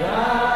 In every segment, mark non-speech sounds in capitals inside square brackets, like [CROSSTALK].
Graças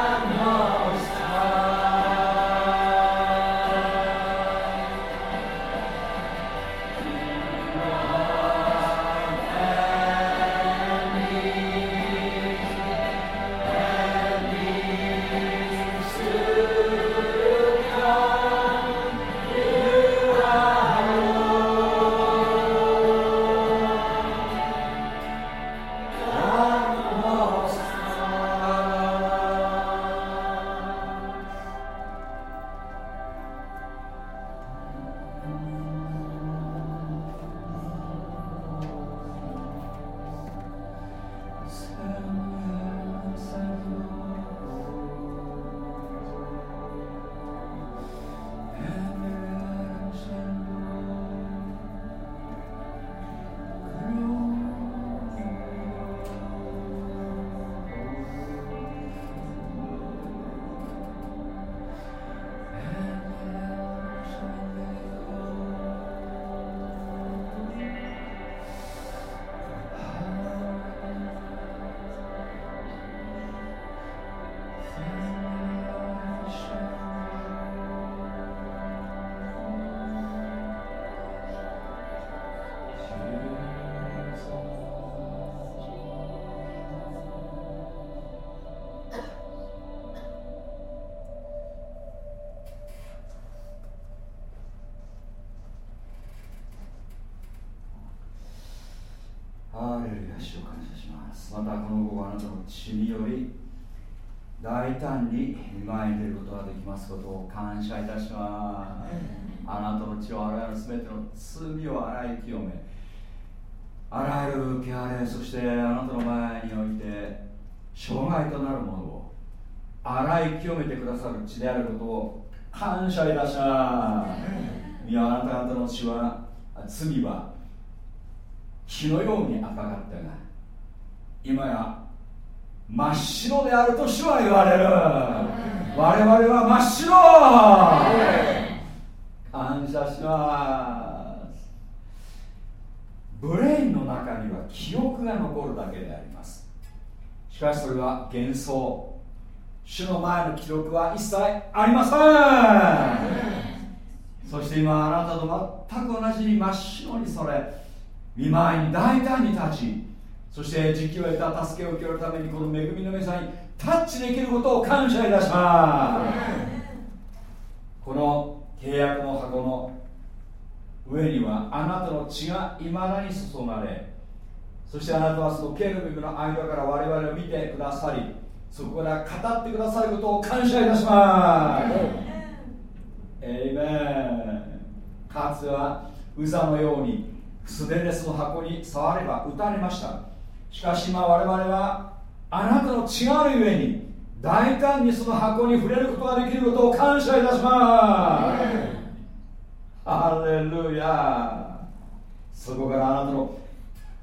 感謝いやあなた方の血は罪は血のように赤かったが今や真っ白であると主は言われる。我々は真っ白。感謝します。ブレインの中には記憶が残るだけであります。しかしそれは幻想。主の前の記録は一切ありません。そして今あなたと全く同じに真っ白にそれ見舞いに大胆に立ちそして時期を得た助けを受けるためにこの恵みの目さんにタッチできることを感謝いたします。この契約の箱の上にはあなたの血がいまだに注がれそしてあなたはそのケルビムの間から我々を見てくださりそこから語ってくださることを感謝いたしますエイメンかつてはウザのようにステンレスの箱に触れば打たれましたしかし今我々はあなたの違うゆえに大胆にその箱に触れることができることを感謝いたします。ハレルヤそこからあなたの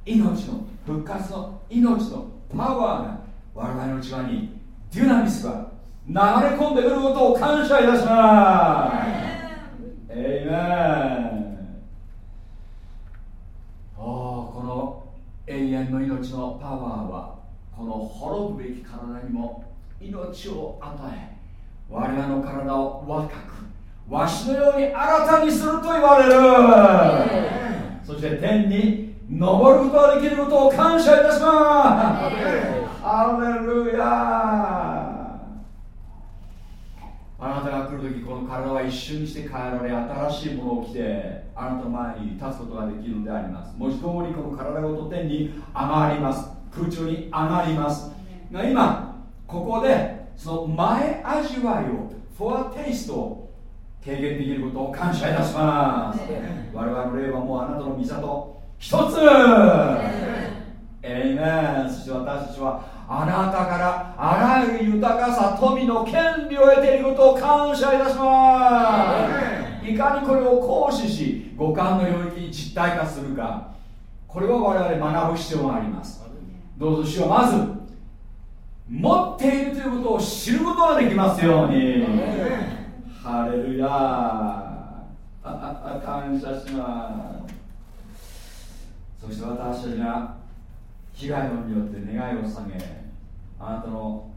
命の復活の命のパワーが我々の内側にデュナミスが流れ込んでくることを感謝いた。しますエイメンこの永遠の命のパワーはこの滅ぶべき体にも命を与え我々の体を若くわしのように新たにすると言われる。そして天に登ることができることを感謝いたしますハレルヤあなたが来る時この体は一瞬にして変えられ新しいものを着てあなたの前に立つことができるのであります。文字通りこの体ごと天に上がります。空中に上がります。が今ここでその前味わいをフォアテイストを経験できることを感謝いたします。我々の霊はもうあなたの御里一つ。エイメンそして私たちはあなたからあらゆる豊かさ富の権利を得ていることを感謝いたします。いかにこれを行使し五感の領域に実体化するかこれを我々学ぶ必要があります。どうぞ主はまず持っているということを知ることができますように。ハレルヤ感謝します。そして私たちが被害のによって願いを下げあなたの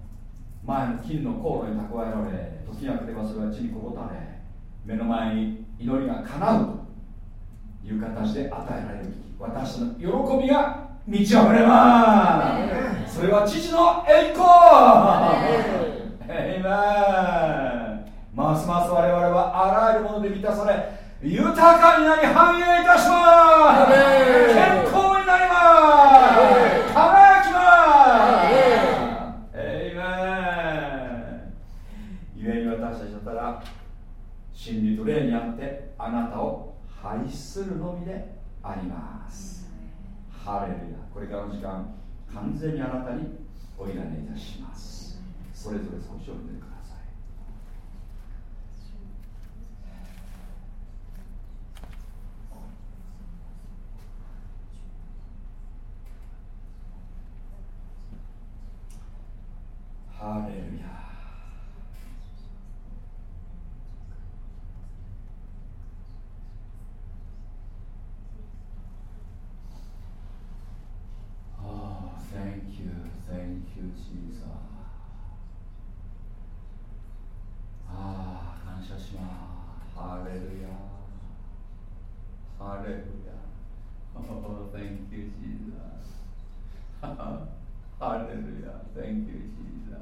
前の金の航路に蓄えられ時が来ればそれは地にこぼたれ目の前に祈りが叶うという形で与えられる私の喜びが満ち溢れます。それは父の栄光。エイメンますます我々はあらゆるもので満たされ豊かになり繁栄いたします。健康になります輝きますエイメン故に私たちだったら真理と霊にあってあなたを愛するのみであります。ハレルヤ。これからの時間完全にあなたにお委ねいたします。それぞれ少しお祈りください。ハレルヤああ Thank you, thank you, Jesus ああ感謝しますハレルヤハレルヤ Oh, thank you, Jesus ハレルヤ Thank you, Jesus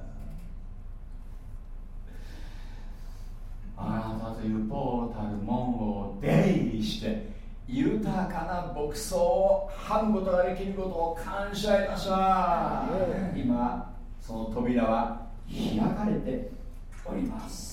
あなたというポータル門を出入りして豊かな牧草をはむことができることを感謝いたします。今その扉は開かれております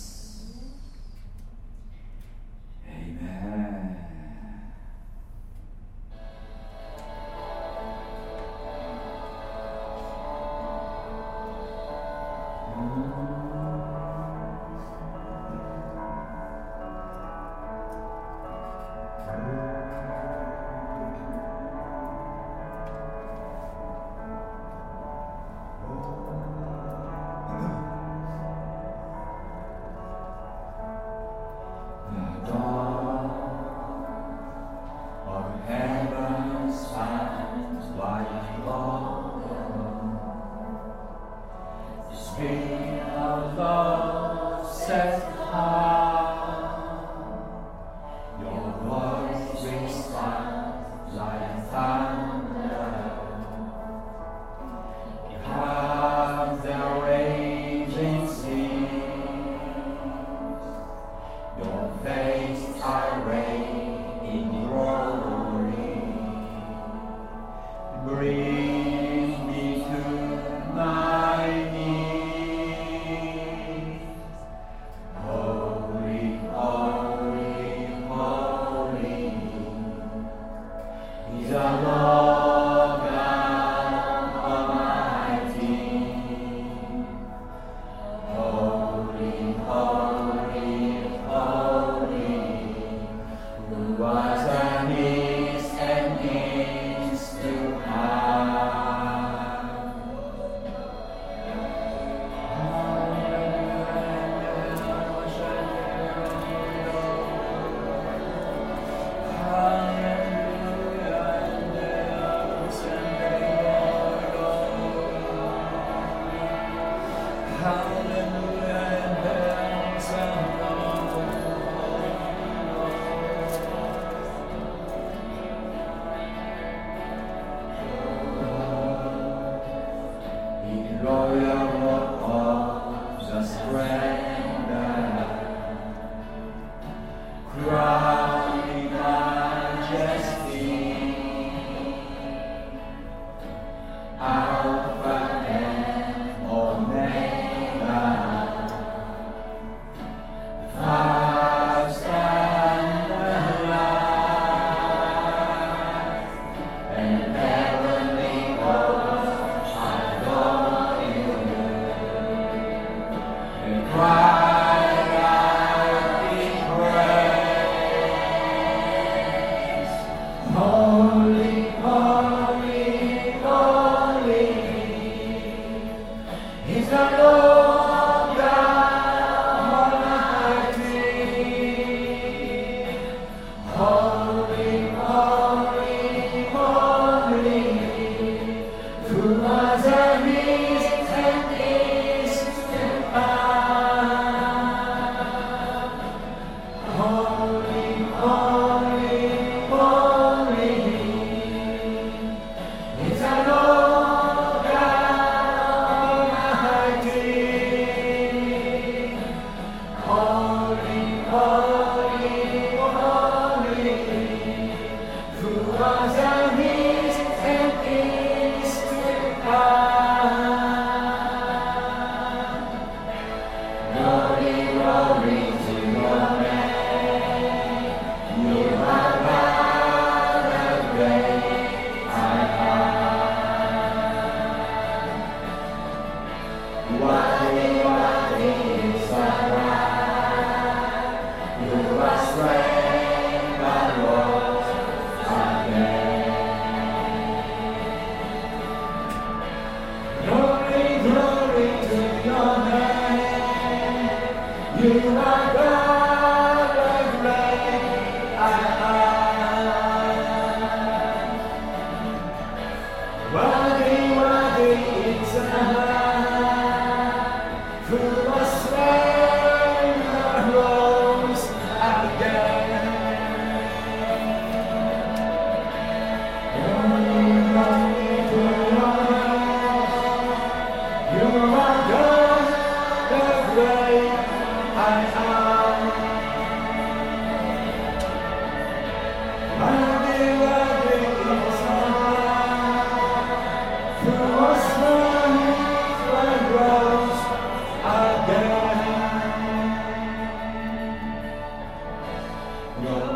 哦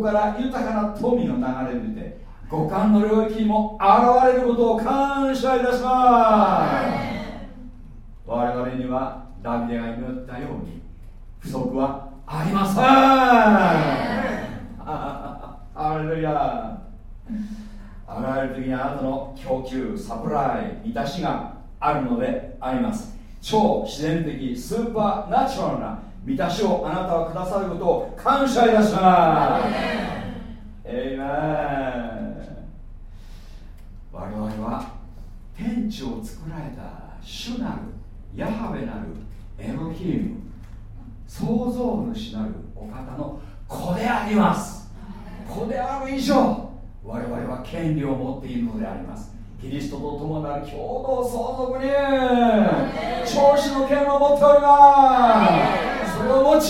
こから豊かな富の流れでて五感の領域にも現れることを感謝いたします。我々にはダビデが祈ったように不足はありません。アレルヤあらゆる時にあなたの供給サプライ満たしがあるのであります。超自然的スーパーナチュラルな満たしをあなたはくださることを感謝いたしますエイメン。我々は天地を作られた主なるヤハウェなるエロヒーム創造主なるお方の子であります。子である以上我々は権利を持っているのであります。キリストと共なる共同相続に長子の権を持っておりますそれを用いよ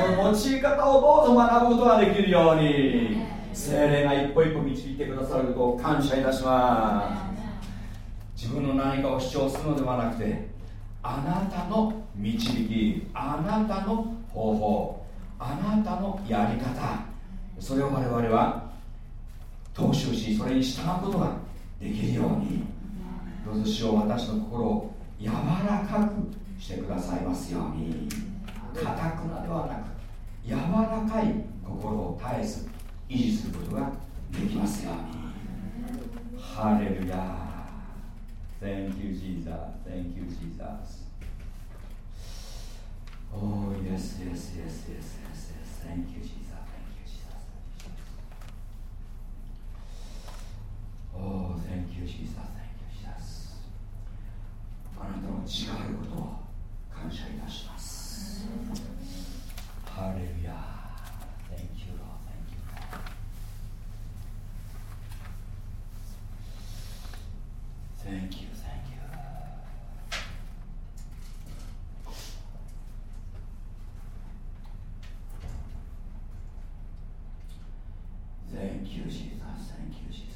その用い方をどうぞ学ぶことができるように。精霊が一歩一歩導いてくださることを感謝いたします。自分の何かを主張するのではなくてあなたの導きあなたの方法あなたのやり方。それを我々は踏襲しそれに従うことができるようにどうぞ主を私の心を柔らかくしてくださいますようにかたくなではなく柔らかい心を絶えず維持することができますようにハレルヤ Thank you, Jesus. Thank you, Jesus. Oh, yes, yes, yes, yes, yes, yes. Thank you, Jesus. Thank you, Jesus. Oh, thank you, Jesus. Thank you, Jesus. あなたの違うことを感謝いたします。ハレルヤ。Thank you, Lord. Thank you, Lord. Thank you, thank you. Thank you, Jesus. Thank you, Jesus.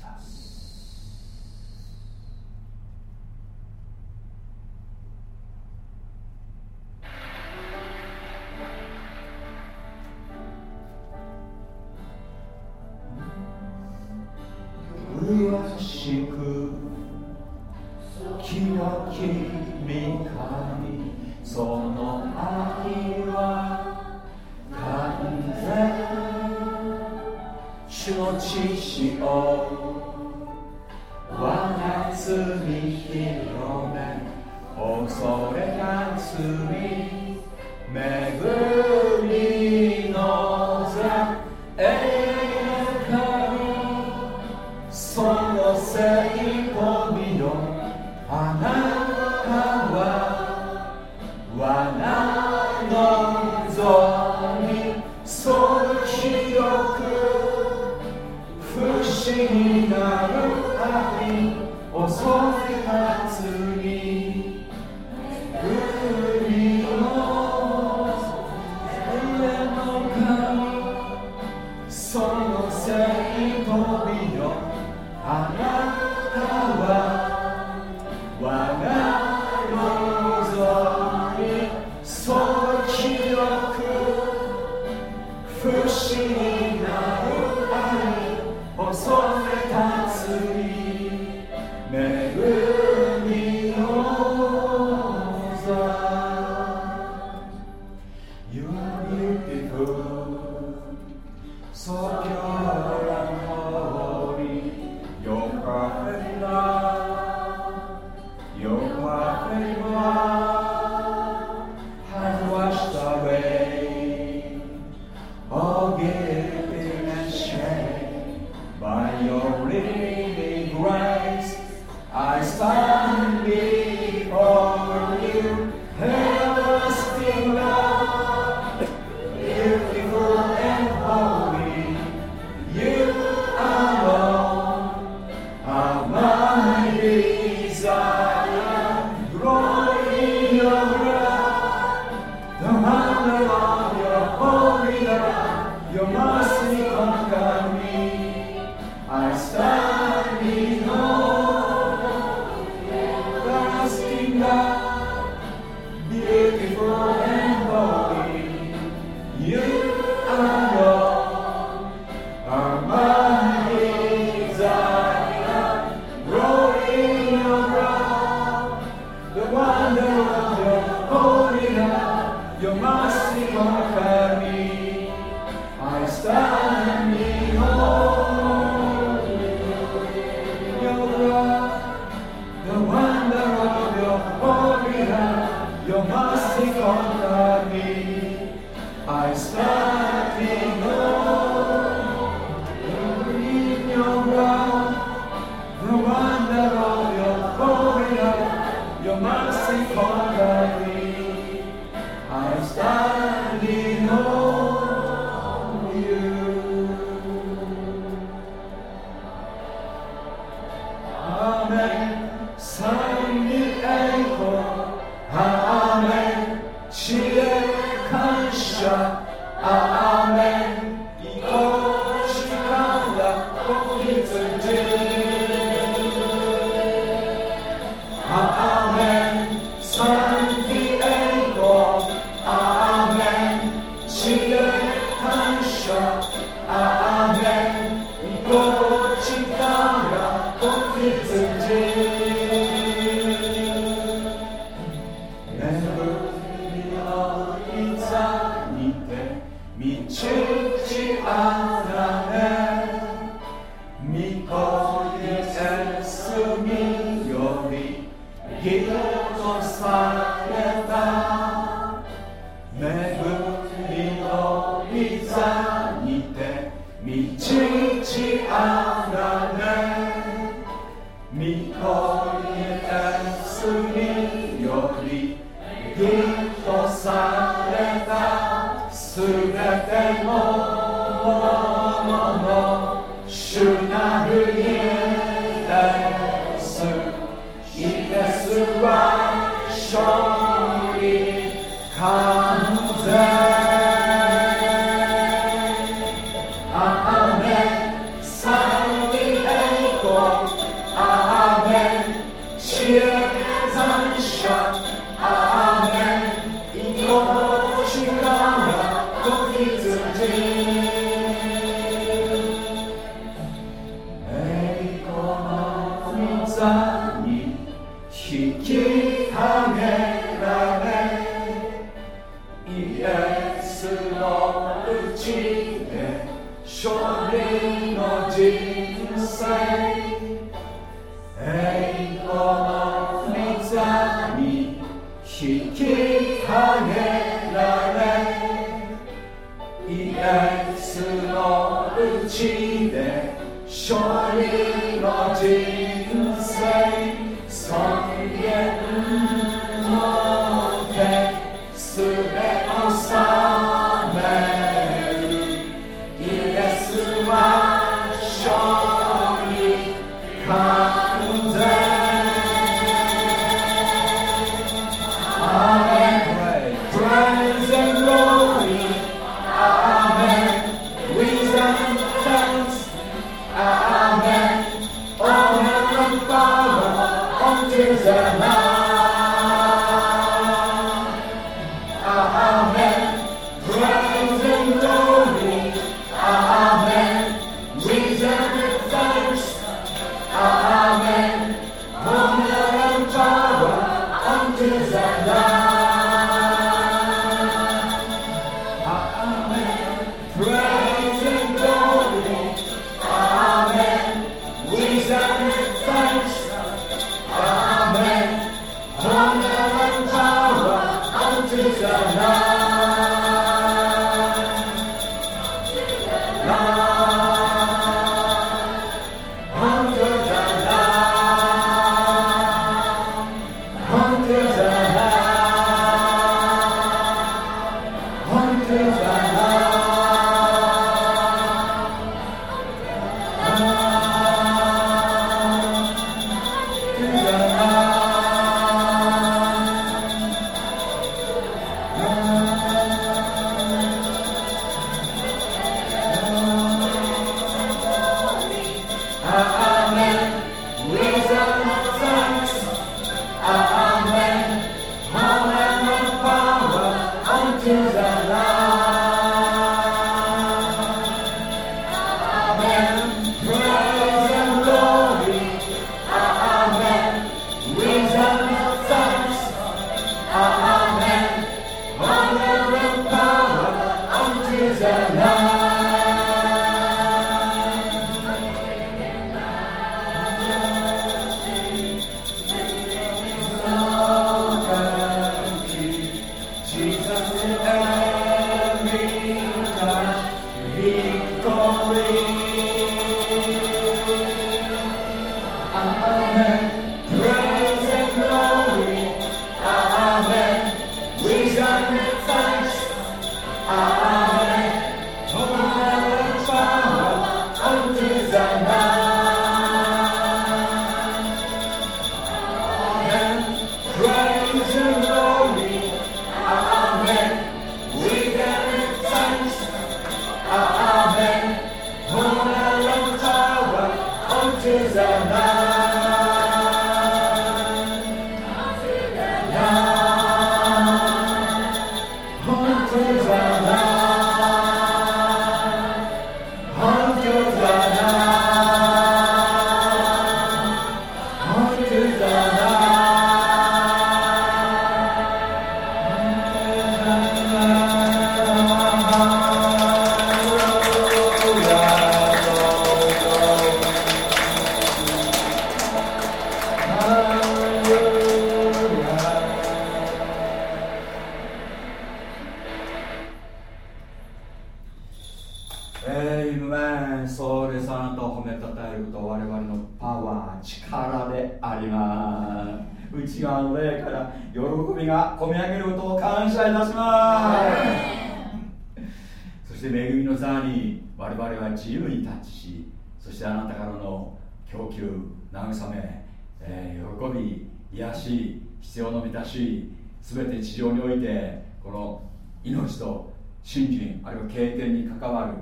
と信心あるいは経験に関わる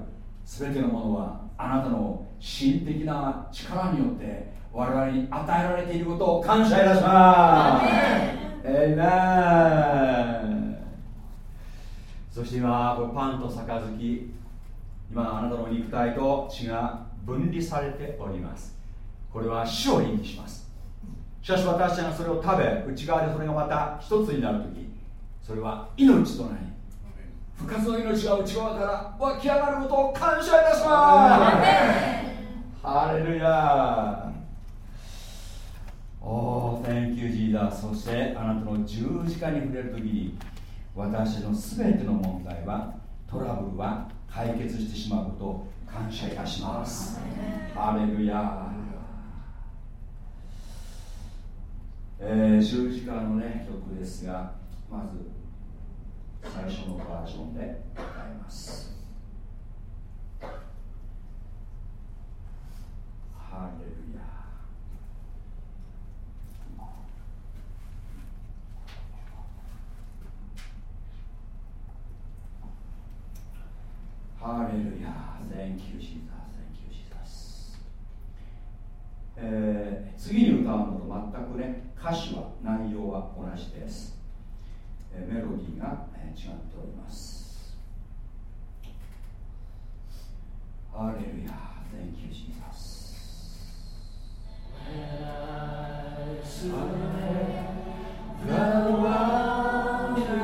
全てのものはあなたの心的な力によって我々に与えられていることを感謝いたします。エイメンそして今パンと杯今あなたの肉体と血が分離されております。これは死を意味します。しかし私たちがそれを食べ内側でそれがまた一つになる時それは命となり復活の命が内側から湧き上がることを感謝いたします。ハレルヤおー、Thank you, Jesus そしてあなたの十字架に触れるときに私のすべての問題はトラブルは解決してしまうことを感謝いたします。ハレルヤえー、十字架のね曲ですがまず最初のバージョンで歌いますハレルヤハレルヤ Thank you, Jesus. Thank you, Jesus. えー、次に歌うのと全くね歌詞は内容は同じですメロディーが違っておりますハレルヤ Thank you Jesus The wondrous cross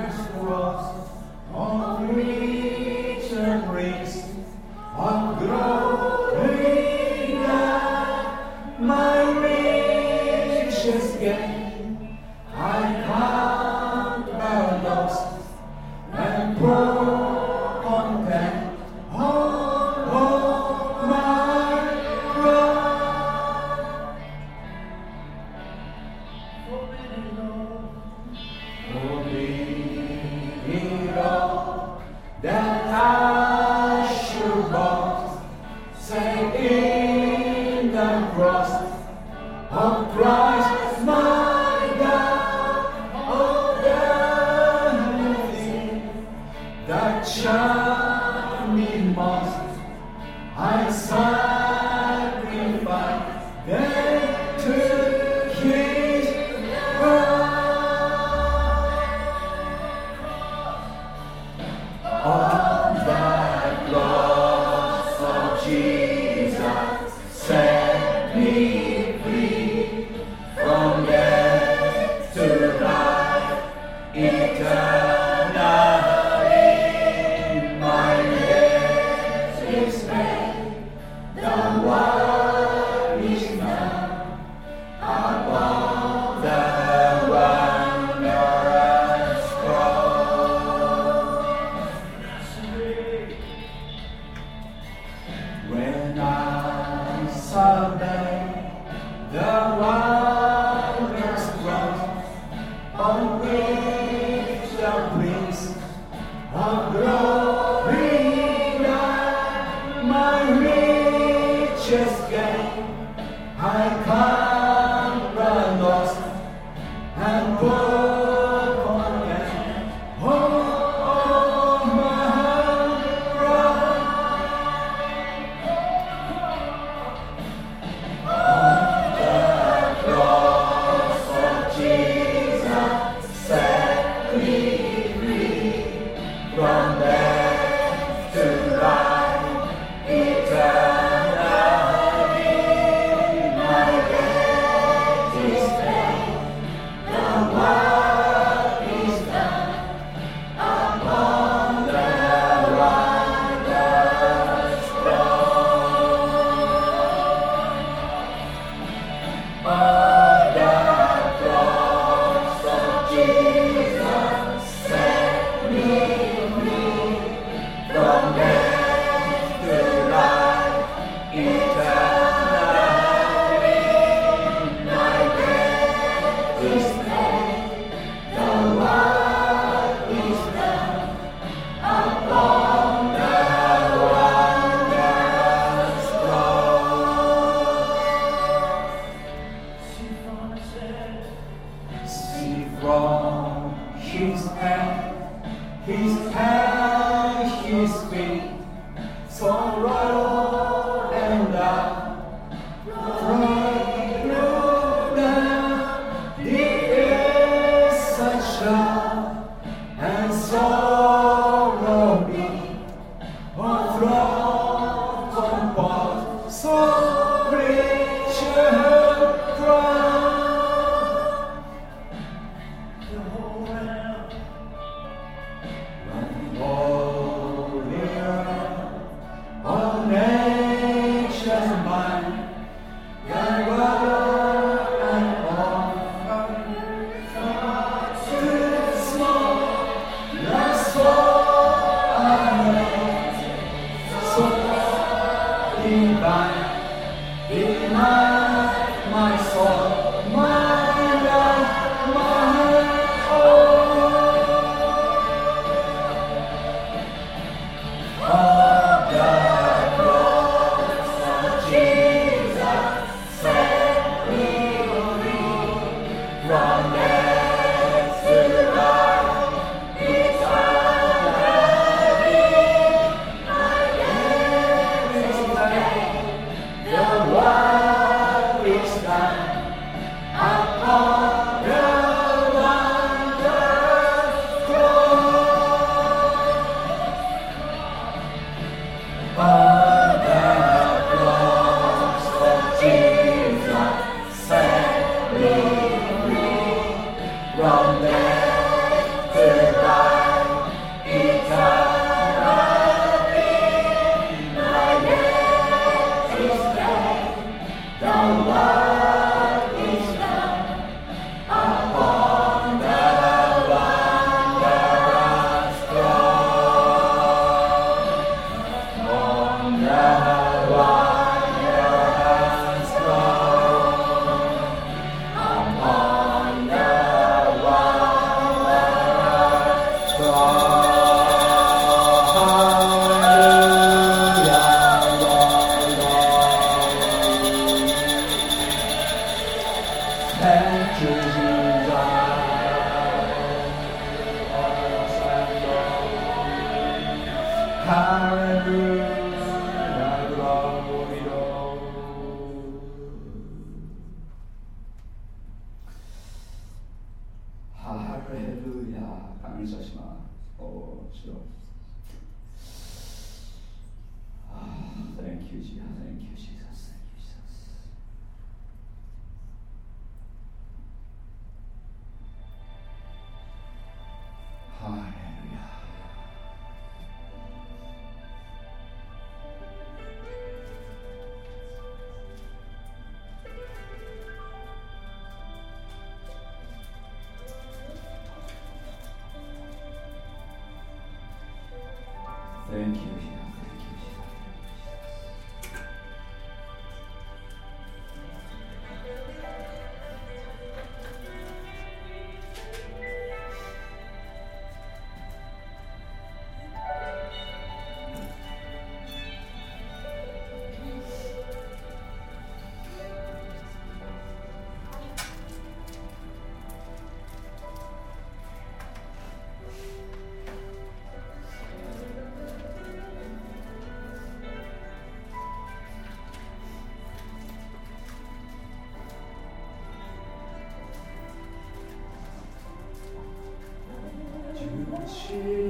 Jesus.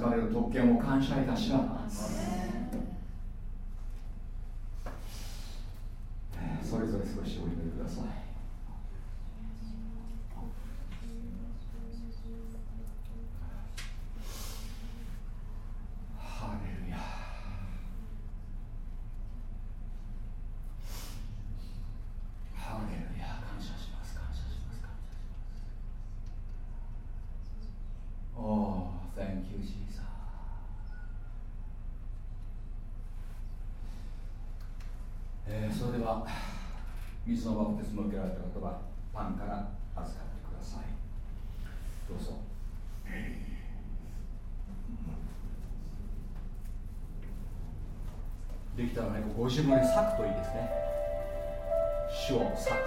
特権を感謝いたしますえー、それでは水のバプテスマを受けられた方はパンから預かってください。どうぞ、できたらねご自分で咲くといいですね。主を咲く。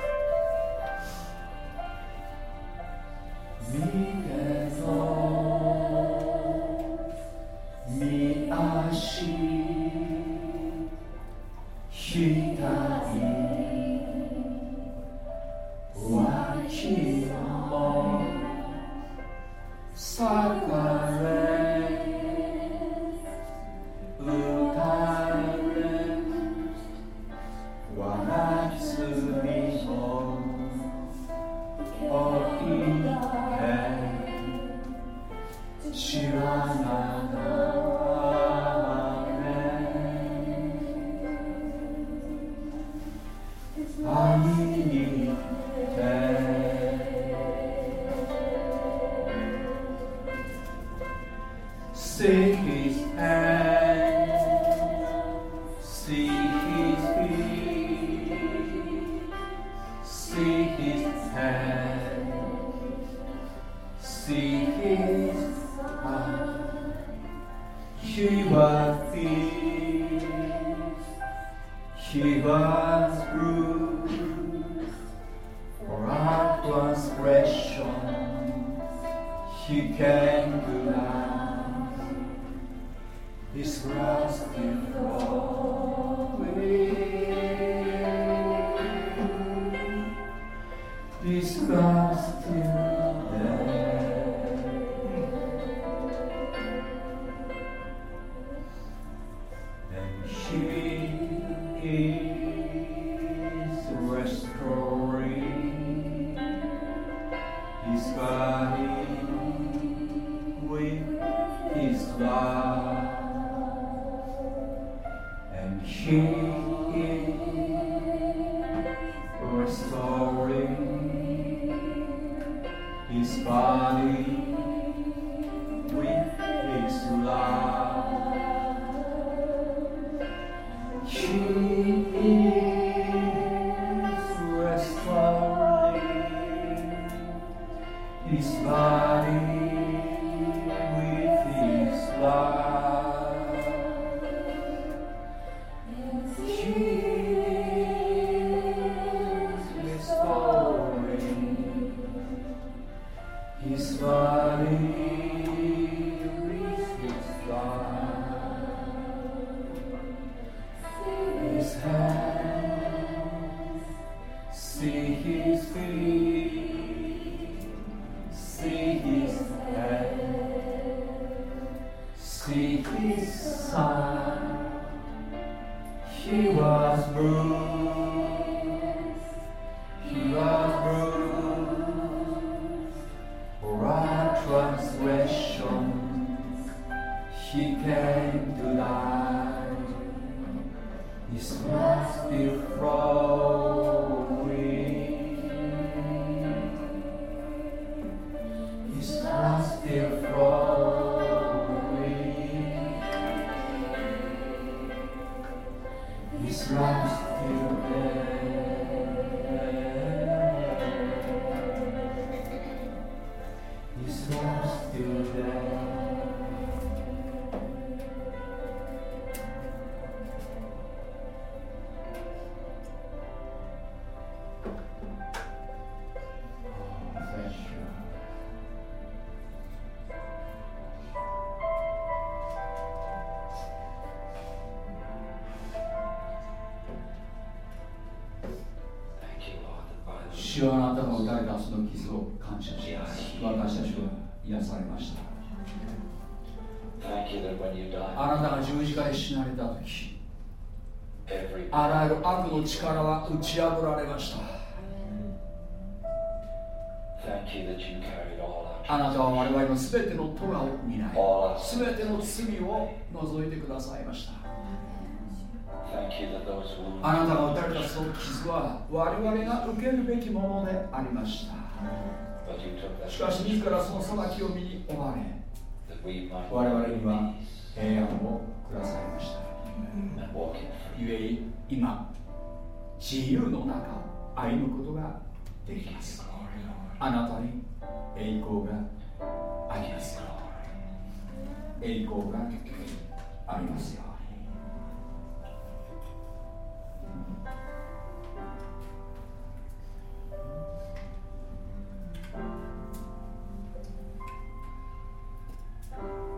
打ち破られました。あなたは我々の全ての虎を見ない。すべての罪を除いてくださいました。あなたが打たれたその傷は我々が受けるべきものでありました。しかし自らその裁きを身に負われ我々には平安をくださいました。ゆえ今。自由の中を歩むことができます。あなたに栄光がありますよ。栄光がありますよ。主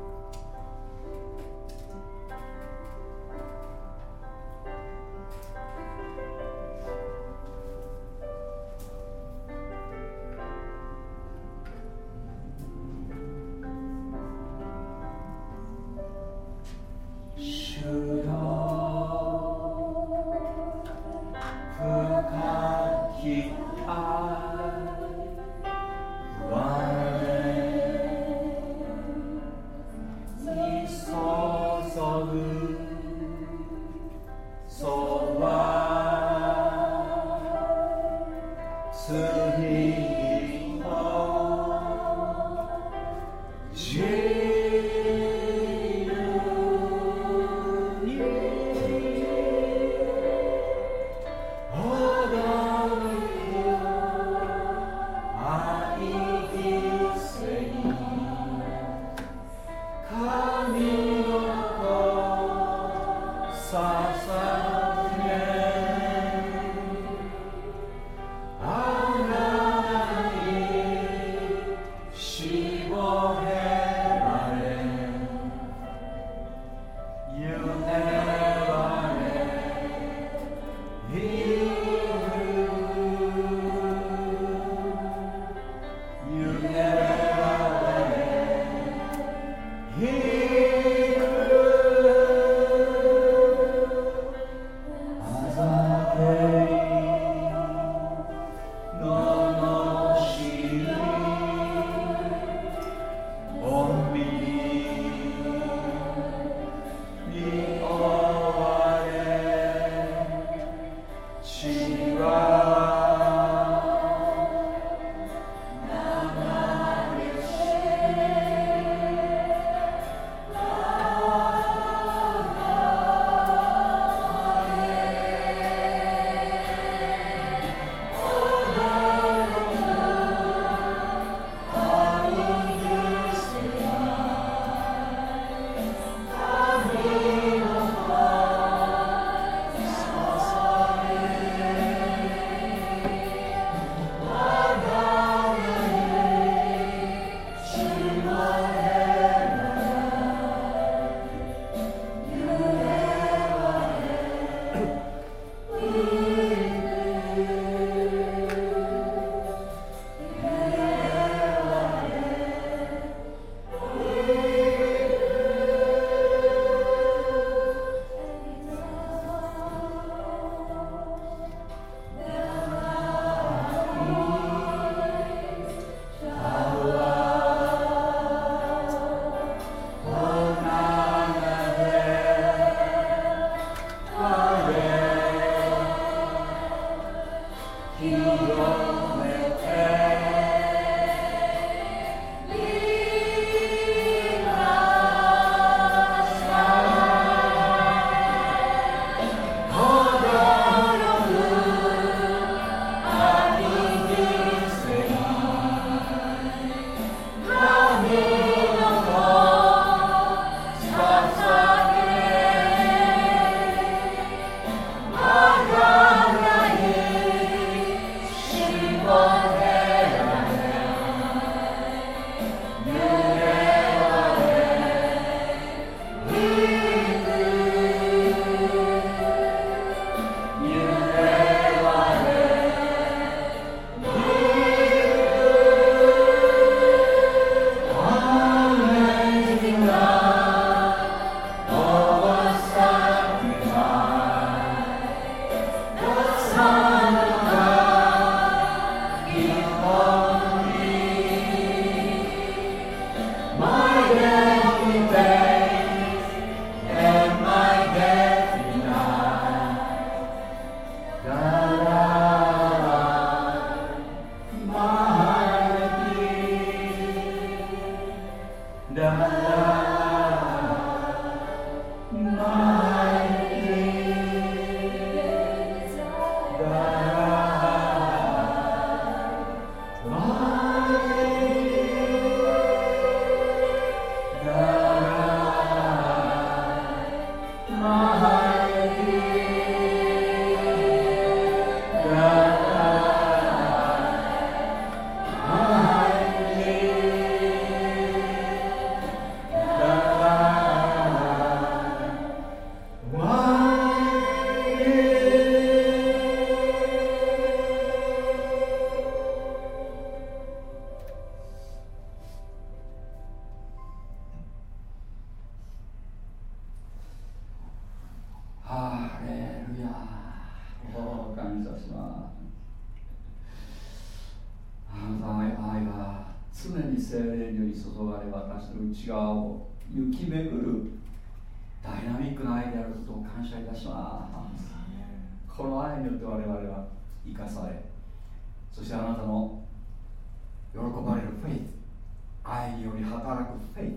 により働くフェイス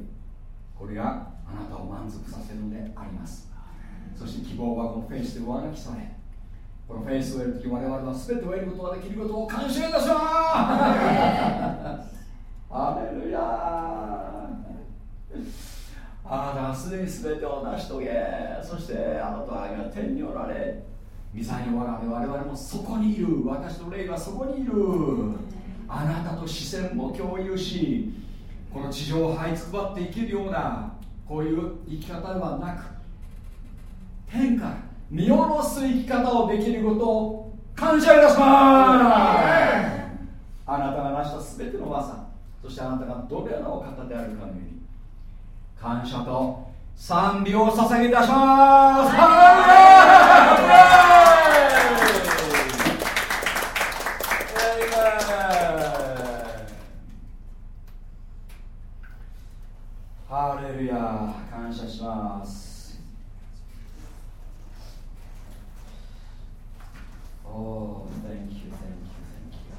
これがあなたを満足させるのであります。そして希望はこのフェイスで上書きされこのフェイスを得るとき我々は全てを得ることができることを感謝いたします。[LAUGHS] アレルヤあなたがすでに全てを成し遂げそしてあなたが天におられ御座におられ我々もそこにいる。私の霊がそこにいる。あなたと視線も共有しこの地上を這いつくばって生きるようなこういう生き方ではなく天から見下ろす生き方をできることを感謝いたします。あなたが成した全ての技そしてあなたがどのようなお方であるかのように感謝と賛美を捧げいたしますハレルヤ感謝します Oh, thank you, thank you, thank you.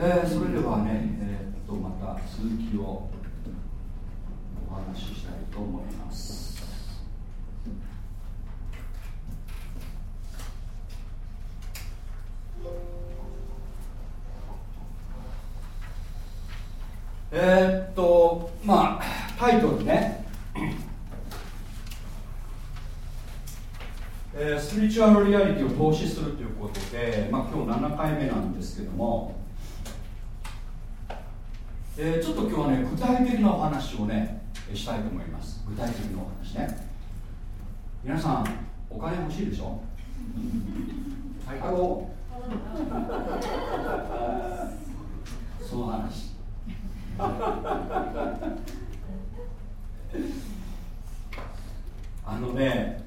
えーそれではね、えーっとまた続きをお話ししたいと思います。えーっとまあタイトルね、えースピリチュアルリアリティを投資するということで、まあ、今日7回目なんですけども、えーちょっと今日はね具体的なお話をねしたいと思います具体的なお話ね皆さんお金欲しいでしょはいハローその話あのね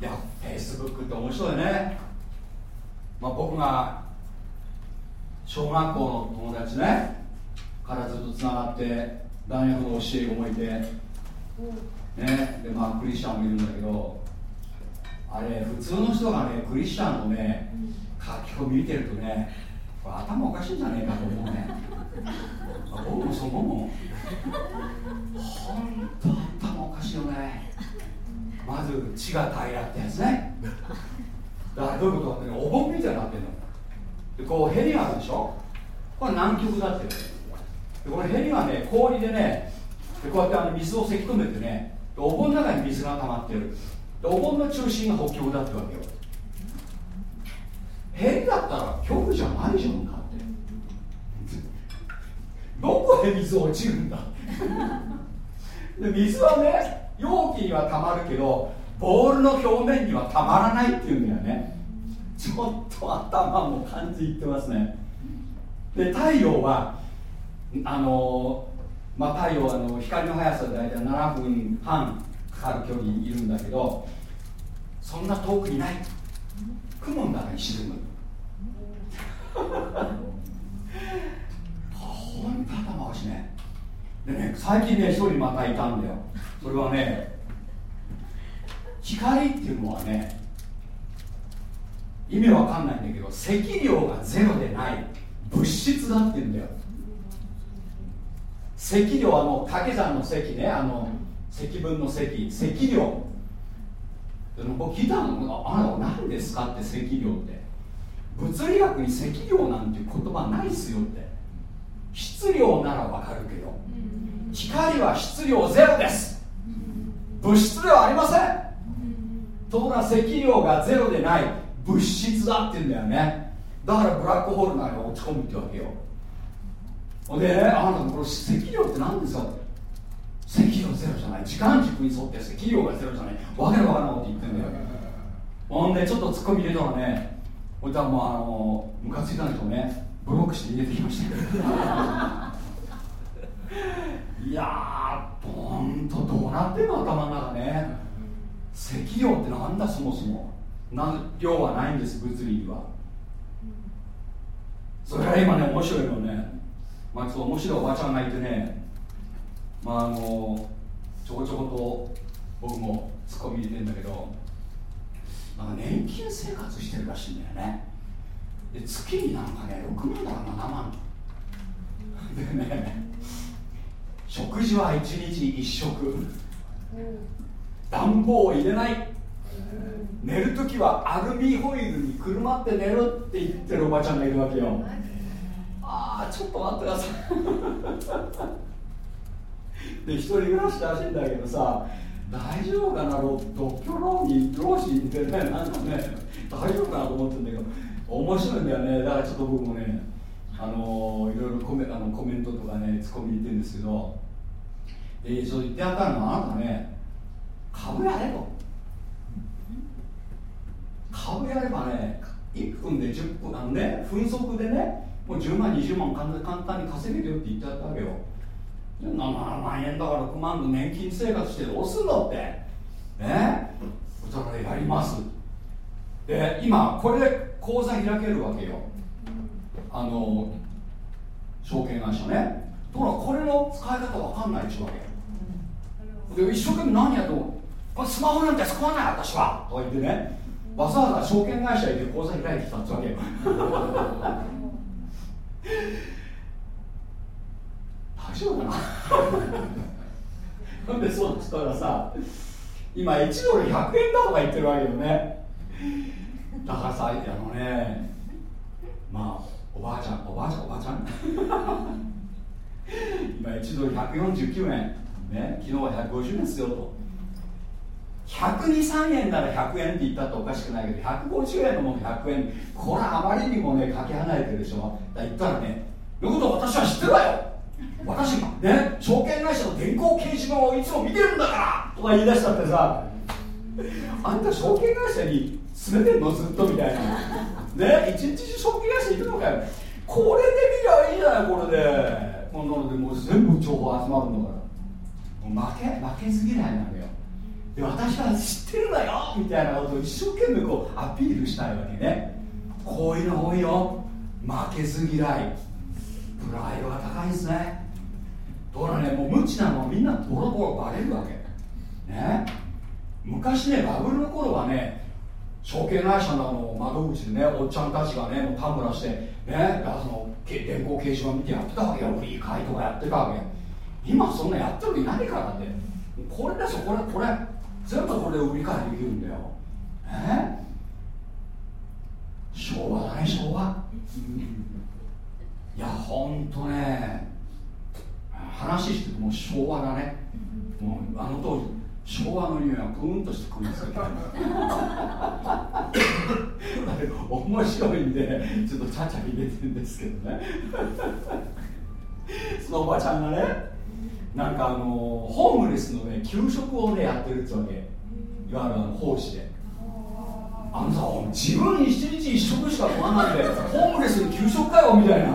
いやフェイスブックって面白いねまあ僕が小学校の友達ねからずっとつながって大学の教え子もいてねでまあクリスチャンもいるんだけどあれ普通の人がねクリスチャンのね書き込み見てるとねこれ頭おかしいんじゃねえかと思うねあ僕もそう思うもん本当頭おかしいよね。まず血が平らってやつね。だからどういうことかってねお盆みたいになってるの。でこうヘリがあるでしょ。これ南極だって。でこれヘリがね氷でねでこうやってあの水をせき止めてねお盆の中に水が溜まってる。お盆の中心が北極だってわけよ。ヘリだったら極じゃないじゃんだってどこへ水落ちるんだ？[LAUGHS] で水はね容器にはたまるけどボールの表面にはたまらないっていうんだよね。ちょっと頭も感じいってますね。で太陽はあのまあ太陽はあの光の速さで大体7分半かかる距離にいるんだけどそんな遠くにない。雲の中に沈む。本当頭おかしね。でね最近ね一人またいたんだよ。それはね光っていうのはね意味わかんないんだけど積量がゼロでない物質だって言うんだよ。積量あの掛け算の積ねあの積分の積積量。で僕聞いたのあの何ですかって積量って。物理学に積量なんていう言葉ないっすよって。質量ならわかるけど光は質量ゼロです。物質ではありません。ところが積量がゼロでない。物質だって言うんだよね。だからブラックホールなんか落ち込むってわけよ。でねあなたこの積量って何ですか積量ゼロじゃない。時間軸に沿って積量がゼロじゃない。わけのわからんこと言ってんだよ。ほんでちょっとツッコミ入れたらねこいつはもうあのムカついたんでしょうねブロックして入れてきました。いやーほんとどうなってんの頭の中ね。積量ってなんだそもそも。なん量はないんです物理には。それから今ね面白いのね。まあ、ちょっと面白いおばちゃんがいてね。まああのちょこちょこと僕もツッコミ入れてんだけど。なんか年金生活してるらしいんだよね。で月になんかね6万だか7万でね食事は1日1食。暖房を入れない。寝る時はアルミホイルにくるまって寝るって言ってるおばちゃんがいるわけよ。ああちょっと待ってください。[LAUGHS] で一人暮らしらしいんだけどさ大丈夫かな独居老人老人でねなんかね大丈夫かなと思ってんだけど。面白いんだよね。だからちょっと僕もねあの、いろいろコメあのコメントとかねツッコミ言ってるんですけどでそう言ってやったのはあなたね株やれと。株やればね1分で10分あのね分速でねもう10万20万簡単に稼げるよって言ってやったわけよ。7万円だから6万の年金生活してどうすんのってねそしたらやりますで今これで口座開けるわけよ。あの証券会社ね。ところがこれの使い方わかんないっちゅうわけ。で一生懸命何やとこれスマホなんて使わない私は。とか言ってね。わざわざ証券会社行って口座開いてきたっつうわけよ。大丈夫かな？[LAUGHS] なんでそうしたらさ今1ドル100円だとか言ってるわけよね。だからさあのね。まあおばあちゃんおばあちゃんおばあちゃん？[LAUGHS] 今1ドル149円。ね昨日は150円ですよと。123円なら100円って言ったっておかしくないけど150円のもの100円。これあまりにもねかけ離れてるでしょ。だ言ったらねいうこと？私は知ってるわよ。私ね証券会社の電光掲示板をいつも見てるんだからとか言い出したってさ。あんた証券会社に詰めてんのずっとみたいな。ね一日中証券会社行くのかよ。これで見りゃいいじゃないこれで。もうなのでもう全部情報集まるんだから。もう負け負けず嫌いなのよ。で私は知ってるんだよみたいなことを一生懸命こうアピールしたいわけね。こういうの多いよ。負けず嫌い。プライドが高いですね。ところがねもう無知なの。みんなボロボロバレるわけ。ね。昔ねバブルの頃はね証券会社の窓口でねおっちゃんたちがねもうたむらしてねだからその電光掲示板見てやってたわけよ。売り買いとかやってたわけ。今そんなやってる気ないからって。これですよこれこれ全部これで売り買いできるんだよ。え？昭和だね昭和。いやほんとね。話してても昭和だね。もうあの当時。昭和の匂いがプーンとしてくるんですよ [LAUGHS] 面白いんでちょっとちゃちゃ入れてるんですけどね。[LAUGHS] そのおばちゃんがねなんかあのホームレスのね給食をねやってるってわけ。いわゆるあの奉仕で。あのさ自分一日一食しか食わないでホームレスに給食かよみたいな。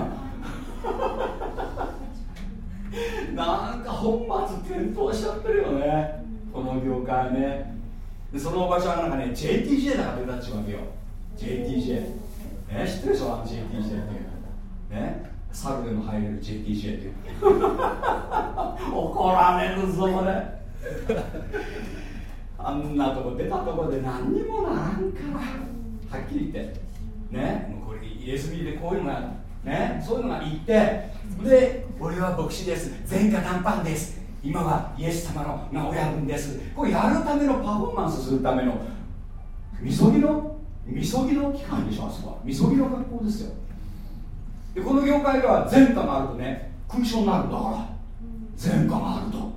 [LAUGHS] なんか本末転倒しちゃってるよね。この業界ね。でそのおばちゃんなんかね JTJ だから出たっちゅうよ。JTJ ね知ってるでしょあの JTJ っていうね。猿でも入れる JTJ っていう。[LAUGHS] 怒られるぞこれ。[LAUGHS] あんなとこ出たところで何にもならんか。らはっきり言って。ね。もうこれ入れすぎでこういうのがね。そういうのが言って。で俺は牧師です。前科短パンです。今はイエス様の名親分です。これやるためのパフォーマンスするためのみそぎのみそぎの機関でしょあそこは。みそぎの学校ですよ。でこの業界では前科があるとね勲章になるんだから。前科があると。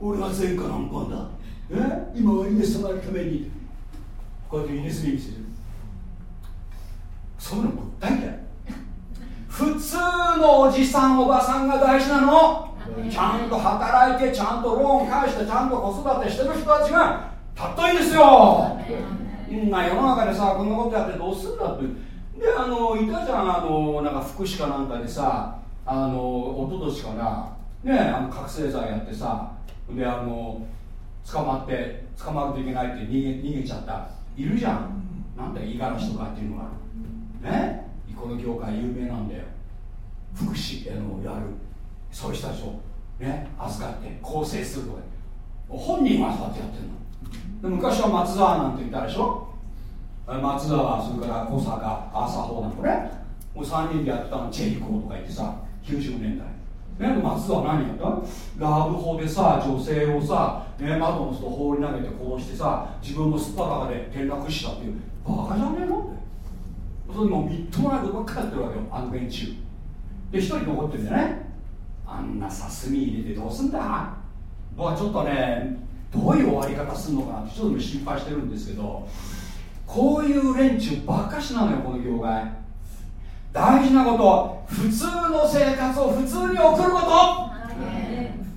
俺は前科何番だ。え？今はイエス様のために。こうやって入れすぎにするそういうのも大嫌い。普通のおじさんおばさんが大事なの。ちゃんと働いてちゃんとローン返してちゃんと子育てしてる人たちがたっといいですよ。んな世の中でさこんなことやってどうするんだって。であのいたじゃんあのなんか福祉かなんかでさあのおととしかなねあの覚醒剤やってさであの捕まって捕まるといけないって逃げ逃げちゃった。いるじゃん。なんだ五十嵐とかっていうのがね？この業界有名なんだよ。福祉あのやる。そういう人たちを。ね預かって構成するとか。本人はそうやってやってるの。で昔は松沢なんて言ったでしょ。松沢それから小坂朝穂なんかね。もう3人でやってたのチェリコとか言ってさ90年代。ね、松沢何やった？ラブホでさ女性をさ、ね、窓の外放り投げて殺してさ自分もすっぱだかで転落したっていう。バカじゃねえの？ってそれもうみっともないことばっかやってるわけよあの連中。で一人残ってるんだよねあんなさ炭入れてどうすんだ？僕はちょっとねどういう終わり方するのかなってちょっと心配してるんですけどこういう連中ばっかしなのよこの業界。大事なこと普通の生活を普通に送ること。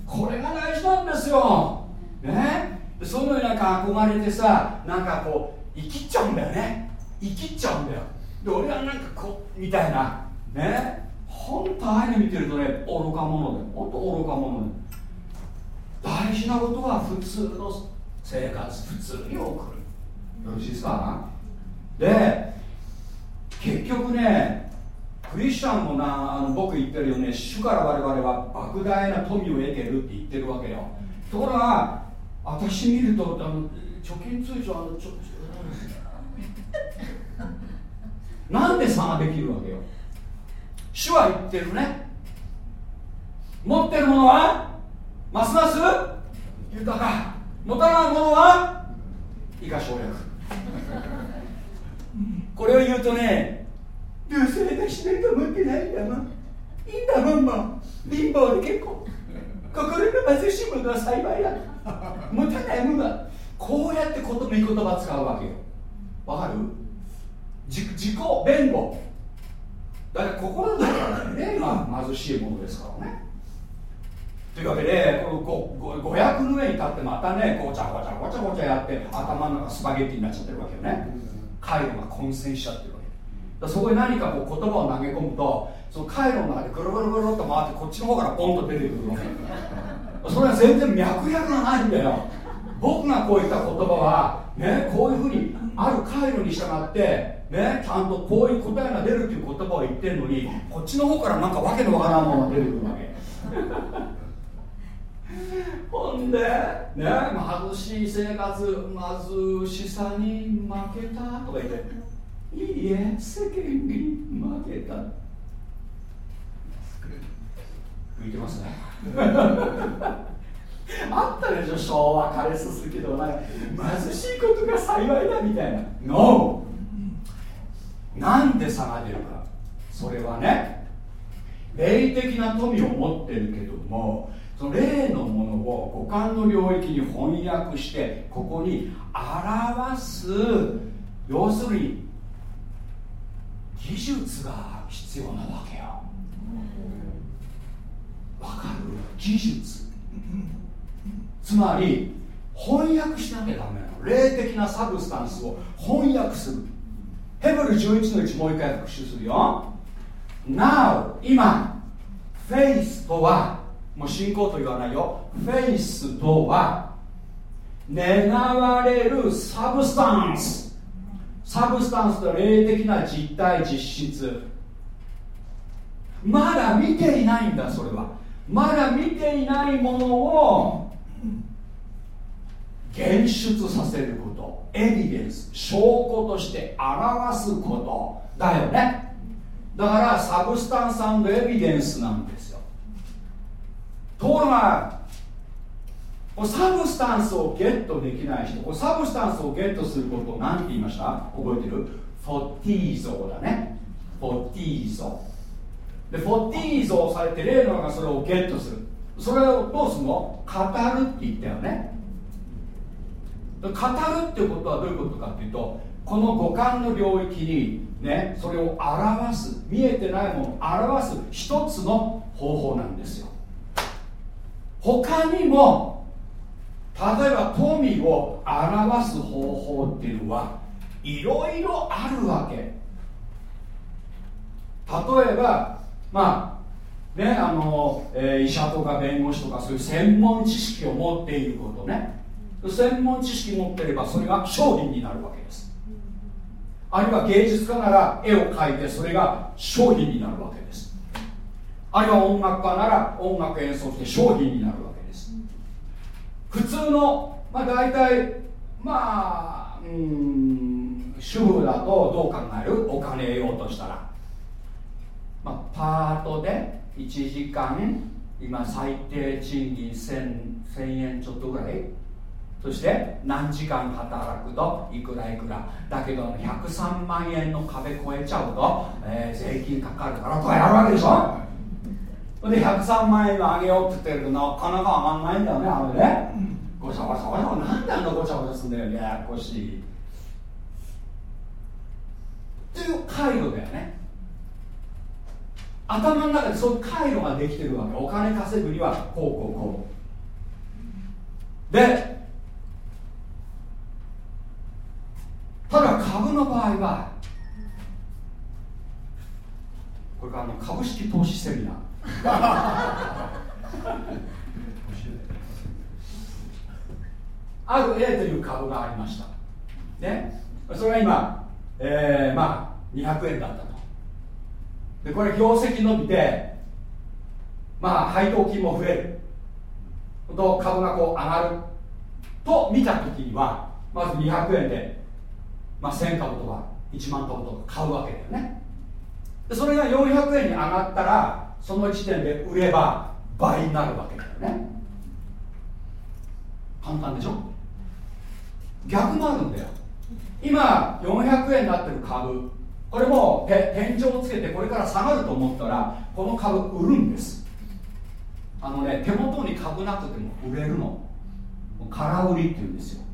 これが大事なんですよ。ね？そのようなんか憧れてさなんかこう生きっちゃうんだよね。生きっちゃうんだよ。で俺はなんかこうみたいな。ね？本当ああいうの見てるとね愚か者で本当愚か者で大事なことは普通の生活普通に送る。よろしいですか？で結局ねクリスチャンもなあの僕言ってるよね主から我々は莫大な富を得てるって言ってるわけよ。ところが私見るとあの貯金通帳あのちょなんで差ができるわけよ主は言ってるね。持ってるものは？ますます？豊か。持たないものは？以下省略。[LAUGHS] これを言うとねどうせ私なんか持ってないんだもん。いいんだもんもう貧乏で結構。心の貧しいものは幸いだ。持たないものは。こうやってこと見言葉使うわけよ。わかる？自己弁護。だから心の中でね、まあ、貧しいものですからね。というわけでこの五百の上に立ってまたねごちゃごちゃごちゃごちゃやって頭の中スパゲッティになっちゃってるわけよね。回路が混戦しちゃってるわけ。そこに何かこう言葉を投げ込むとその回路の中でぐるぐるぐるっと回ってこっちの方からポンと出てくるわけ。それは全然脈絡がないんだよ。僕がこういった言葉はねこういうふうにある回路に従ってねちゃんとこういう答えが出るっていう言葉を言ってるのにこっちの方からなんかわけのわからんものが出てくるわけ。ほんでね貧しい生活貧しさに負けたとか言っていいえ世間に負けた。浮いてますね。[LAUGHS] あったでしょ昭和カレス好きとか貧しいことが幸いだみたいな。NO なんで差が出るか。それはね霊的な富を持ってるけどもその霊のものを五感の領域に翻訳してここに表す要するに技術が必要なわけよ。わかる？技術。つまり翻訳しなきゃダメなの。霊的な substance を翻訳する。ヘブル11の1もう一回復習するよ。Now 今フェイスとはもう信仰と言わないよ。 faith とは願われる substance。サブスタンスとは霊的な実体実質。まだ見ていないんだそれは。まだ見ていないものを現出させること。エビデンス証拠として表すこと。だよね。だからサブスタンスエビデンスなんですよ。ところがsubstance をゲットできない人 substance をゲットすることを何て言いました？覚えてる？フォティーゾだね。フォティーゾでフォティーゾーされて霊の目がそれをゲットする。それをどうするの？語るって言ったよね。語るっていうことはどういうことかっていうとこの五感の領域に、ね、それを表す見えてないものを表す一つの方法なんですよ。他にも例えば富を表す方法っていうのはいろいろあるわけ。例えばまあねあの、えー、医者とか弁護士とかそういう専門知識を持っていることね。専門知識持ってればそれが商品になるわけです。あるいは芸術家なら絵を描いてそれが商品になるわけです。あるいは音楽家なら音楽演奏して商品になるわけです。普通のまあ大体まあうん主婦だとどう考える？お金得ようとしたら、まあ、パートで1時間今最低賃金 1000, 1000円ちょっとぐらいそして何時間働くといくらいくら。だけど103万円の壁越えちゃうと、えー、税金かかるからとかやるわけでしょ。で103万円上げようって言ってるとなかなか上がんないんだよねあれね。ごちゃごちゃごちゃ。なんであんなごちゃごちゃすんだよややこしい。っていう回路だよね。頭の中でそういう回路ができてるわけ。お金稼ぐにはこうこうこう。でただ株の場合はこれからの株式投資セミナー。[LAUGHS] ある A という株がありました。ね。それが今、えー、まあ200円だったと。でこれ業績伸びてまあ配当金も増える。と株がこう上がる。と見た時にはまず200円で、まあ、1000株とか1万株とか買うわけだよね。でそれが400円に上がったらその時点で売れば倍になるわけだよね。簡単でしょ？逆もあるんだよ。今400円になってる株これも天井をつけてこれから下がると思ったらこの株売るんです。あのね手元に株なくても売れるの。空売りっていうんですよ。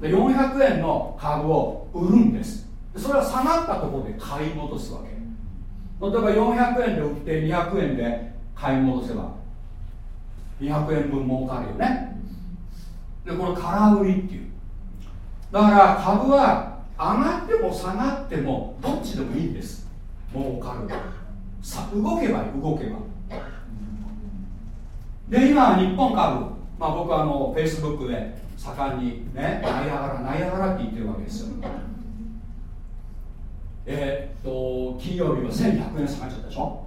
で400円の株を売るんです。それは下がったところで買い戻すわけ。例えば400円で売って200円で買い戻せば200円分儲かるよね。でこれ空売りっていう。だから株は上がっても下がってもどっちでもいいんです。儲かるさ動けば動けば。で今日本株、まあ、僕はあのフェイスブックで盛んにねナイアガラナイアガラって言ってるわけですよ。えー、っと金曜日は1100円下がっちゃったでしょ？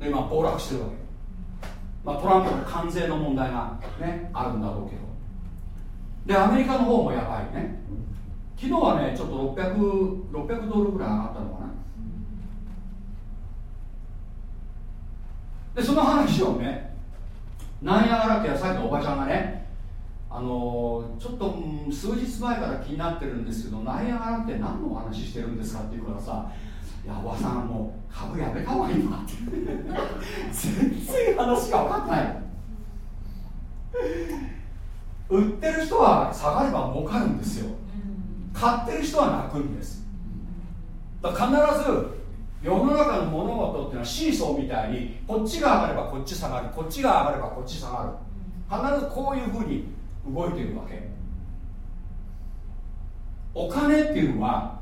で今暴落してるわけ、まあ、トランプの関税の問題が、ね、あるんだろうけど。でアメリカの方もやばいね。昨日はねちょっと 600, 600ドルぐらい上がったのかな。でその話をねなんやがらってさっきのおばちゃんがねあのちょっと、数日前から気になってるんですけどナイアガラって何のお話してるんですかって言うからさ「いやおばさんもう株やめた方がいいな」って全然話が分かんない。売ってる人は下がれば儲かるんですよ。買ってる人は泣くんです。だから必ず世の中の物事っていうのはシーソーみたいにこっちが上がればこっち下がるこっちが上がればこっち下がる。必ずこういうふうに動いているわけ。お金っていうのは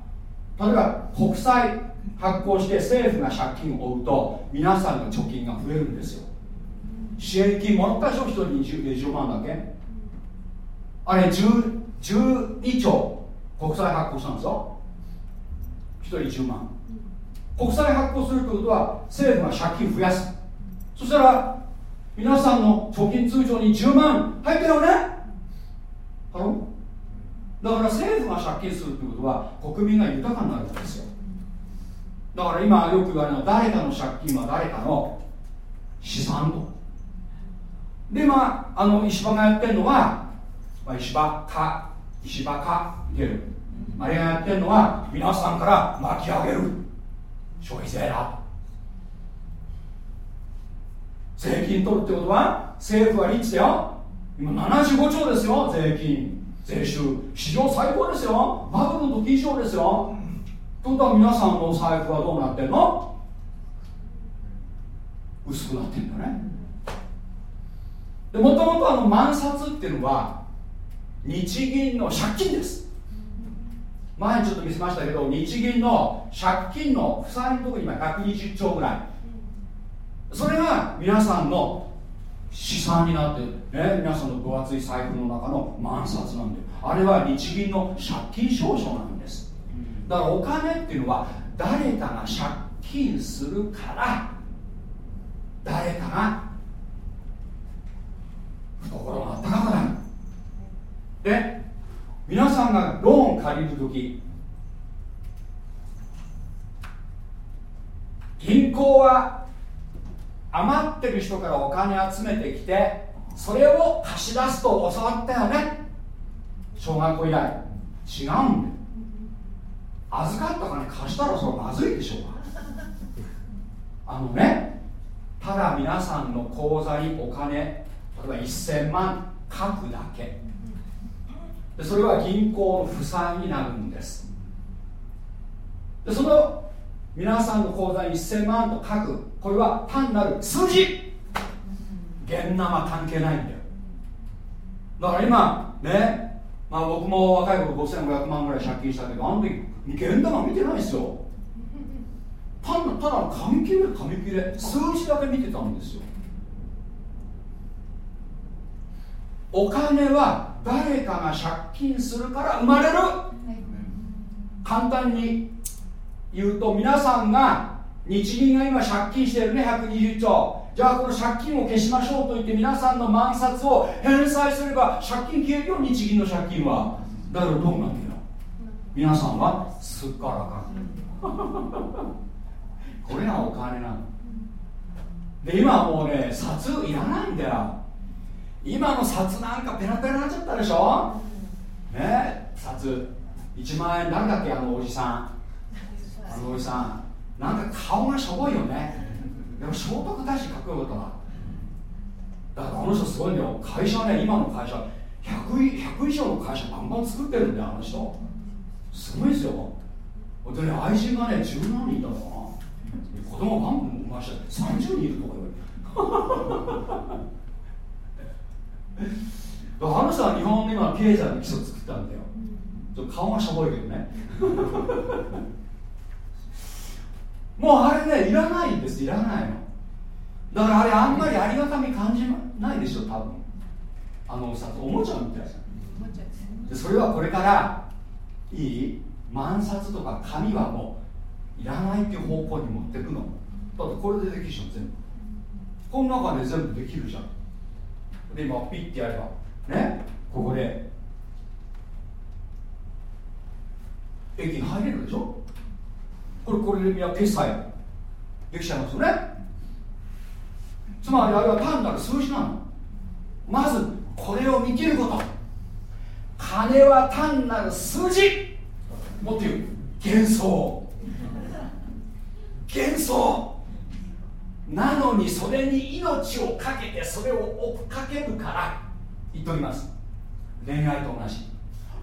例えば国債発行して政府が借金を負うと皆さんの貯金が増えるんですよ。支援金もらった人1人に 10, 10万だけ？あれ12兆国債発行したんですよ。1人10万。国債発行するということは政府が借金増やす。そしたら皆さんの貯金通帳に10万入ってるよね。だから政府が借金するということは国民が豊かになるんですよ。だから今よく言われるのは誰かの借金は誰かの資産と。でまああの石破がやってるのは、まあ、石破か石破かいけるあれがやってるのは皆さんから巻き上げる。消費税だ。税金取るってことは政府はリッチだよ。今75兆ですよ税金。税収。史上最高ですよ。バブルの時以上ですよ。ということは皆さんの財布はどうなってんの？薄くなってるんだね。でもともとあの万札っていうのは日銀の借金です。前にちょっと見せましたけど日銀の借金の負債のところに今120兆ぐらい。それが皆さんの資産になって、ね、皆さんの分厚い財布の中の万札なんであれは日銀の借金証書なんです。だからお金っていうのは誰かが借金するから誰かが懐があったかくなるで皆さんがローン借りる時銀行は余ってる人からお金集めてきてそれを貸し出すと教わったよね。小学校以来。違うんだよ。預かった金貸したらそれまずいでしょ。うあのねただ皆さんの口座にお金例えば1000万書くだけ。でそれは銀行の負債になるんです。でその皆さんの口座に1000万と書く。これは単なる数字。現生関係ないんだよ。だから今ねまあ僕も若い頃5500万ぐらい借金したけどあの時現玉見てないですよ。ただただ紙切れ紙切れ数字だけ見てたんですよ。お金は誰かが借金するから生まれる。簡単に言うと皆さんが日銀が今借金してるね120兆。じゃあこの借金を消しましょうと言って皆さんの万札を返済すれば借金消えるよ日銀の借金は。だからどうなんだ？よ皆さんはすっからかこれがお金なの。で今もうね札いらないんだよ。今の札なんかペラペラになっちゃったでしょ？ね札。1万円誰だっけあのおじさん。あのおじさん。なんか顔がしょぼいよね。でも聖徳太子かっこよかったな。だからこの人すごいんだよ。会社ね今の会社。100, 100以上の会社バンバン作ってるんだよあの人。すごいですよ。でね愛人がね十何人いたのかな。子供バンバン産まして30人いるとか言われあの人は日本の今経済の基礎作ったんだよ。顔がしょぼいけどね。もうあれねいらないんですいらないの。だからあれあんまりありがたみ感じないでしょ多分。あのさおもちゃみたいでそれはこれからいい万札とか紙はもういらないっていう方向に持ってくの。だってこれでできるじゃん全部。この中で全部できるじゃん。で今ピッてやればね？ここで。駅に入れるでしょ？これこれでみんな決済できちゃいますよね。つまりあれは単なる数字なの。まずこれを見切ること。金は単なる数字。もっと言う。幻想。幻想。なのにそれに命をかけてそれを追っかけるから。言っております。恋愛と同じ。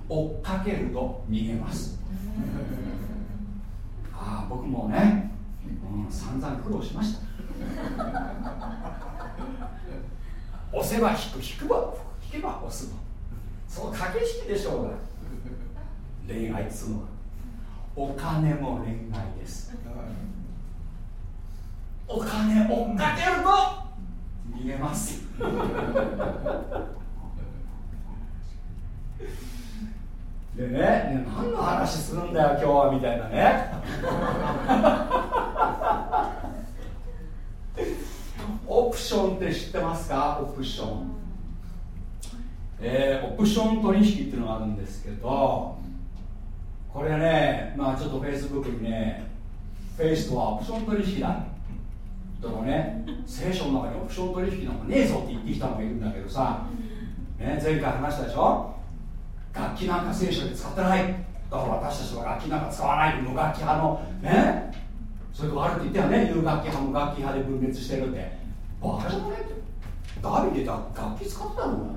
追っかけると逃げます。ああ僕もね、うん、散々苦労しました。[LAUGHS] 押せば引く引くば引けば押すのその駆け引きでしょうが。恋愛っつうのは。お金も恋愛です。お金追っかけると逃げます。でねね何の話するんだよ今日はみたいなね。[LAUGHS] オプションって知ってますか？オプション。えー、オプション取引っていうのがあるんですけどこれねまあちょっとフェイスブックにねフェイスとはオプション取引だだからね聖書の中にオプション取引なんかねえぞって言ってきたのがいるんだけどさ、ね、前回話したでしょ？楽器なんか聖書で使ってない。だから私たちは楽器なんか使わない。無楽器派の。ね？そういうとこあるって言ったよね。有楽器派無楽器派で分裂してるって。バカじゃないってダビデだ楽器使ってたの？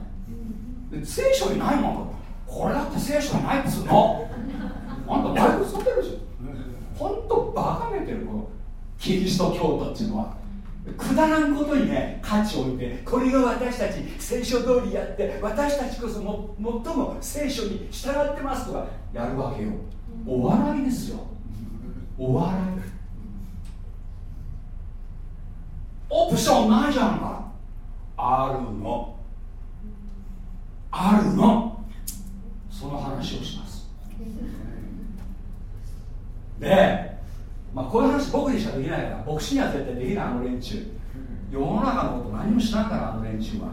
で聖書にないもん。これだって聖書にないっつうの。あんたバイブ使ってるでしょ本当バカげてるこのキリスト教徒っていうのはくだらんことにね価値を置いてこれが私たち聖書通りやって私たちこそも最も聖書に従ってますとかやるわけよ。お笑いですよ。お笑い。オプションないじゃんか。あるの。あるの。その話をします。でまあ、こういう話僕にしかできないから牧師には絶対できないあの連中。世の中のこと何も知らんからあの連中は。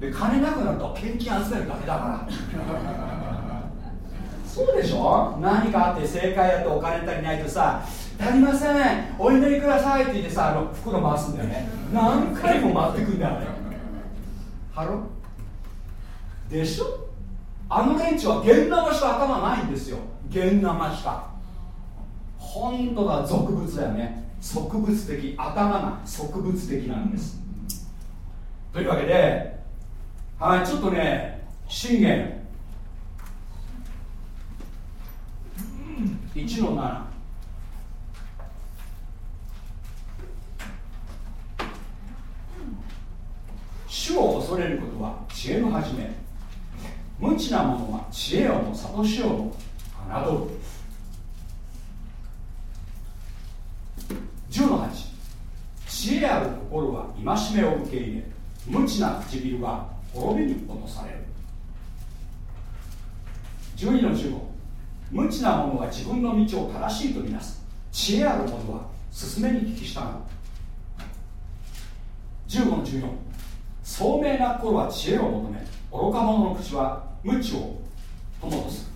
で金なくなると献金集めるだけだから。[LAUGHS] そうでしょ？何かあって正解やってお金足りないとさ足りません。お祈りくださいって言ってさあの袋回すんだよね。何回も回ってくんだよあれ。ハロでしょ？あの連中は現生しか頭ないんですよ。現生しか。本当だ俗物だよね。植物的頭が植物的なんです。というわけではいちょっとね信玄。1の7主を恐れることは知恵の始め。無知な者は知恵をも悟しようも侮る。10の8知恵ある心は戒めを受け入れ無知な唇は滅びに落とされる。12の15無知な者は自分の道を正しいとみなす。知恵ある者は進めに聞き従う。15の14聡明な心は知恵を求め愚か者の口は無知を友とす。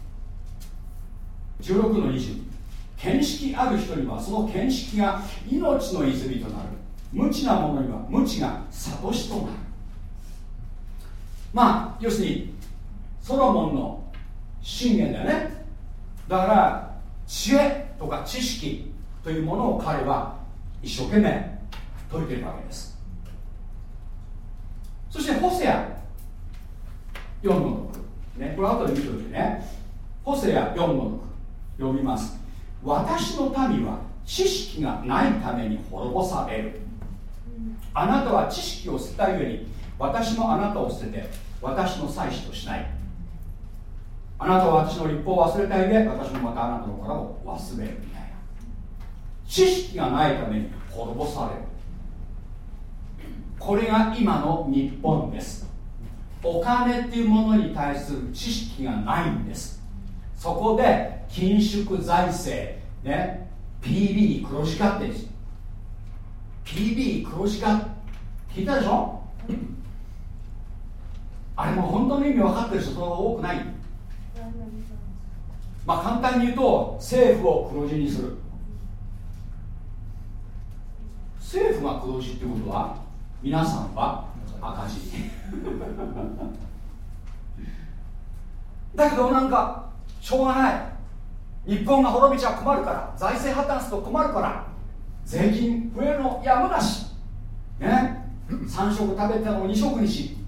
る16の20見識ある人にはその見識が命の泉となる無知な者には無知が悟しとなるまあ要するにソロモンの信玄だよねだから知恵とか知識とい。うものを彼は一生懸命解い。てい。るわけですそしてホセア4の6、ね、これ後で見ておい。てねホセア4の6読みます私の民は知識がないために滅ぼされる。あなたは知識を捨てたゆえに私もあなたを捨てて私の祭司としない。あなたは私の立法を忘れたゆえ私もまたあなたのからを忘れるみたいな。知識がないために滅ぼされる。これが今の日本です。お金っていうものに対する知識がないんです。そこで緊縮財政ね PB 黒字化って PB 黒字化。聞いたでしょ？あれも本当の意味分かってる人その多くない。まあ簡単に言うと政府を黒字にする。政府が黒字ってことは皆さんは赤字。[LAUGHS] だけどなんかしょうがない。日本が滅びちゃ困るから。財政破綻すると困るから。税金増えるのやむなし。ね。3食食べてたの2食にし。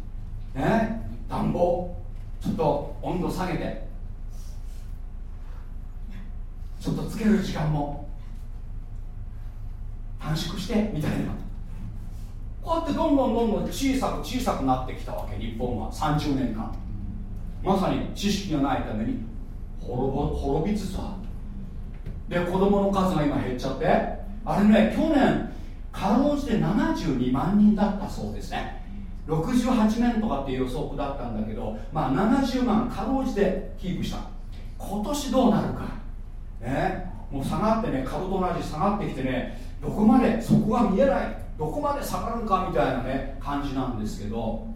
ね。暖房。ちょっと温度下げて。ちょっとつける時間も。短縮してみたいな。こうやってどんどんどんどん小さく小さくなってきたわけ日本は。30年間。まさに知識がないために。滅ぼ滅びつつある。で子供の数が今減っちゃってあれね去年かろうじて72万人だったそうですね。68年とかっていう予測だったんだけどまあ70万かろうじてキープした。今年どうなるか。ねもう下がってね株と同じ下がってきてねどこまでそこが見えない。どこまで下がるかみたいなね感じなんですけど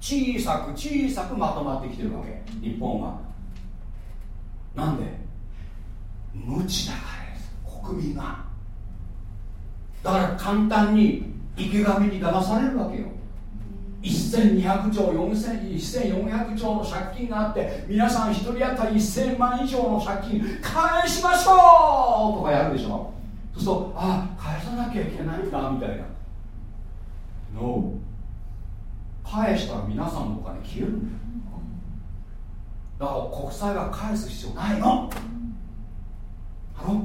小さく小さくまとまってきてるわけ日本は。なんで？無知だからです。国民が。だから簡単に池上に騙されるわけよ。1200兆1400兆の借金があって皆さん1人当たり1000万以上の借金返しましょうとかやるでしょ。そうするとあ返さなきゃいけないんだみたいな。No 返したら皆さんのお金消えるんだよ。だから国債は返す必要ないの。ハロ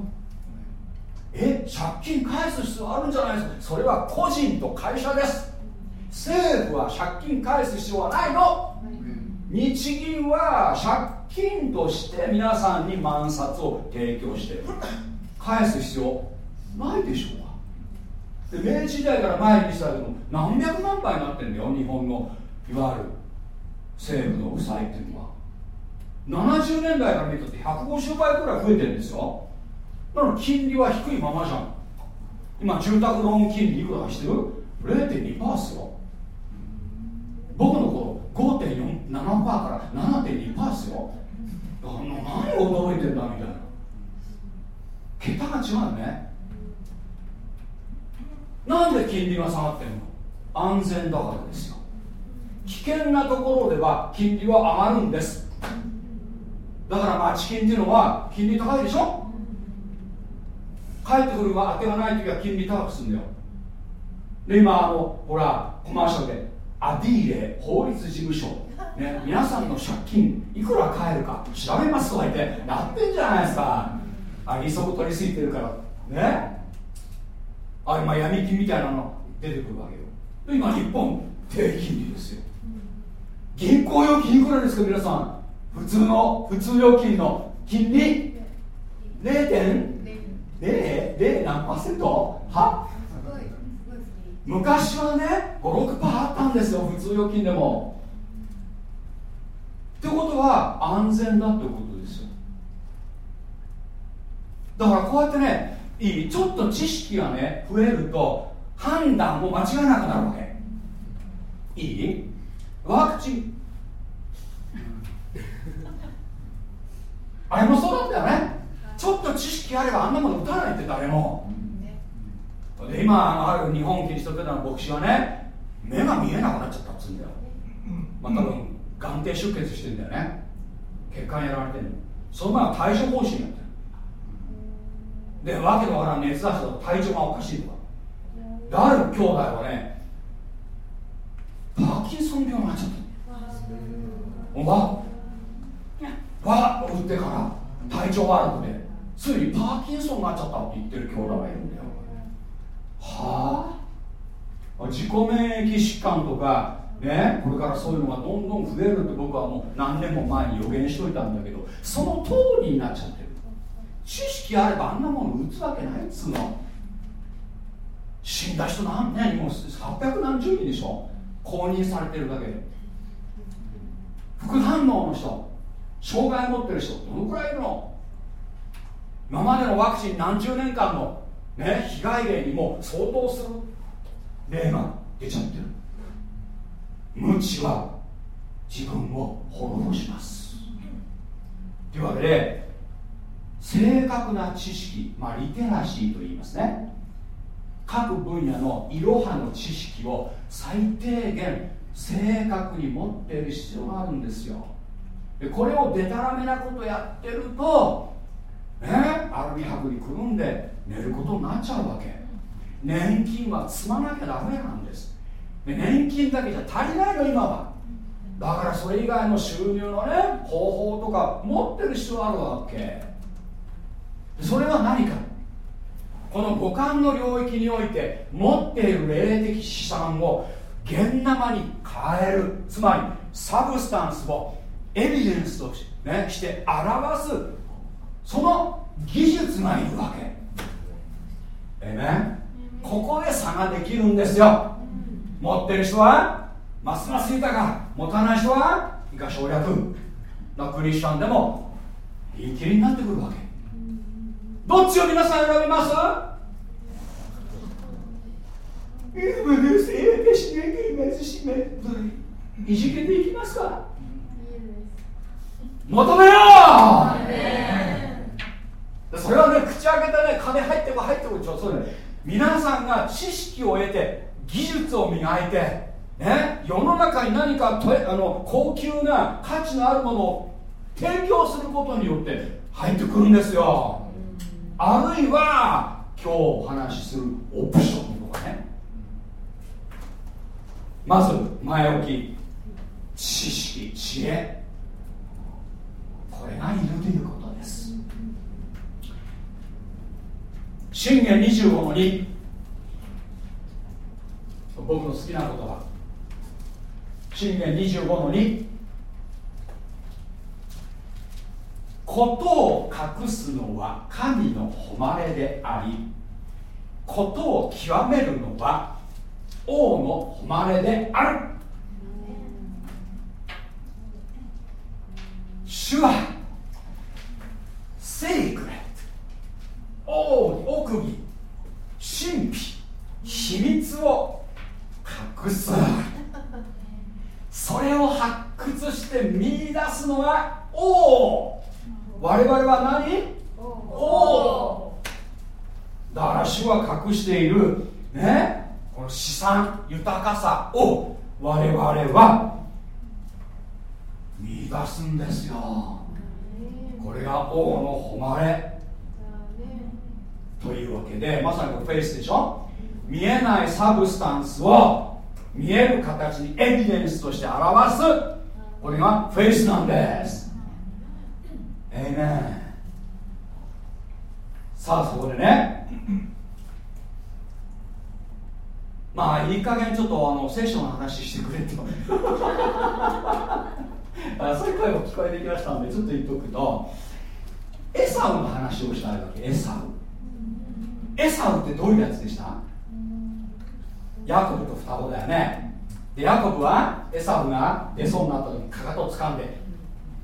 え？借金返す必要あるんじゃないですか？それは個人と会社です。政府は借金返す必要はないの。日銀は借金として皆さんに万札を提供して返す必要ないでしょうで明治時代から前にしたけど何百万倍になってんだよ日本のいわゆる政府の負債っていうのは。70年代から見ると150倍くらい増えてるんですよ。だから金利は低いままじゃん。今住宅ローン金利いくらかしてる ?0.2% ですよ。僕の頃5.47%から7.2%ですよ。何驚いてんだみたいな。桁が違うね。なんで金利が下がってんの？安全だからですよ。危険なところでは金利は上がるんです。だから町金っていうのは金利高いでしょ？帰ってくるが当てがない時は金利高くするんだよ。で今あのほらコマーシャルでアディーレ法律事務所、ね、皆さんの借金いくら返るか調べますとか言ってやってんじゃないですか。あ利息取りすぎてるから。ね。あ今闇金みたいなの出てくるわけよ。で今日本低金利ですよ。銀行預金いくらですか皆さん？普通の普通預金の金利？0.0何パーセント？は？昔はね56%あったんですよ普通預金でも。ってことは安全だってことですよ。だからこうやってねいいちょっと知識がね増えると判断も間違いなくなるわけ。いい？ワクチン。あれもそうだったよね。ちょっと知識あればあんなもの打たないって誰も。で今ある日本キリスト教団の牧師がね目が見えなくなっちゃったっつうんだよ。まあ多分眼底出血してんだよね。血管やられてるの。その前は対処方針やってるでわけのわからん熱出したと体調がおかしいとか。である兄弟はねパーキンソン病になっちゃったわわ打ってから体調悪くてついにパーキンソンになっちゃったって言ってる兄弟がいるんだよ。はあ？自己免疫疾患とかねこれからそういうのがどんどん増えるって僕はもう何年も前に予言しといたんだけどその通りになっちゃってる。知識あればあんなもの打つわけないっつうの。死んだ人何年もう800何十人でしょ。公認されてるだけ。で副反応の人。障害持ってる人どのくらいいるの？今までのワクチン何十年間の、ね、被害例にも相当する例が出ちゃってる。無知は自分を滅ぼします。というわけで正確な知識、まあ、リテラシーと言いますね。各分野のいろはの知識を最低限正確に持っている必要があるんですよ。これをでたらめなことやってるとねアルミ箔にくるんで寝ることになっちゃうわけ。年金は積まなきゃダメなんです。で年金だけじゃ足りないの今は。だからそれ以外の収入のね方法とか持ってる必要あるわけ。それは何か。この五感の領域において持っている霊的資産を現生に変える。つまりサブスタンスをエビデンスとして,、ね、して表すその技術がいるわけ。えめここで差ができるんですよ。持ってる人はますます豊か持たない人は以下省略。のクリスチャンでも言い切りになってくるわけ。どっちを皆さん選びます？いしなきゃいますしめいじけていきますか？求めよう。それはね口開けてね金入ってこ入ってこいそうね皆さんが知識を得て技術を磨いて、ね、世の中に何かとあの高級な価値のあるものを提供することによって入ってくるんですよ。あるいは今日お話しするオプションとかね。まず前置き知識知恵。これがいるということです。信玄25の2僕の好きな言葉。信玄25の2ことを隠すのは神の誉れでありことを極めるのは王の誉れである。主はセイクレット王奥義神秘秘密を隠す。それを発掘して見出すのは王。我々は何？王。だから主は隠している。ね？この資産豊かさを。我々は見出すんですよ。これが王の誉れ。というわけでまさにフェイスでしょ？見えない substance を見える形にエビデンスとして表すこれがフェイスなんです。えいねさあそこでねまあいい加減ちょっとあの聖書の話してくれってあそういう声も聞こえてきましたのでちょっと言っとくとエサウの話をしたいわけエサウ。エサウってどういうやつでした？ヤコブと双子だよね。でヤコブはエサウが出そうになった時にかかとを掴んで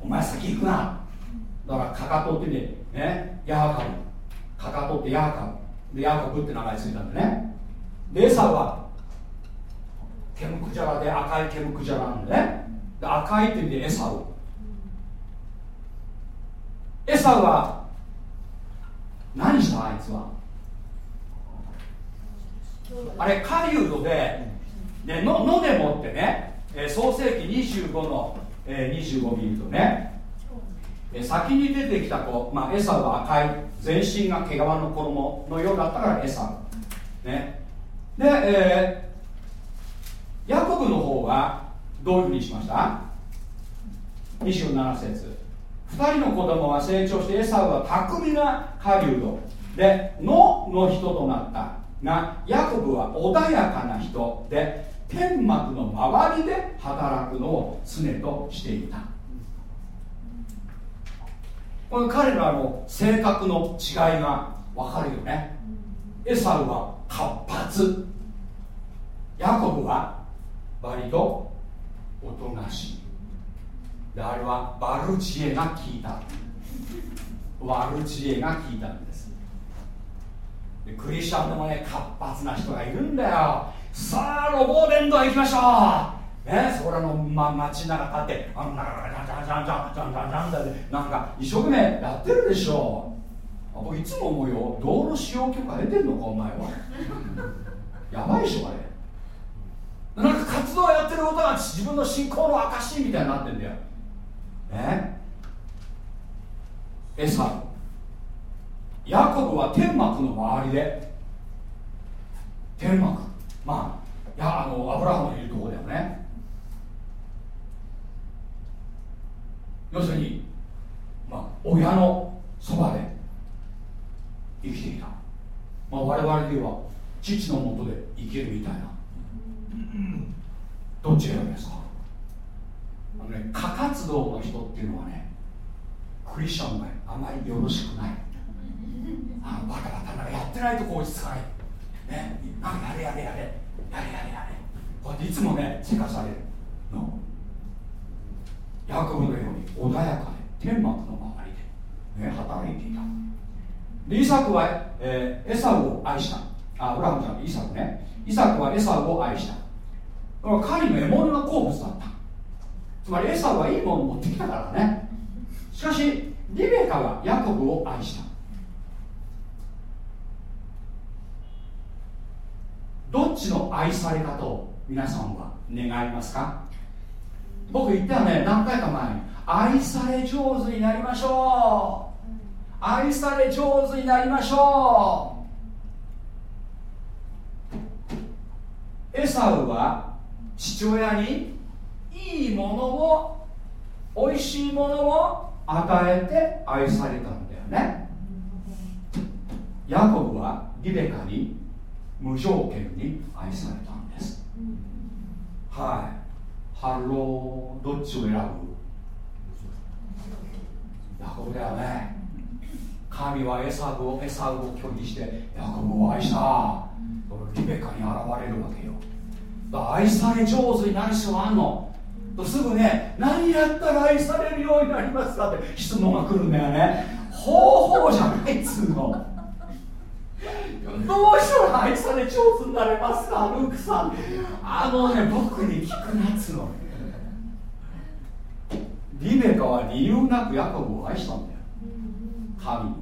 お前先行くな。だからかかとってねねヤーカブ。かかとってヤーカブ。でヤコブって名前ついたんでね。でエサウはケムクジャラで赤いケムクジャラなんでね。赤いって意味でエサウエサウは何したあいつは？あれ狩人ででののでもってね、えー、創世紀25の、えー、25見るとね、えー、先に出てきた子、まあ、エサウは赤い全身が毛皮の衣のようだったからエサ。ウ、ね、で、えー、ヤコブの方はどういうふうにしました？27節。2人の子供は成長してエサウは巧みな狩人で野の人となったがヤコブは穏やかな人で天幕の周りで働くのを常としていた。この彼らの性格の違いが分かるよね。エサウは活発。ヤコブは割とおとなし。いであれはバルチエが聞いた。バルチエが聞いたんです。でクリスチャンでもね活発な人がいるんだよ。さあロボーデンド行きましょう。ねそこらの、ま、街中立ってあの中からジャンジャンジャンジャンジャンジャンジャンでなんか一生懸命やってるでしょ僕いつも思うよ道路使用許可得てんのかお前はやばいでしょあれなんか活動やってることが自分の信仰の証みたいになってんだよ。ねエサ。ヤコブは天幕の周りで。天幕。まあやあのアブラハムのいるところだよね。要するに、まあ、親のそばで生きていた、まあ、我々で言えば父のもとで生きるみたいな。どっち選びですか？あのね過活動の人っていうのはねクリスチャンがあまりよろしくない。あバタバタなんかやってないとこ落ち着かない。ねなんかやれやれやれ。やれやれやれ。こうやっていつもねせかされるの。ヤコブのように穏やかで天幕の周りで、ね、働いていた。でイサクは、えー、エサウを愛した。あブラムじゃなイサクね。イサクはエサウを愛した。彼の獲物が好物だった。つまりエサウはいいものを持ってきたからね。しかしリベカはヤコブを愛した。どっちの愛され方を皆さんは願いますか？僕言ったよね何回か前に。愛され上手になりましょう。愛され上手になりましょう。エサウは父親にいいものをおいしいものを与えて愛されたんだよね。ヤコブはリベカに無条件に愛されたんです。はい。 Hello。どっちを選ぶ？ヤコブだよね。神はエサブをエサウを拒否してヤコブを愛した。リベカに現れるわけよ。愛され上手になる必要あんの。とすぐね何やったら愛されるようになりますかって質問が来るんだよね。方法じゃないっつうの。どうしたら愛され上手になれますかルークさん。あのね僕に聞くなっつうの。リベカは理由なくヤコブを愛したんだよ。神の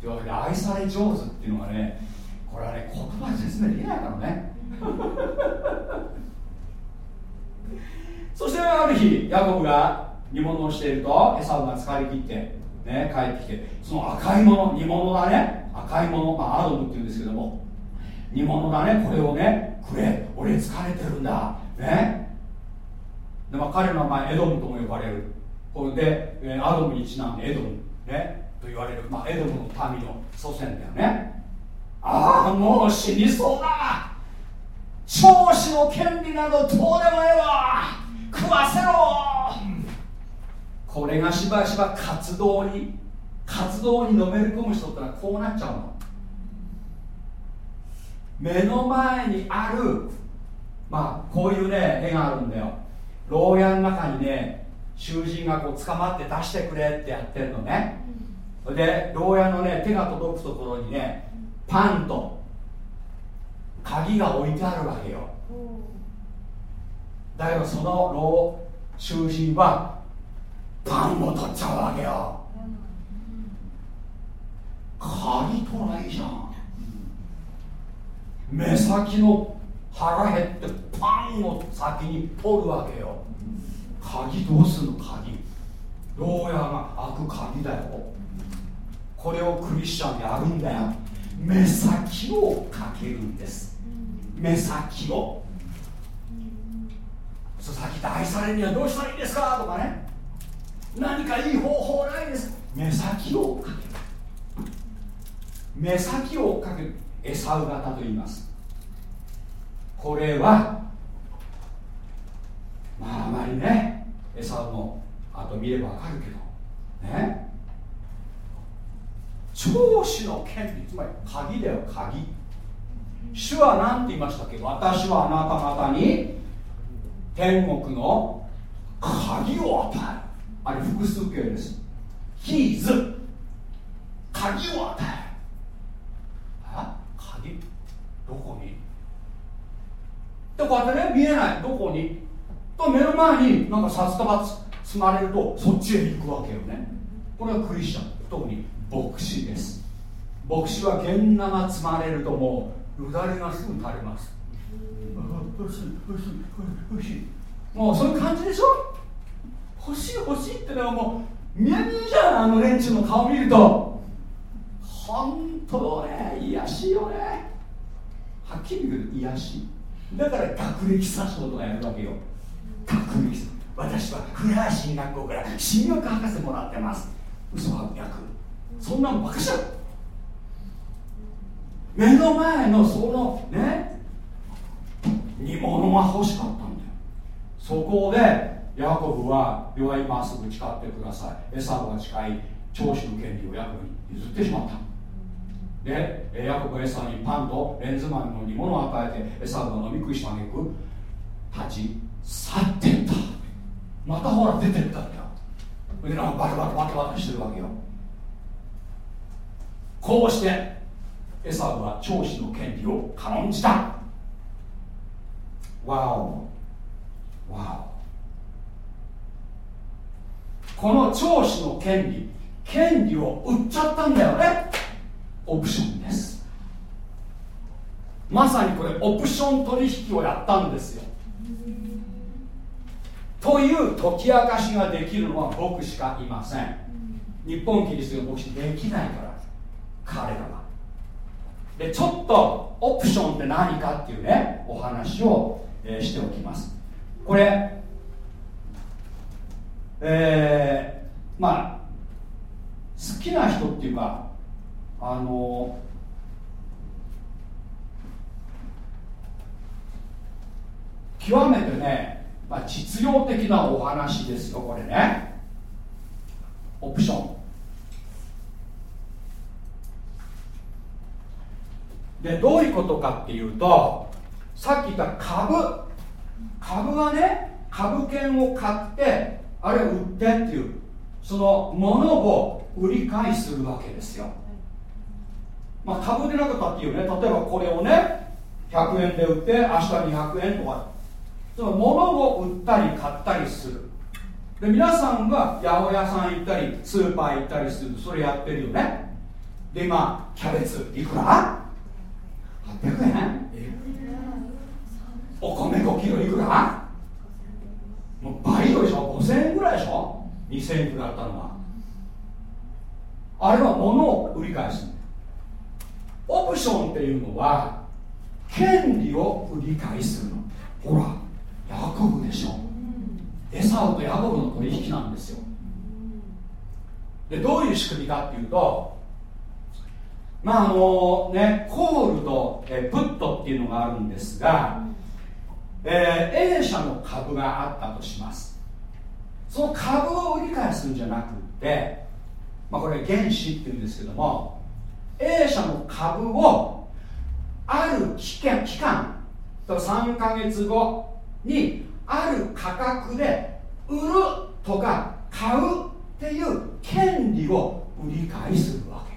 というわけで愛され上手っていうのはねこれはね言葉で説明できないからね。[LAUGHS] そしてある日ヤコブが煮物をしているとエサウが疲れ切ってね帰ってきてその赤いもの煮物だね。赤いもの、まあ、アドムっていうんですけども。煮物だね。これをねくれ。俺疲れてるんだ。ね。で、まあ、彼の名前エドムとも呼ばれる。これでアドムにちなんでエドム。ね。と言われる、まあ、エドムの民の祖先だよね。ああもう死にそうだ。長子の権利などどうでもええわ。食わせろ。これがしばしば活動に活動にのめり込む人ってのはこうなっちゃうの。目の前にあるまあこういうね絵があるんだよ。牢屋の中にね囚人がこう捕まって出してくれってやってるのね。で牢屋のね手が届くところにねパンと鍵が置いてあるわけよ。だけどその牢囚人はパンを取っちゃうわけよ。鍵取らいいじゃん。目先の腹減ってパンを先に取るわけよ。鍵どうするの鍵。牢屋が開く鍵だよ。これをクリスチャンでやるんだよ目先をかけるんです。目先を。そ先で愛されるにはどうしたらいいですか？とかね。何かいい方法ないです。目先をかける。目先をかける。エサウ型と言います。これはまああまりねエサウのあと見ればわかるけどね。長子の権利つまり鍵だよ鍵。主は何て言いましたっけ？私はあなた方に天国の鍵を与える。あれ複数形です。He is 鍵を与える。あ鍵？どこに？でこうやってね見えない。どこに？と目の前になんか札束積まれるとそっちへ行くわけよね。これはクリスチャン。特に？牧師です。牧師は現生積まれるともうよだれがすぐ垂れます。もうそういう感じでしょ？欲しい欲しいってのはもう見え見えじゃんあの連中の顔見ると。本当ね癒しいよね。はっきり言う癒し。だから学歴詐称とかやるわけよ。学歴私は古橋進学校から進学博士もらってます。嘘は役そんなのバカじゃ目の前のそのね煮物が欲しかったんだよ。そこでヤコブは弱い今すぐ誓ってください。エサウが誓い長子の権利をヤコブに譲ってしまったでヤコブはエサにパンとレンズマンの煮物を与えてエサウが飲み食いしたげく立ち去ってった。またほら出てったんだよ。でなんかバタバタバタバタしてるわけよ。こうしてエサウは長子の権利を軽んじた。わおわおこの長子の権利権利を売っちゃったんだよね。オプションです。まさにこれオプション取引をやったんですよ。という解き明かしができるのは僕しかいません。日本キリストの牧師できないから彼らはでちょっとオプションって何かっていうねお話を、えー、しておきます。これえー、まあ好きな人っていうかあの極めてね、まあ、実用的なお話ですよこれね。オプション。でどういうことかっていうとさっき言った株。株はね株券を買ってあれ売ってっていうそのものを売り買いするわけですよ。まあ株でなかったっていうね例えばこれをね100円で売って明日200円とか。その物を売ったり買ったりする。で皆さんは八百屋さん行ったりスーパー行ったりする。それやってるよね。で今キャベツいくら？800円？お米5キロいくら？もう倍以上でしょ？5000円ぐらいでしょ？2000円くらいあったのは。あれは物を売り返す。オプションっていうのは権利を売り買いすの。ほらヤコブでしょ。エサウとヤコブの取引なんですよ。でどういう仕組みかっていうとまああのねコールとえプットっていうのがあるんですが、えー、A 社の株があったとします。その株を売り買いするんじゃなくて、まあ、これ原資っていうんですけども A 社の株をある期間期間3ヶ月後にある価格で売るとか買うっていう権利を売り買いするわけ。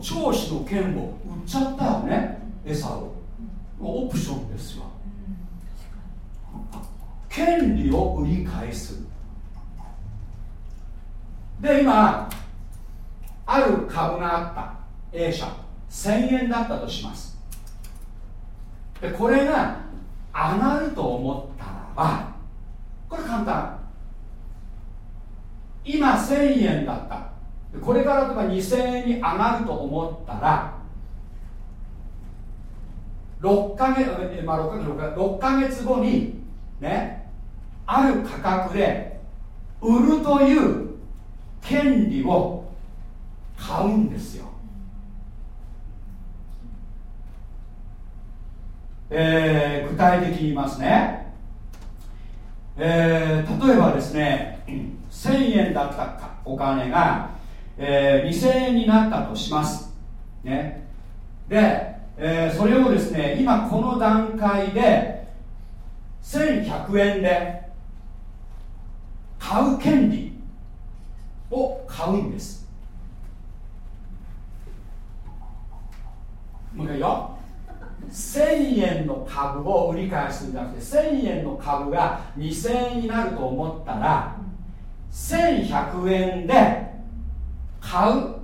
長子の剣を売っちゃったよね。餌を。オプションですよ。権利を売り買いす。で今ある株があった。A 社。1000円だったとします。でこれが上がると思ったらばこれ簡単。今1000円だった。これからとか2000円に上がると思ったら6ヶ月、まあ、6, ヶ月6ヶ月後にねある価格で売るという権利を買うんですよ。えー、具体的に言いますね、えー、例えばですね1000円だったお金が、えー、2000円になったとします、ね、で、えー、それをですね今この段階で1100円で買う権利を買うんです。もう一回よ1000円の株を売り買いすんじゃなくて1000円の株が2000円になると思ったら1100円で買う。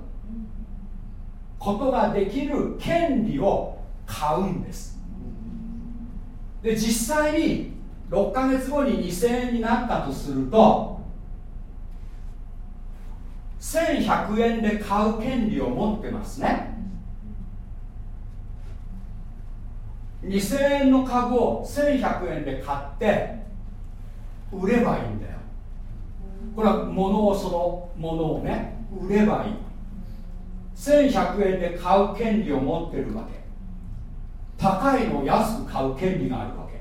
ことができる権利を買うんです。で実際に6ヶ月後に2000円になったとすると1100円で買う権利を持ってますね。2000円の株を1100円で買って売ればいいんだよ。これは物をそのものをね売ればいい。1100円で買う権利を持ってるわけ。高いのを安く買う権利があるわけ。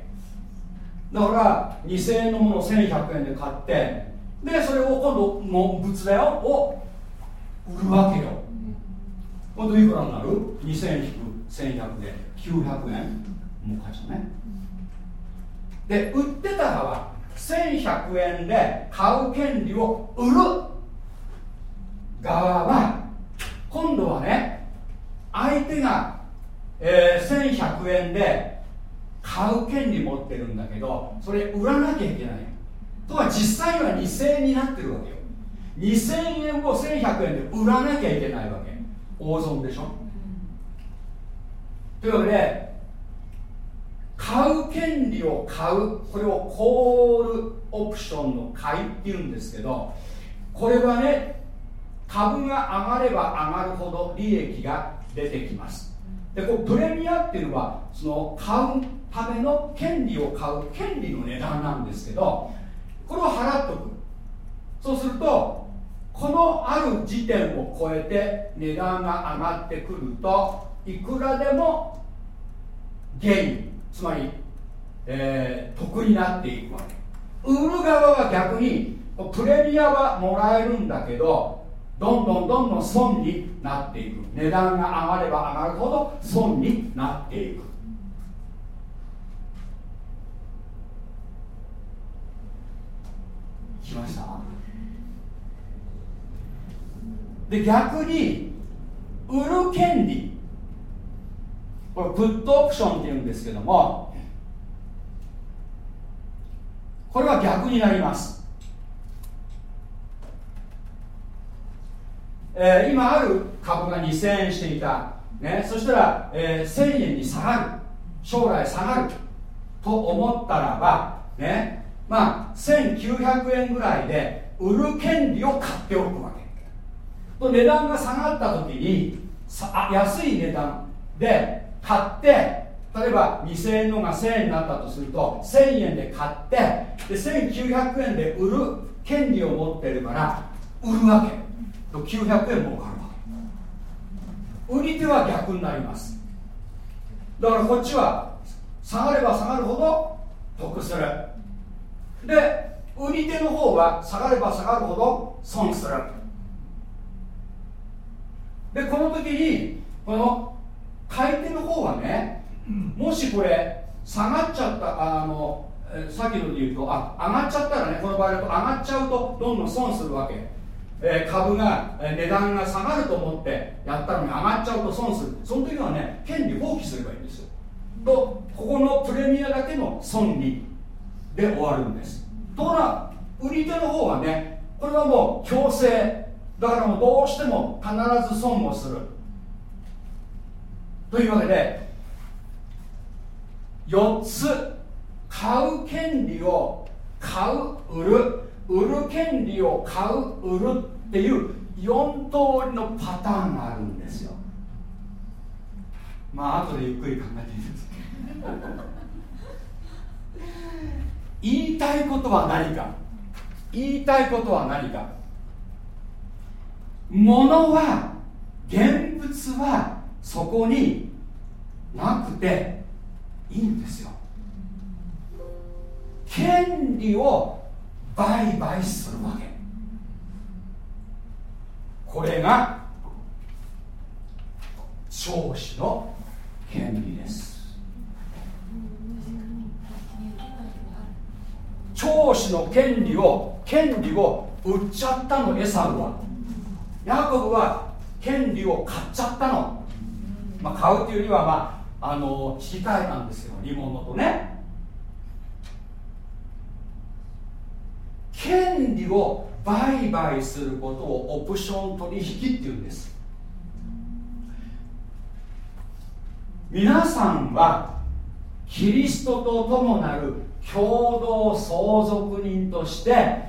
だから2000円のものを1100円で買ってでそれを今度も物だよを売るわけよ。今度いくらになる ?2000-1100 で。900円。もう会社ね。で売ってた側1100円で買う権利を売る。側は今度はね相手が、えー、1100円で買う権利持ってるんだけどそれ売らなきゃいけない。とは実際は2000円になってるわけよ。2000円を1100円で売らなきゃいけないわけ。大損でしょ。うというわけで買う権利を買うこれをコールオプションの買いっていうんですけどこれはね株が上がれば上がるほど利益が出てきます。でこうプレミアっていうのはその買うための権利を買う権利の値段なんですけどこれを払っとく。そうするとこのある時点を超えて値段が上がってくるといくらでもゲインつまり、えー得になっていくわけ。売る側は逆にプレミアはもらえるんだけどどんどんどんどん損になっていく。値段が上がれば上がるほど損になっていく。きました？で逆に売る権利。これプットオプションっていうんですけどもこれは逆になります、えー今ある株が2000円していた、ね、そしたら、えー1000円に下がる。将来下がると思ったらばね。まあ1900円ぐらいで売る権利を買っておくわけ。と値段が下がった時にさあ安い値段で買って例えば2000円のが1000円になったとすると1000円で買ってで1900円で売る権利を持ってるから売るわけ。と900円儲かるわけ売り手は逆になります。だからこっちは下がれば下がるほど得する。で売り手の方は下がれば下がるほど損する。でこの時にこの買い手の方はねもしこれ下がっちゃったあのえーさっきので言うとあ上がっちゃったらねこの場合だと上がっちゃうとどんどん損するわけ、えー株が、えー値段が下がると思ってやったのに上がっちゃうと損する。その時はね権利放棄すればいいんですよ。とここのプレミアだけの損にで終わるんです。ところが売り手の方はねこれはもう強制。だからもうどうしても必ず損をする。というわけで4つ買う権利を買う売る。売る権利を買う売るっていう4通りのパターンがあるんですよ。まあ後でゆっくり考えてみてください言いたいことは何か。言いたいことは何か。物は現物はそこになくていいんですよ。権利を売買するわけ。これが長子の権利です。長子の権利を権利を売っちゃったのエサウは。ヤコブは権利を買っちゃったの、まあ、買うっていうよりはまああの引き換えたんですよ。リモのとね。権利を売買することをオプション取引っていうんです。皆さんはキリストと共なる共同相続人として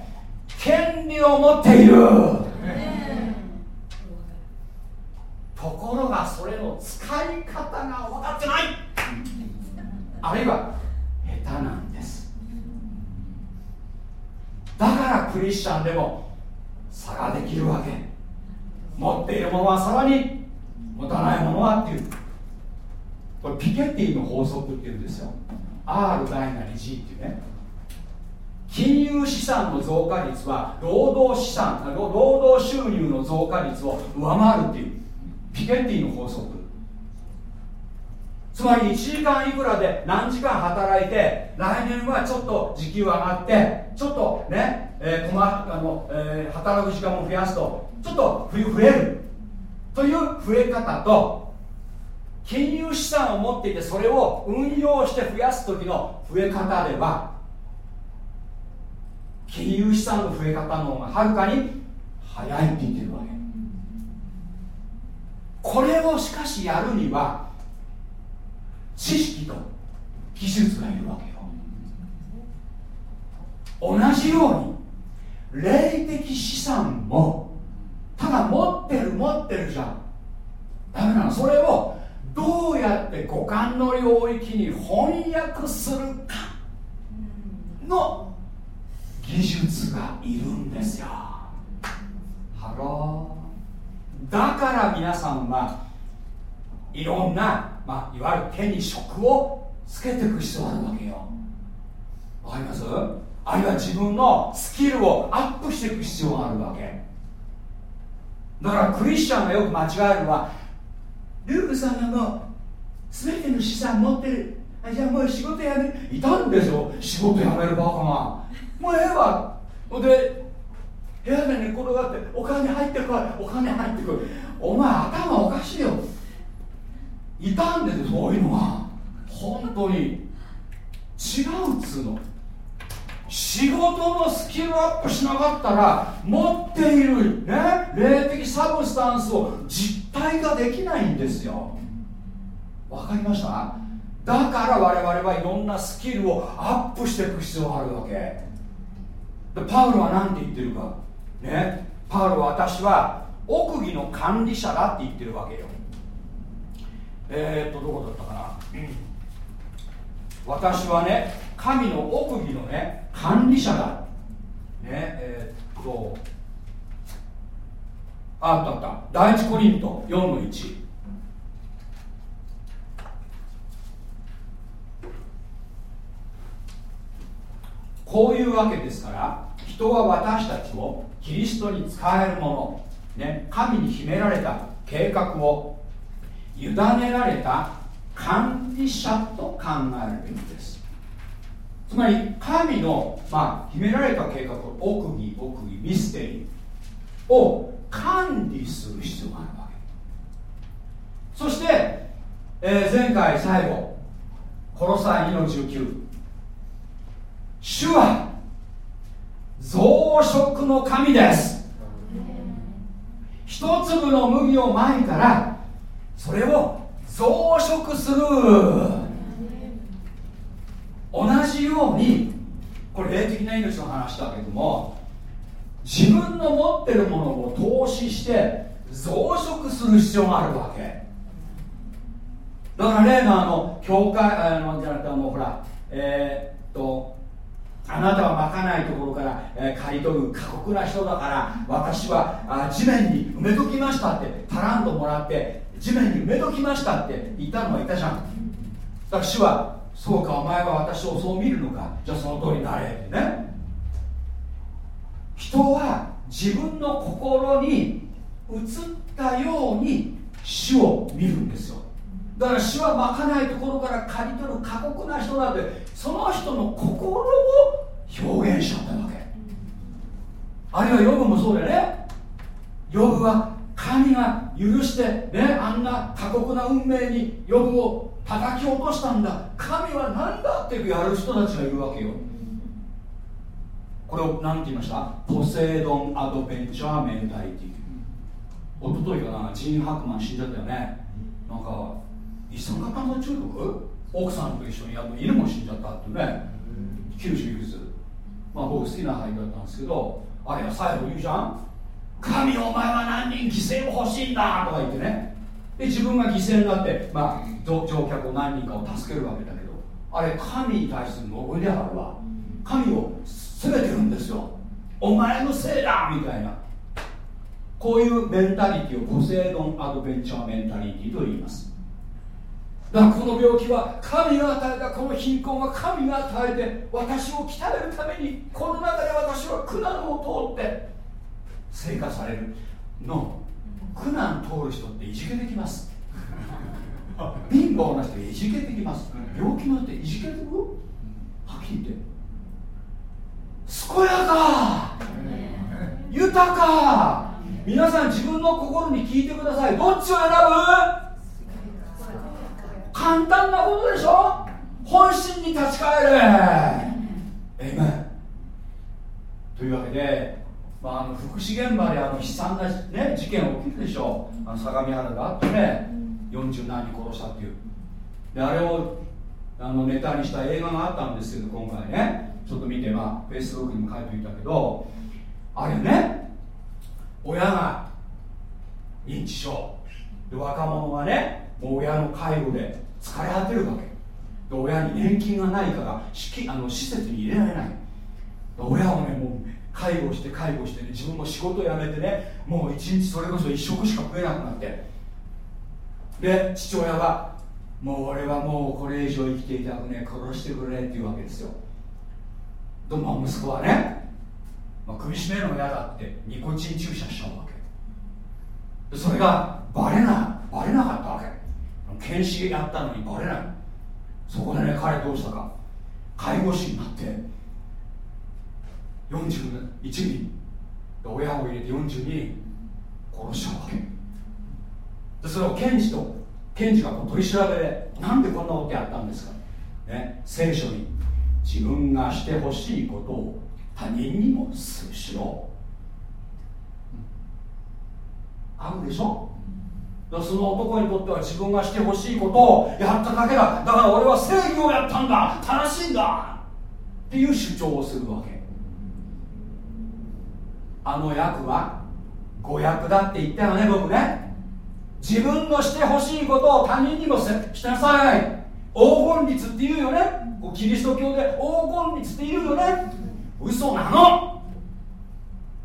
権利を持っている。ところがそれの使い方が分かってない。あるいは下手なんです。だからクリスチャンでも差ができるわけ。持っているものはさらに持たないものはっていう。これピケティの法則っていうんですよ。R 大なり G っていうね。金融資産の増加率は労働資産労働収入の増加率を上回るっていう。ピケティの法則。つまり1時間いくらで何時間働いて来年はちょっと時給上がってちょっとね、えー、困あのえー働く時間も増やすとちょっと冬増える。という増え方と金融資産を持っていてそれを運用して増やす時の増え方では金融資産の増え方の方がはるかに早いって言ってるわけ。これをしかしやるには知識と技術がいるわけよ。同じように霊的資産もただ持ってる持ってるじゃん。ダメなの。それをどうやって五感の領域に翻訳するかの技術がいるんですよ。 Hello。だから皆さんはいろんな、まあ、いわゆる手に職をつけていく必要があるわけよ。わかります？あるいは自分のスキルをアップしていく必要があるわけ。だからクリスチャンがよく間違えるのはルークさんがもう全ての資産持ってるあじゃあもう仕事辞めるいたんですよ仕事辞めるバカが。もうええわ。ほんで部屋で寝転がってお金入ってこいお金入ってこい。お前頭おかしいよ。いたんですそういうのが本当に。違うっつうの。仕事のスキルアップしなかったら持っている、ね、霊的サブスタンスを実体化できないんですよ。わかりました？だから我々はいろんなスキルをアップしていく必要があるわけ。でパウロは何て言ってるか。ね。パウロは私は奥義の管理者だって言ってるわけよ。えー、っとどこだったかな、私はね神の奥義のね管理者だ。ねえー、っとあったあった。第一コリント4の1こういうわけですから人は私たちをキリストに使えるもの、ね、神に秘められた計画を委ねられた管理者と考えるべきです。つまり神の、まあ、秘められた計画奥義奥義ミステリーを管理する必要があるわけ。そして、えー、前回最後コロサイ2の19主は増殖の神です。一粒の麦をまいたらそれを増殖する。同じようにこれ霊的な命の話だけども自分の持ってるものを投資して増殖する必要があるわけ。だから例のあの教会あのじゃなくてあのほらえー、っとあなたはまかないところから、えー、刈り取る過酷な人だから私はあ地面に埋めときましたってタランともらって地面に埋めときましたって言ったのはいたじゃん。だから主はそうかお前は私をそう見るのか。じゃあその通りになれってね。人は自分の心に映ったように主を見るんですよ。だから主はまかないところから刈り取る過酷な人だってその人の心を表現しちゃったわけ。あるいはヨブもそうだよね。ヨブは神が許してねあんな過酷な運命にヨブを叩き落としたんだ。神は何だってやる人たちがいるわけよ。これを何て言いました？ポセイドン・アドベンチャー・メンタリティ。おとといかな？ジン・ハクマン死んじゃったよね。なんか一酸化炭素中毒？奥さんと一緒にやっ犬も死んじゃったってね。90いくつまあ僕好きな俳優だったんですけどあれは最後言うじゃん。神お前は何人犠牲を欲しいんだとか言ってね。で自分が犠牲になって、まあ、乗客を何人かを助けるわけだけどあれ神に対する呪いであるわ。神を責めてるんですよ。お前のせいだみたいな。こういうメンタリティをポセイドンアドベンチャーメンタリティと言います。だからこの病気は神が与えたこの貧困は神が与えて私を鍛えるためにこの中で私は苦難を通って生活されるの。苦難通る人っていじけてきます。貧乏な人いじけてきます。病気なんていじけてく？はっきり言って。健やか。豊か。皆さん自分の心に聞いてください。どっちを選ぶ？簡単なことでしょ？本心に立ち返るえというわけでまあ、あの福祉現場であの悲惨な、ね、事件起きるでしょあの相模原があってね40何人殺したっていう。であれをあのネタにした映画があったんですけど今回ね。ちょっと見てまあフェイスブックにも書いておいたけどあれね親が認知症。で若者がねもう親の介護で疲れ果てるわけ。で親に年金がないからあの施設に入れられない。親をねもう介護して介護してね自分も仕事辞めてねもう一日それこそ一食しか食えなくなって。で父親はもう俺はもうこれ以上生きていたくね殺してくれっていうわけですよ。でも息子はね、まあ、首絞めるの嫌だってニコチン注射しちゃうわけ。それがバレないバレなかったわけ。検視やったのにバレない。そこでね彼どうしたか。介護士になって41人。親を入れて42人殺しちゃうわけ。でそれを検事と検事がこう取り調べでなんでこんなことやったんですか、ね、聖書に。自分がしてほしいことを他人にもするしろ。あるでしょ？その男にとっては自分がしてほしいことをやっただけだ。だから俺は正義をやったんだ。正しいんだ。っていう主張をするわけ。あの役は誤役だって言ったよね僕ね。自分のしてほしいことを他人にもしなさい。黄金律って言うよね。キリスト教で黄金律って言うよね。嘘なの。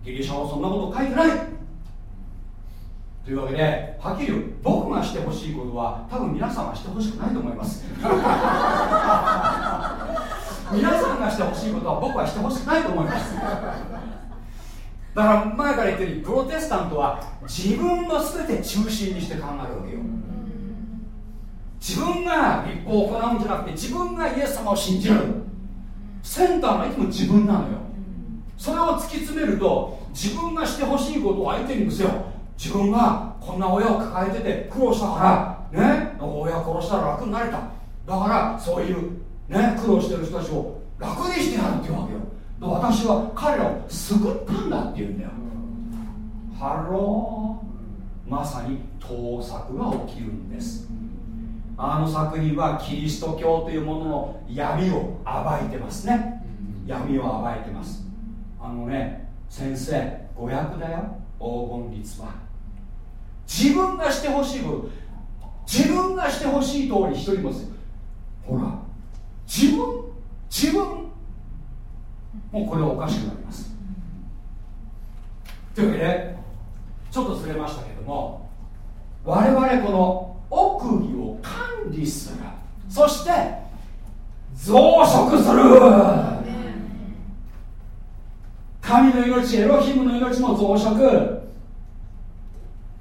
ギリシャはそんなこと書いてない。というわけではっきり言う。僕がしてほしいことは多分皆さんはしてほしくないと思います。[LAUGHS] 皆さんがしてほしいことは僕はしてほしくないと思います。だから前から言ってるようにプロテスタントは自分の全て中心にして考えるわけよ。自分が立法を行うんじゃなくて自分がイエス様を信じる。センターはいつも自分なのよ。それを突き詰めると自分がしてほしいことを相手に見せよう。自分がこんな親を抱えてて苦労したからね親を殺したら楽になれた。だからそういうね苦労してる人たちを楽にしてやるっていうわけよ。私は彼らを救ったんだっていうんだよ。ハロー。まさに盗作が起きるんです。あの作品はキリスト教というものの闇を暴いてますね。闇を暴いてます。あのね先生誤訳だよ。黄金律は。自分がしてほしいこと。自分がしてほしい通り人にもほら自分自分もうこれはおかしくなります。というわけでちょっとずれましたけども我々この奥義を管理する。そして増殖する。神の命エロヒムの命も増殖。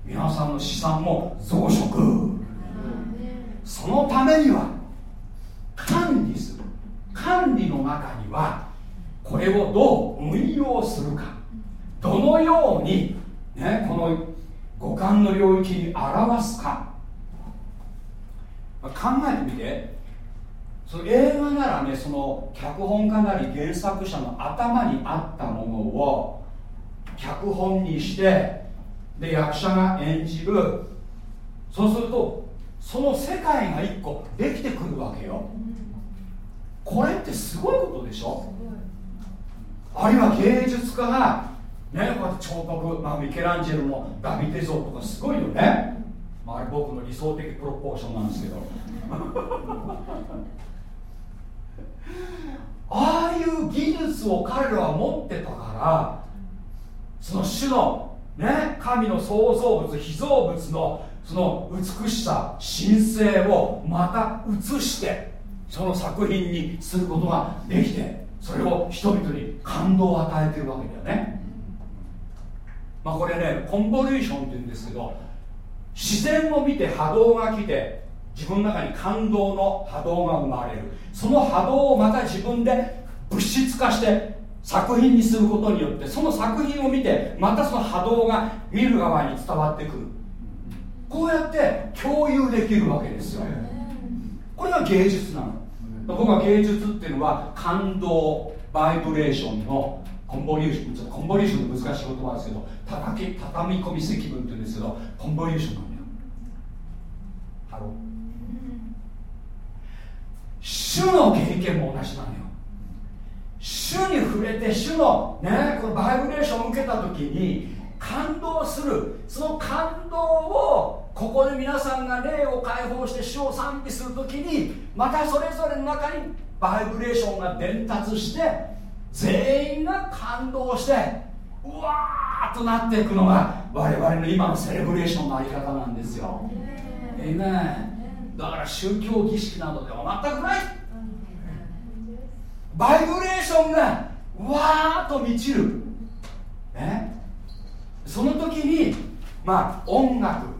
皆さんの資産も増殖。そのためには管理する。管理の中にはこれをどう運用するか。どのように、ね、この五感の領域に表すか。考えてみて。その映画ならねその脚本家なり原作者の頭にあったものを脚本にしてで役者が演じる。そうするとその世界が一個できてくるわけよ。これってすごいことでしょ。あるいは芸術家がねこうやって彫刻、まあ、ミケランジェロのダビデ像とかすごいよね、まあ、あれ僕の理想的プロポーションなんですけど。[LAUGHS] ああいう技術を彼らは持ってたからその種のね、神の創造物被造物のその美しさ神聖をまた映してその作品にすることができてそれを人々に感動を与えてるわけだよね。まあこれねコンボリューションって言うんですけど自然を見て波動が来て自分の中に感動の波動が生まれる。その波動をまた自分で物質化して作品にすることによってその作品を見てまたその波動が見る側に伝わってくる。こうやって共有できるわけですよ。これが芸術なの僕は芸術っていうのは感動バイブレーションの convolution ちょっと convolution の難しい言葉ですけど叩き畳み込み積分っていうんですけど convolution なんだよ。ハロー。主の経験も同じなのよ。主に触れて主の,、ね、このバイブレーションを受けた時に感動する。その感動をここで皆さんが霊を解放して主を賛美する時にまたそれぞれの中にバイブレーションが伝達して全員が感動してうわーっとなっていくのが我々の今のセレブレーションのあり方なんですよ。えいねだから宗教儀式などでは全くない。バイブレーションがわーっと満ちる、ね、その時にまあ音楽。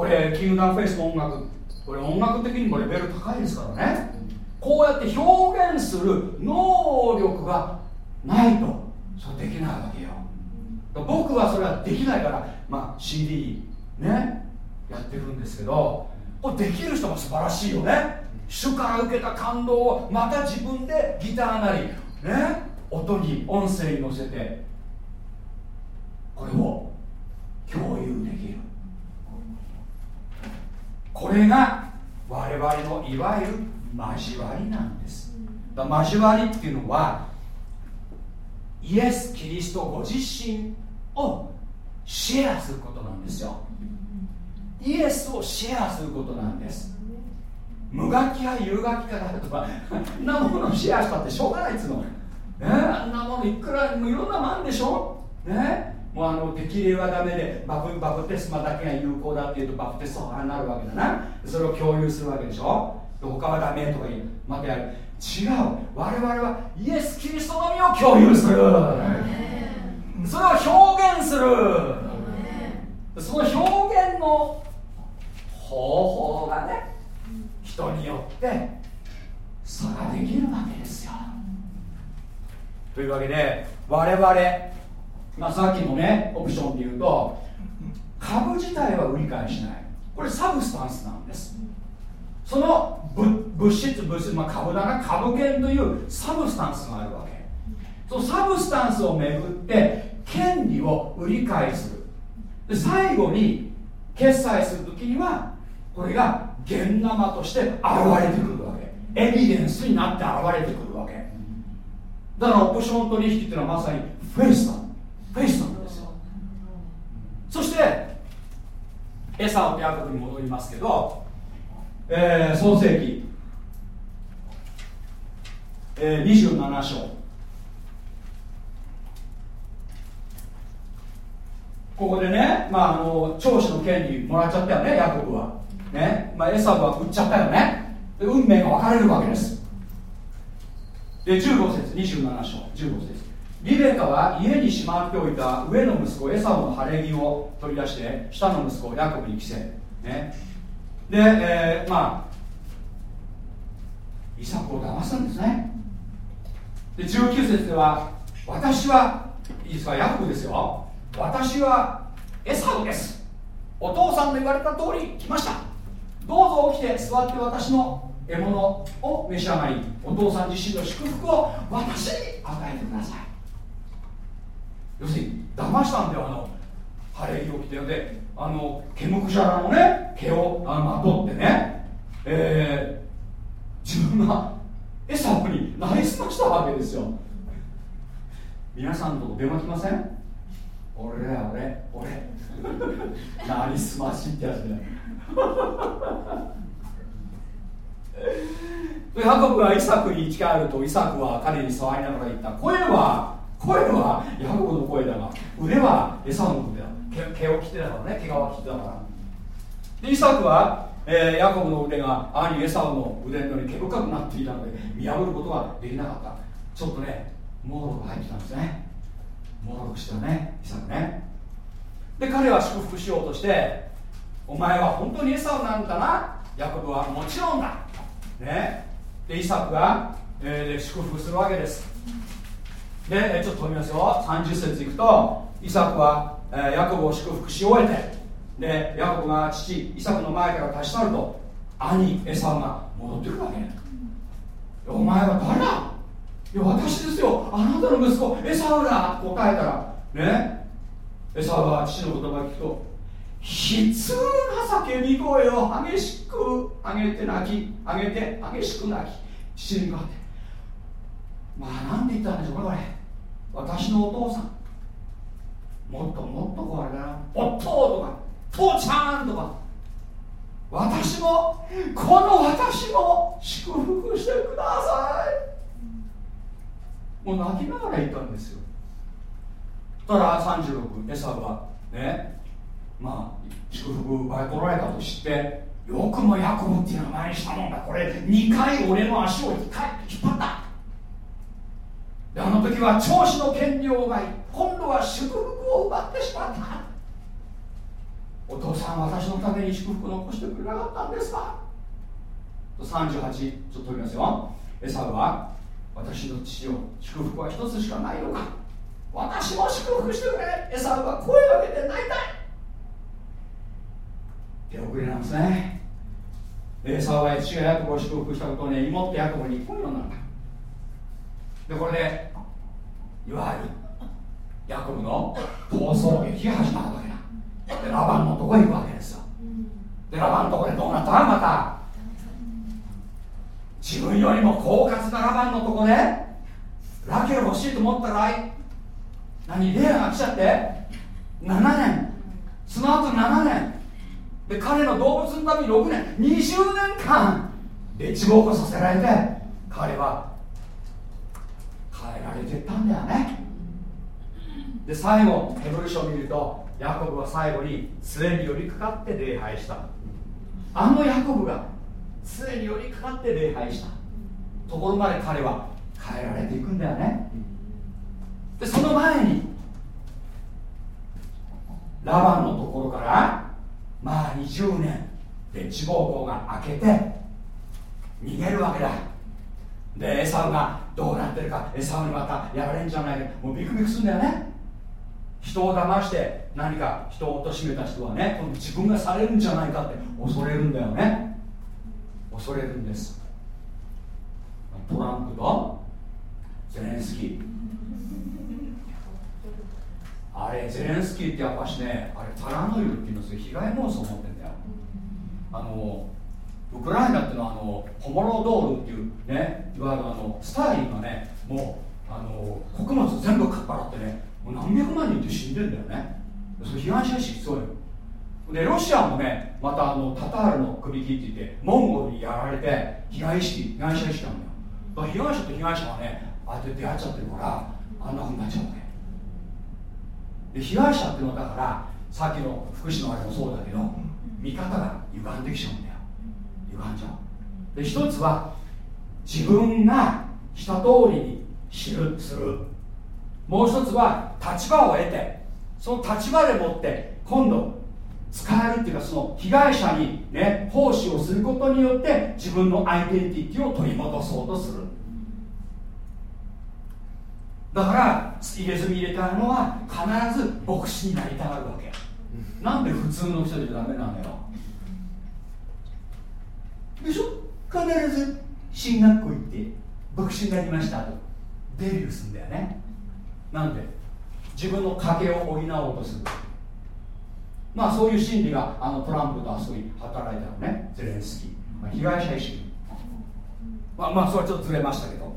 これキングダムフェイスの音楽。これ音楽的にもレベル高いですからね。こうやって表現する能力がないと。それできないわけよ。僕はそれはできないから、まあ、CD ねやってるんですけどこれできる人が素晴らしいよね。主から受けた感動をまた自分でギターなりね音に音声に乗せてこれを共有できる。これが我々のいわゆる交わりなんです。だ交わりっていうのはイエス・キリストご自身をシェアすることなんですよ。イエスをシェアすることなんです。無楽器や有楽器からとか [LAUGHS] あんなものをシェアしたってしょうがないっつうの、ね、あんなものいくらもいろんなもんでしょ。ねもうあの適齢はダメでバプバプテスマだけが有効だっていうとバプテスマになるわけだな。それを共有するわけでしょ。他はダメとか言う。またやる違う。我々はイエス・キリストのみを共有する。それを表現する。その表現の方法がね人によって差ができるわけですよ。というわけで我々、まあ、さっきのねオプションで言うと株自体は売り買いしない。これ substance なんです。その物質物質、まあ、株だな。株券という substance があるわけ。その substance をめぐって権利を売り買いする。で最後に決済するときにはこれが現生として現れてくるわけ。エビデンスになって現れてくるわけ。だからオプション取引っていうのはまさにフェイスだフェイスなんですよ。そしてエサオとヤコブに戻りますけど、えー、創世記、えー、27章。ここでね、まあ、あの長子の権利もらっちゃったよねヤコブは。ね、まあ、エサブは売っちゃったよね。運命が分かれるわけです。で15節27章。15節。リベカは家にしまっておいた上の息子エサブの晴れ着を取り出して下の息子ヤコブに着せ、ね、で、えー、まあイサクを騙すんですね。で19節では私はいいですかヤコブですよ。私はエサウです。お父さんの言われた通り来ました。どうぞ起きて座って私の獲物を召し上がりお父さん自身の祝福を私に与えてください。要するに騙したんだよあの晴れ着を着てで。あの毛むくじゃらのね毛をあのまとってね。えー、自分がエサオになりすましたわけですよ。皆さんのと電話来ません？俺だよ俺。俺。[LAUGHS] なりすましってやつだよ。ヤコブがイサクに近寄るとイサクは彼に触りながら言った。声は声はヤコブの声だが腕はエサの腕だ。毛を切ってたからね毛皮切ってたから。でイサクは、えー、ヤコブの腕が兄エサウの腕のように毛深くなっていたので見破ることができなかった。ちょっとねモールが入ってたんですね。モールしてたねイサクね。で彼は祝福しようとしてお前は本当にエサウなんだな。ヤコブはもちろんだ。ね。でイサクが、えー、祝福するわけです。でちょっと飛びますよ。30節いくとイサクは、え、ヤコブを祝福し終えてでヤコブが父イサクの前から立ち去ると兄エサウが戻ってくるわけ。お前は誰だ？いや私ですよ。あなたの息子エサウだと答えたら。ね？エサウは父の言葉を聞くと悲痛な叫び声を激しく上げて泣き上げて激しく泣き父に向かってまあ何て言ったんでしょうかこれ。私のお父さん。もっともっとこれだな。おっとか。父ちゃんとか。私もこの私も祝福してください。もう泣きながら言ったんですよ。たら36エサはねまあ祝福奪い取られたと知ってよくもヤコブっていう名前にしたもんだ。これ2回俺の足を引っ張った。であの時は長子の権利を奪い。今度は祝福を奪ってしまった。お父さん私のために祝福を残してくれなかったんですか。38ちょっと取りますよ。エサウは私の父を祝福は一つしかないのか。私も祝福してくれ。エサウは声を上げて泣いたい。手遅れなんですね。エサウは父がヤコブを祝福したことをね妹ってヤコブにこういうようになった。でこれでいわゆるヤコブの逃走劇が始まるわけだ。でラバンのとこへ行くわけですよ。でラバンのとこでどうなったまた自分よりも狡猾なラバンのとこでラケル欲しいと思ったら何レアが来ちゃって7年。その後7年。で彼の動物のために6年20年間で地獄させられて彼は変えられてったんだよね。で最後ヘブル書を見るとヤコブは最後に杖に寄りかかって礼拝した。あのヤコブが杖に寄りかかって礼拝した。ところまで彼は変えられていくんだよね。でその前にラバンのところからまあ20年で地方が開けて逃げるわけだ。でエサウがどうなってるか。エサウにまたやられんじゃないかもうビクビクするんだよね。人を騙して何か人を貶めた人はね今度自分がされるんじゃないかって恐れるんだよね。恐れるんです。トランプとゼレンスキー。あれゼレンスキーってやっぱしねあれパラノイルっていうのは被害妄想を持ってんだよ。あのウクライナっていうのはあのホモロドールっていうねいわゆるあのスターリンがねもうあの穀物全部かっぱらってねもう何百万人って死んでんだよね。それ被害者意識そうよ。でロシアもねまたあのタタールの首切って言ってモンゴルにやられて被害意識被害者意識なんだよ。だから被害者と被害者がねああやって出会っちゃってるからあんなふうになっちゃうわけ。で被害者っていうのはだからさっきの福祉のあれもそうだけど見方が歪んできちゃうんだよ。歪んじゃう。で一つは自分がした通りに知るする。もう一つは立場を得てその立場でもって今度使えるっていうかその被害者にね奉仕をすることによって自分のアイデンティティを取り戻そうとする。だから入れ墨入れたいのは必ず牧師になりたがるわけ。なんで普通の人じゃダメなのよ。でしょ？必ず。進学校行って牧師になりました。とデビューするんだよね。なんで自分の家計を補おうとする。まあそういう心理があのトランプとあそこに働いたのね。ゼレンスキー、まあ、被害者意識。まあまあそれはちょっとずれましたけど。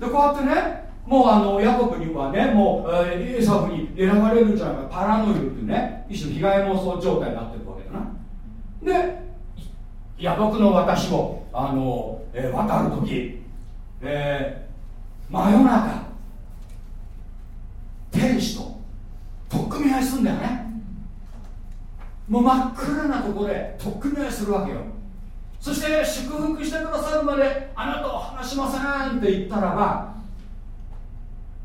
でこうやってねもうあのヤコブにはねもう、えー、エサフに選ばれるんじゃないか。パラノイルっていうね一種の被害妄想状態になってるわけだな。で野僕の私をあの、えー、渡る時、えー、真夜中天使と取っ組み合いするんだよね。もう真っ暗なとこで取っ組み合いするわけよ。そして祝福してくださるまであなたを話しませんって言ったらば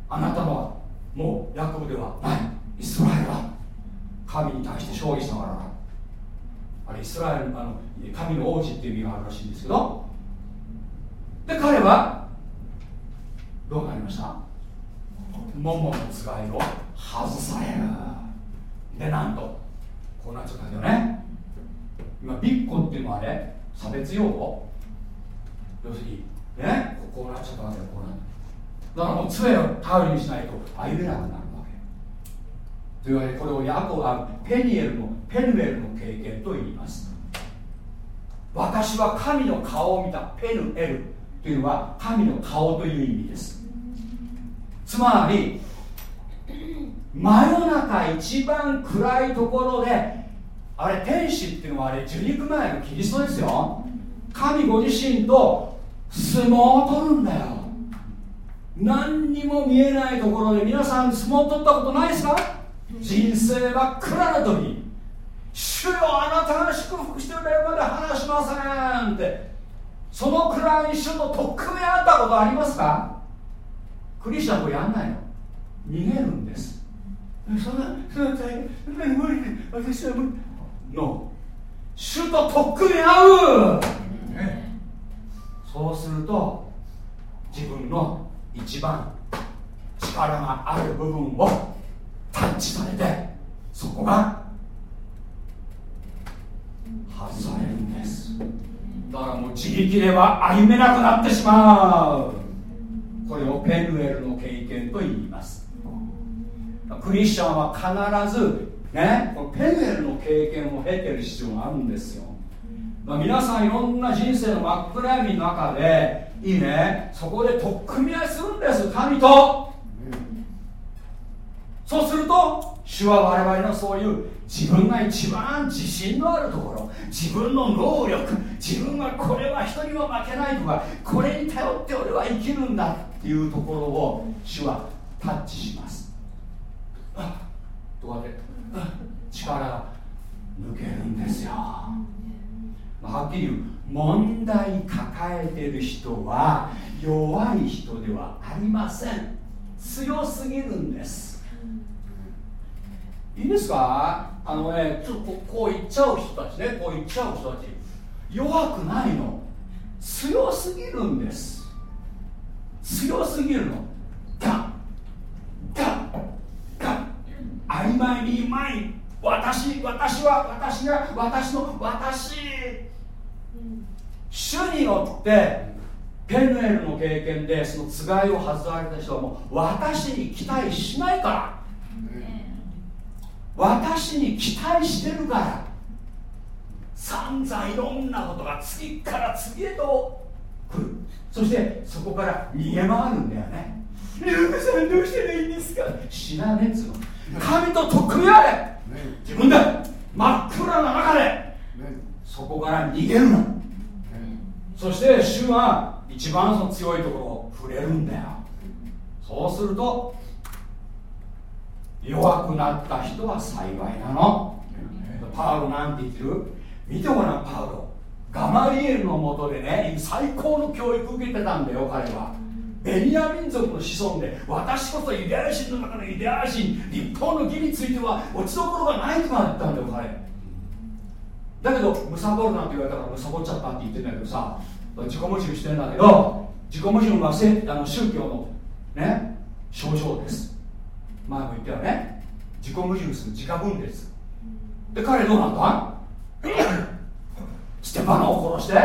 あなたはもうヤコブではない。イスラエルは神に対して勝利したからだ。あれイスラエルあの神の王子っていう意味があるらしいんですけど。で彼はどうなりました？桃のつがいを外される。でなんとこうなっちゃったんだよね。今ビッコっていうのはね差別用語？要するにねこうなっちゃったわけよこうなだからもう杖を頼りにしないと歩めなくなるわけ。というわけでこれをヤコがペニエルのペヌエルの経験と言います私は神の顔を見たペヌエルというのは神の顔という意味です。つまり真夜中一番暗いところであれ天使っていうのはあれ受肉前のキリストですよ。神ご自身と相撲を取るんだよ。何にも見えないところで皆さん相撲を取ったことないですか？人生は暗な時主よあなたが祝福してくれるまで話しませんって。そのくらい主と取っ組み合ったことありますか？クリスチャンこれやんないの。逃げるんです。そんなそんな大変。無理私は無理の主ととっくに合う、そうすると自分の一番力がある部分をタッチされてそこが外されるんです。だからもう自力では歩めなくなってしまう。これをペヌエルの経験と言います。クリスチャンは必ずねこのペヌエルの経験を経てる必要があるんですよ。まあ、皆さんいろんな人生の真っ暗闇の中でいいね。そこで取っ組み合いするんです神と、そうすると主は我々のそういう自分が一番自信のあるところ自分の能力自分はこれは人には負けないとかこれに頼って俺は生きるんだっていうところを主はタッチします。あとかで力が抜けるんですよ。はっきり言う問題抱えてる人は弱い人ではありません。強すぎるんです。いいですか？あのねちょっとこう言っちゃう人たちね。こう言っちゃう人たち。弱くないの。強すぎるんです。強すぎるの。ガンガンガン曖昧にうまい。私私は私が私の私。主によってペヌエルの経験でそのつがいを外された人はもう私に期待しないから、私に期待してるから。散々いろんなことが次から次へと来る。そしてそこから逃げ回るんだよね。ルークさんどうしたらいいんですか。死なねえつの。神と得意あれ。自分で真っ暗な中で。そこから逃げるのそして主は一番その強いところを触れるんだよ。そうすると弱くなった人は幸いなの。パウロなんて言ってる？見てごらんパウロ。ガマリエルのもとでね最高の教育受けてたんだよ彼は。ベニヤ民族の子孫で私こそユダヤ人の中のユダヤ人立法の義については落ちどころがないとか言ったんだよ彼。だけどむさぼるなんて言われたからむさぼっちゃったって言ってんだけどさ自己矛盾してんだけど自己矛盾はせあの宗教のね症状です。前も言ったよね。自己矛盾する自家分裂。で彼どうなった？[CLEARS THROAT] ステパノを殺して。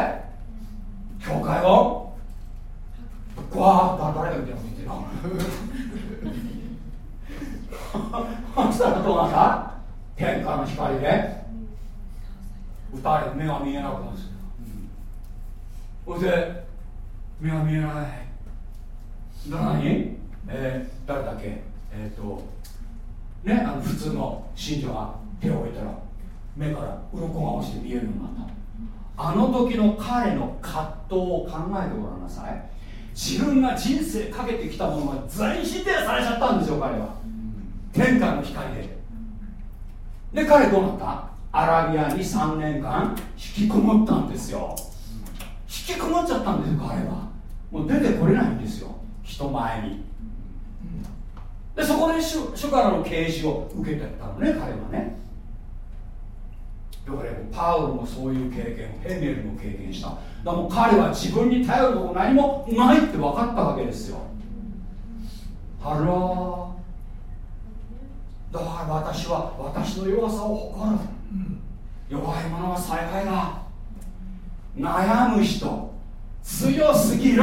教会を。ぶっ壊った誰が言ってるの？言ってるの？そしたらどうなった天下の光で。打たれ目が見えなくなる。ん。ですよそれで目が見えない。だから何、えー、誰だっけ？えっ、ー、とねあの普通の信者が手を置いたら目から鱗が落ちて見えるようになった。あの時の彼の葛藤を考えてごらんなさい。自分が人生かけてきたものが全否定されちゃったんですよ彼は。天下の光で。で彼どうなった？アラビアに3年間引きこもったんですよ。引きこもっちゃったんですよ彼は。もう出てこれないんですよ。人前に。でそこで主主からの啓示を受けてったのね彼はね。だからパウロもそういう経験ヘメルも経験した。だからもう彼は自分に頼るとこ何もないって分かったわけですよ。ハローだから私は私の弱さを誇る。弱い者は幸いだ。悩む人。強すぎる。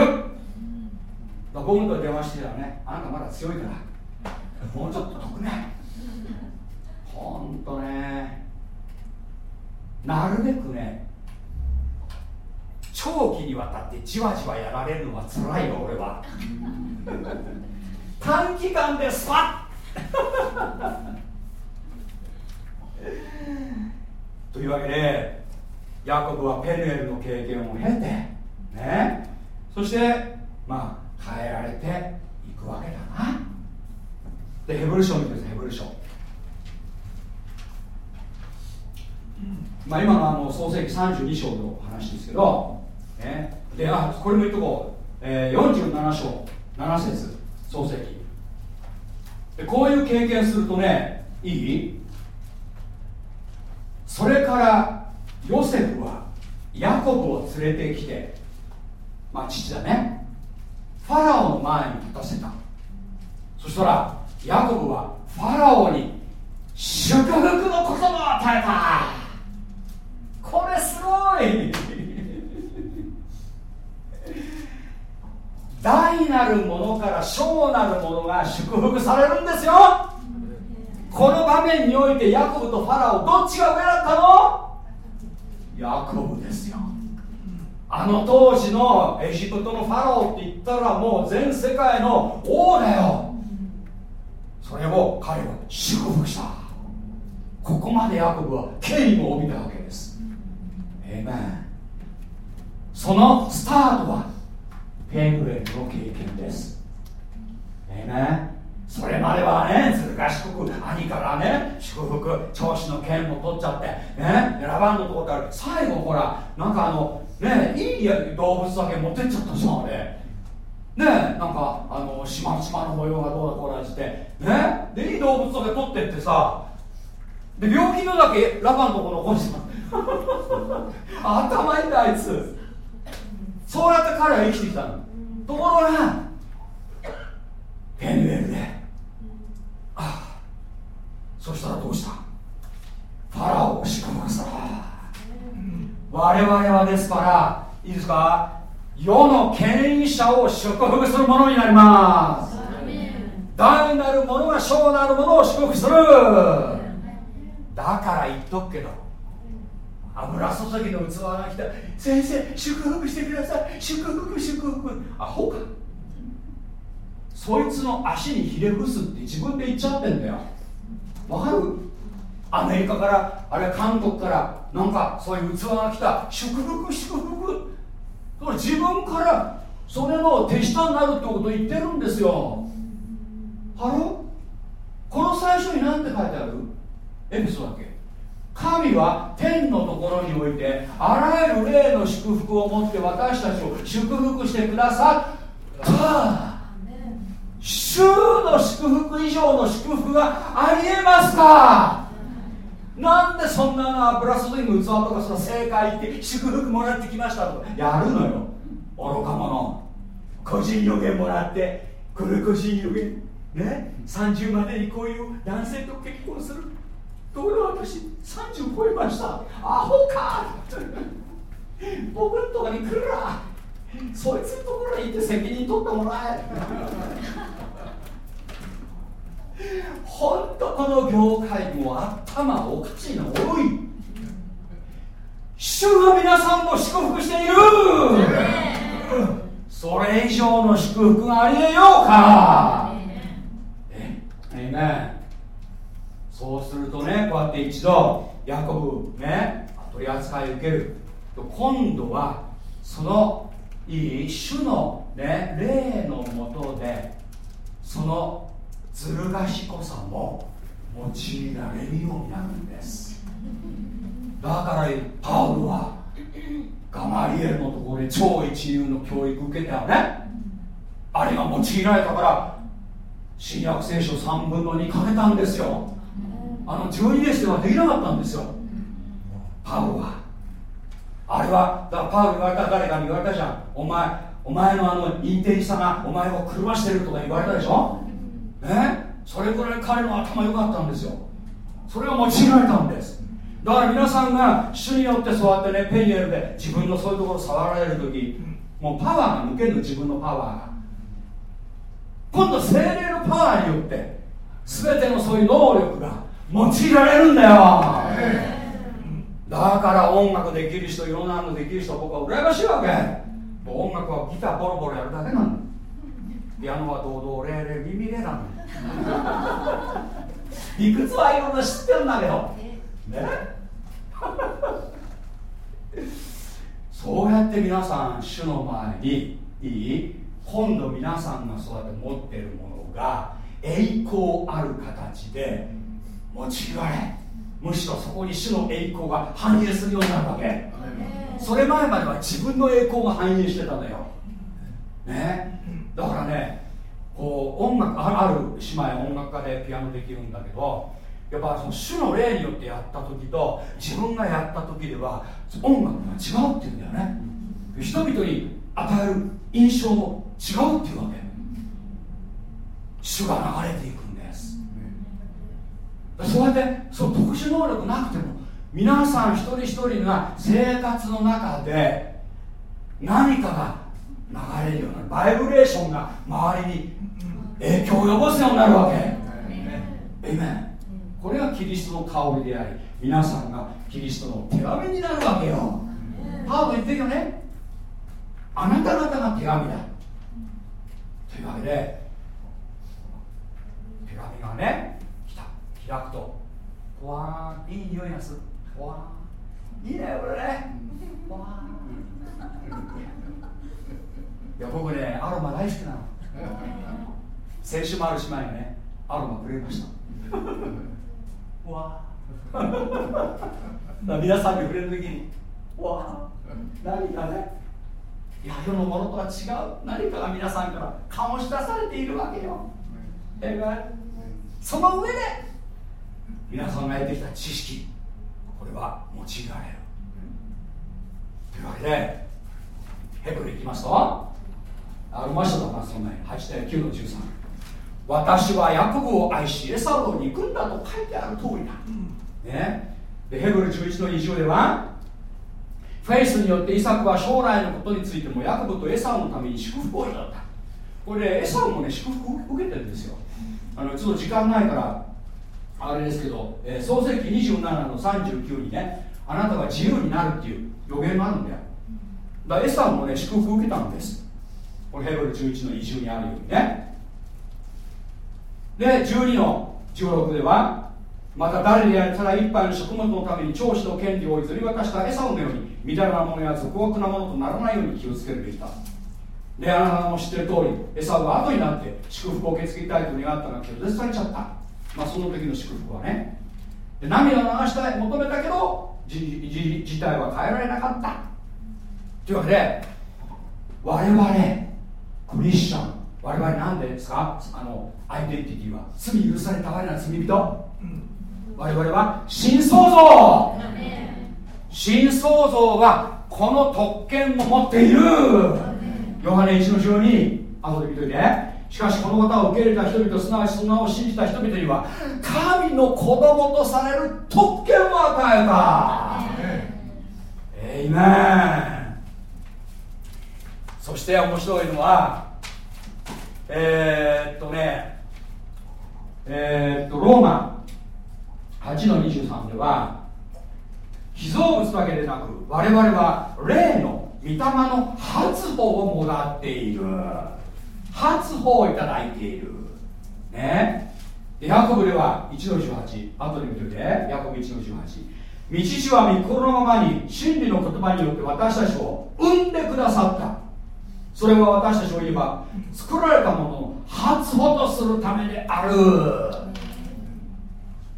僕のと電話してたらねあなたまだ強いから。もうちょっと得ねほんとね。なるべくね長期にわたってじわじわやられるのは辛いよ俺は。[LAUGHS] 短期間でスパッ。[LAUGHS] というわけでヤコブはペヌエルの経験を経てね。そしてまあ変えられていくわけだなでヘブル書を見てくださいヘブル書まあ今のあの創世記32章の話ですけど、ね、であこれも言っとこう、えー、47章7節漱石でこういう経験するとねいい？それからヨセフはヤコブを連れてきてまあ父だね。ファラオの前に立たせた。そしたらヤコブはファラオに祝福の言葉を与えた。これすごい。[LAUGHS] 大なるものから小なるものが祝福されるんですよ。この場面においてヤコブとファラオどっちが上だったの？ヤコブですよ。あの当時のエジプトのファラオって言ったらもう全世界の王だよ。それを彼は祝福した。ここまでヤコブは権威を帯びたわけです。えめそのスタートはペングレンの経験です。えめそれまではねずる賢く兄からね祝福長子の剣も取っちゃってねラバンのところから最後ほらなんかあのねいい動物だけ持ってっちゃったじゃんあれ。ねなんかあの島島の模様がどうだこうだってねでいい動物だけ取ってってさで病気のだけラバンのとこ残してた [LAUGHS] 頭いいんだあいつ。そうやって彼は生きてきたの。ところがペンヌエルで。ああそしたらどうした？ファラオを祝福した我々はですからいいですか？世の権威者を祝福するものになります。大なるものが小なるものを祝福する。だから言っとくけど油注ぎの器が来た。先生祝福してください。祝福祝福。アホか。そいつの足にひれ伏すって自分で言っちゃってんだよ。わかる？アメリカからあるいは韓国からなんかそういう器が来た。祝福祝福だから自分からそれの手下になるってことを言ってるんですよ。ハロこの最初に何て書いてある？エピソードだっけ？神は天のところにおいてあらゆる霊の祝福を持って私たちを祝福してくださった主の祝福以上の祝福がありえますか？なんでそんなの油注ぎの器とかその正解って祝福もらってきましたとか。やるのよ。愚か者。個人予言もらって。これ個人予言。ね？30までにこういう男性と結婚する。ところが私30超えました。アホか。僕のとこに来るな。そいつのところに行って責任取ってもらえ。本当この業界も頭おかしいの多い。主が皆さんを祝福している。それ以上の祝福がありえようか。ええそうするとねこうやって一度ヤコブね取り扱い受ける。今度はそのいい主の、ね、霊のもとでそのずる賢さも用いられるようになるんです。だからパウロはガマリエルのところで超一流の教育受けたよねあれが用いられたから新約聖書3分の2かけたんですよ。あの12年してはできなかったんですよ。パウロは。あれはだからパウロ言われた誰かに言われたじゃん。お前お前のあのインテリさがお前を狂わしてるとか言われたでしょ？ねそれぐらい彼の頭良かったんですよ。それが用いられたんです。だから皆さんが主によってそうやってねペニエルで自分のそういうところ触られる時もうパワーが抜けるの自分のパワーが。今度精霊のパワーによって全てのそういう能力が用いられるんだよ。だから音楽できる人いろんなのできる人僕は羨ましいわけ。もう音楽はギターボロボロやるだけなのピアノは堂々レーレーミミレなの理屈はいろんな知ってるんだけど。ね。そうやって皆さん主の前にいい今度皆さんがそうやって持ってるものが栄光ある形で用いられ。むしろそこに主の栄光が反映するようになるわけ。それ前までは自分の栄光が反映してたのよ。ね。だからねこう音楽ある姉妹音楽家でピアノできるんだけどやっぱその主の霊によってやった時と自分がやった時では音楽が違うっていうんだよね。人々に与える印象も違うっていうわけ。主が流れていくんです。そうやってその特殊能力なくても皆さん一人一人が生活の中で何かが流れるようなバイブレーションが周りに影響を及ぼすようになるわけ。これがキリストの香りであり皆さんがキリストの手紙になるわけよ。パウロ言ってるよね。あなた方が手紙だ。というわけで手紙がね来た。開くとほわーいい匂いがする。ほわーいいねこれね。ほわーいや僕ねアロマ大好きなの先週もある姉妹がねアロマくれました。[LAUGHS] わ。[LAUGHS] あ皆さんに触れる時にわ。あ何かねいや世のものとは違う。何かが皆さんから醸し出されているわけよ。ええその上で皆さんが得てきた知識これは用いられる。というわけでヘブルいきますと。あるましたとかそんなに8 9の13私はヤコブを愛しエサウを憎んだと書いてある通りだ、ね、でヘブル11の20ではフェイスによってイサクは将来のことについてもヤコブとエサウのために祝福を得った。これ、ね、エサウもね祝福を受けてるんですよ。あのちょっと時間ないからあれですけど、えー、創世紀27の39にねあなたは自由になるっていう予言があるんだよ。だからエサウもね祝福を受けたんです。これヘブル11の20にあるようにねで12の16ではまた誰であれただ一杯の食物のために長子の権利を譲り渡した餌のように乱れなものや俗悪なものとならないように気をつけるべきだ。であなたも知ってる通り餌は後になって祝福を受け継ぎたいと願ったが拒絶されちゃった。まあその時の祝福はね。で涙を流したい求めたけど事態は変えられなかった。というわけで我々クリスチャン我々何でですか？あのアイデンティティは罪許された我々罪人、うん、我々は新創造新創造はこの特権を持っている。ヨハネ1の12後で見といて。しかしこの方を受け入れた人々すなわちその名を信じた人々には神の子供とされる特権を与えた。エイメン。そして面白いのはえー、っとねえー、っとローマ。8の23では被造物だけでなく我々は霊の御霊の発歩をもらっている。発歩をいただいている。ね。ヤコブでは1の18後で見ておいて。ヤコブ1の18道父は御心のままに真理の言葉によって私たちを生んでくださった。それは私たちを言えば作られたものを発歩とするためである。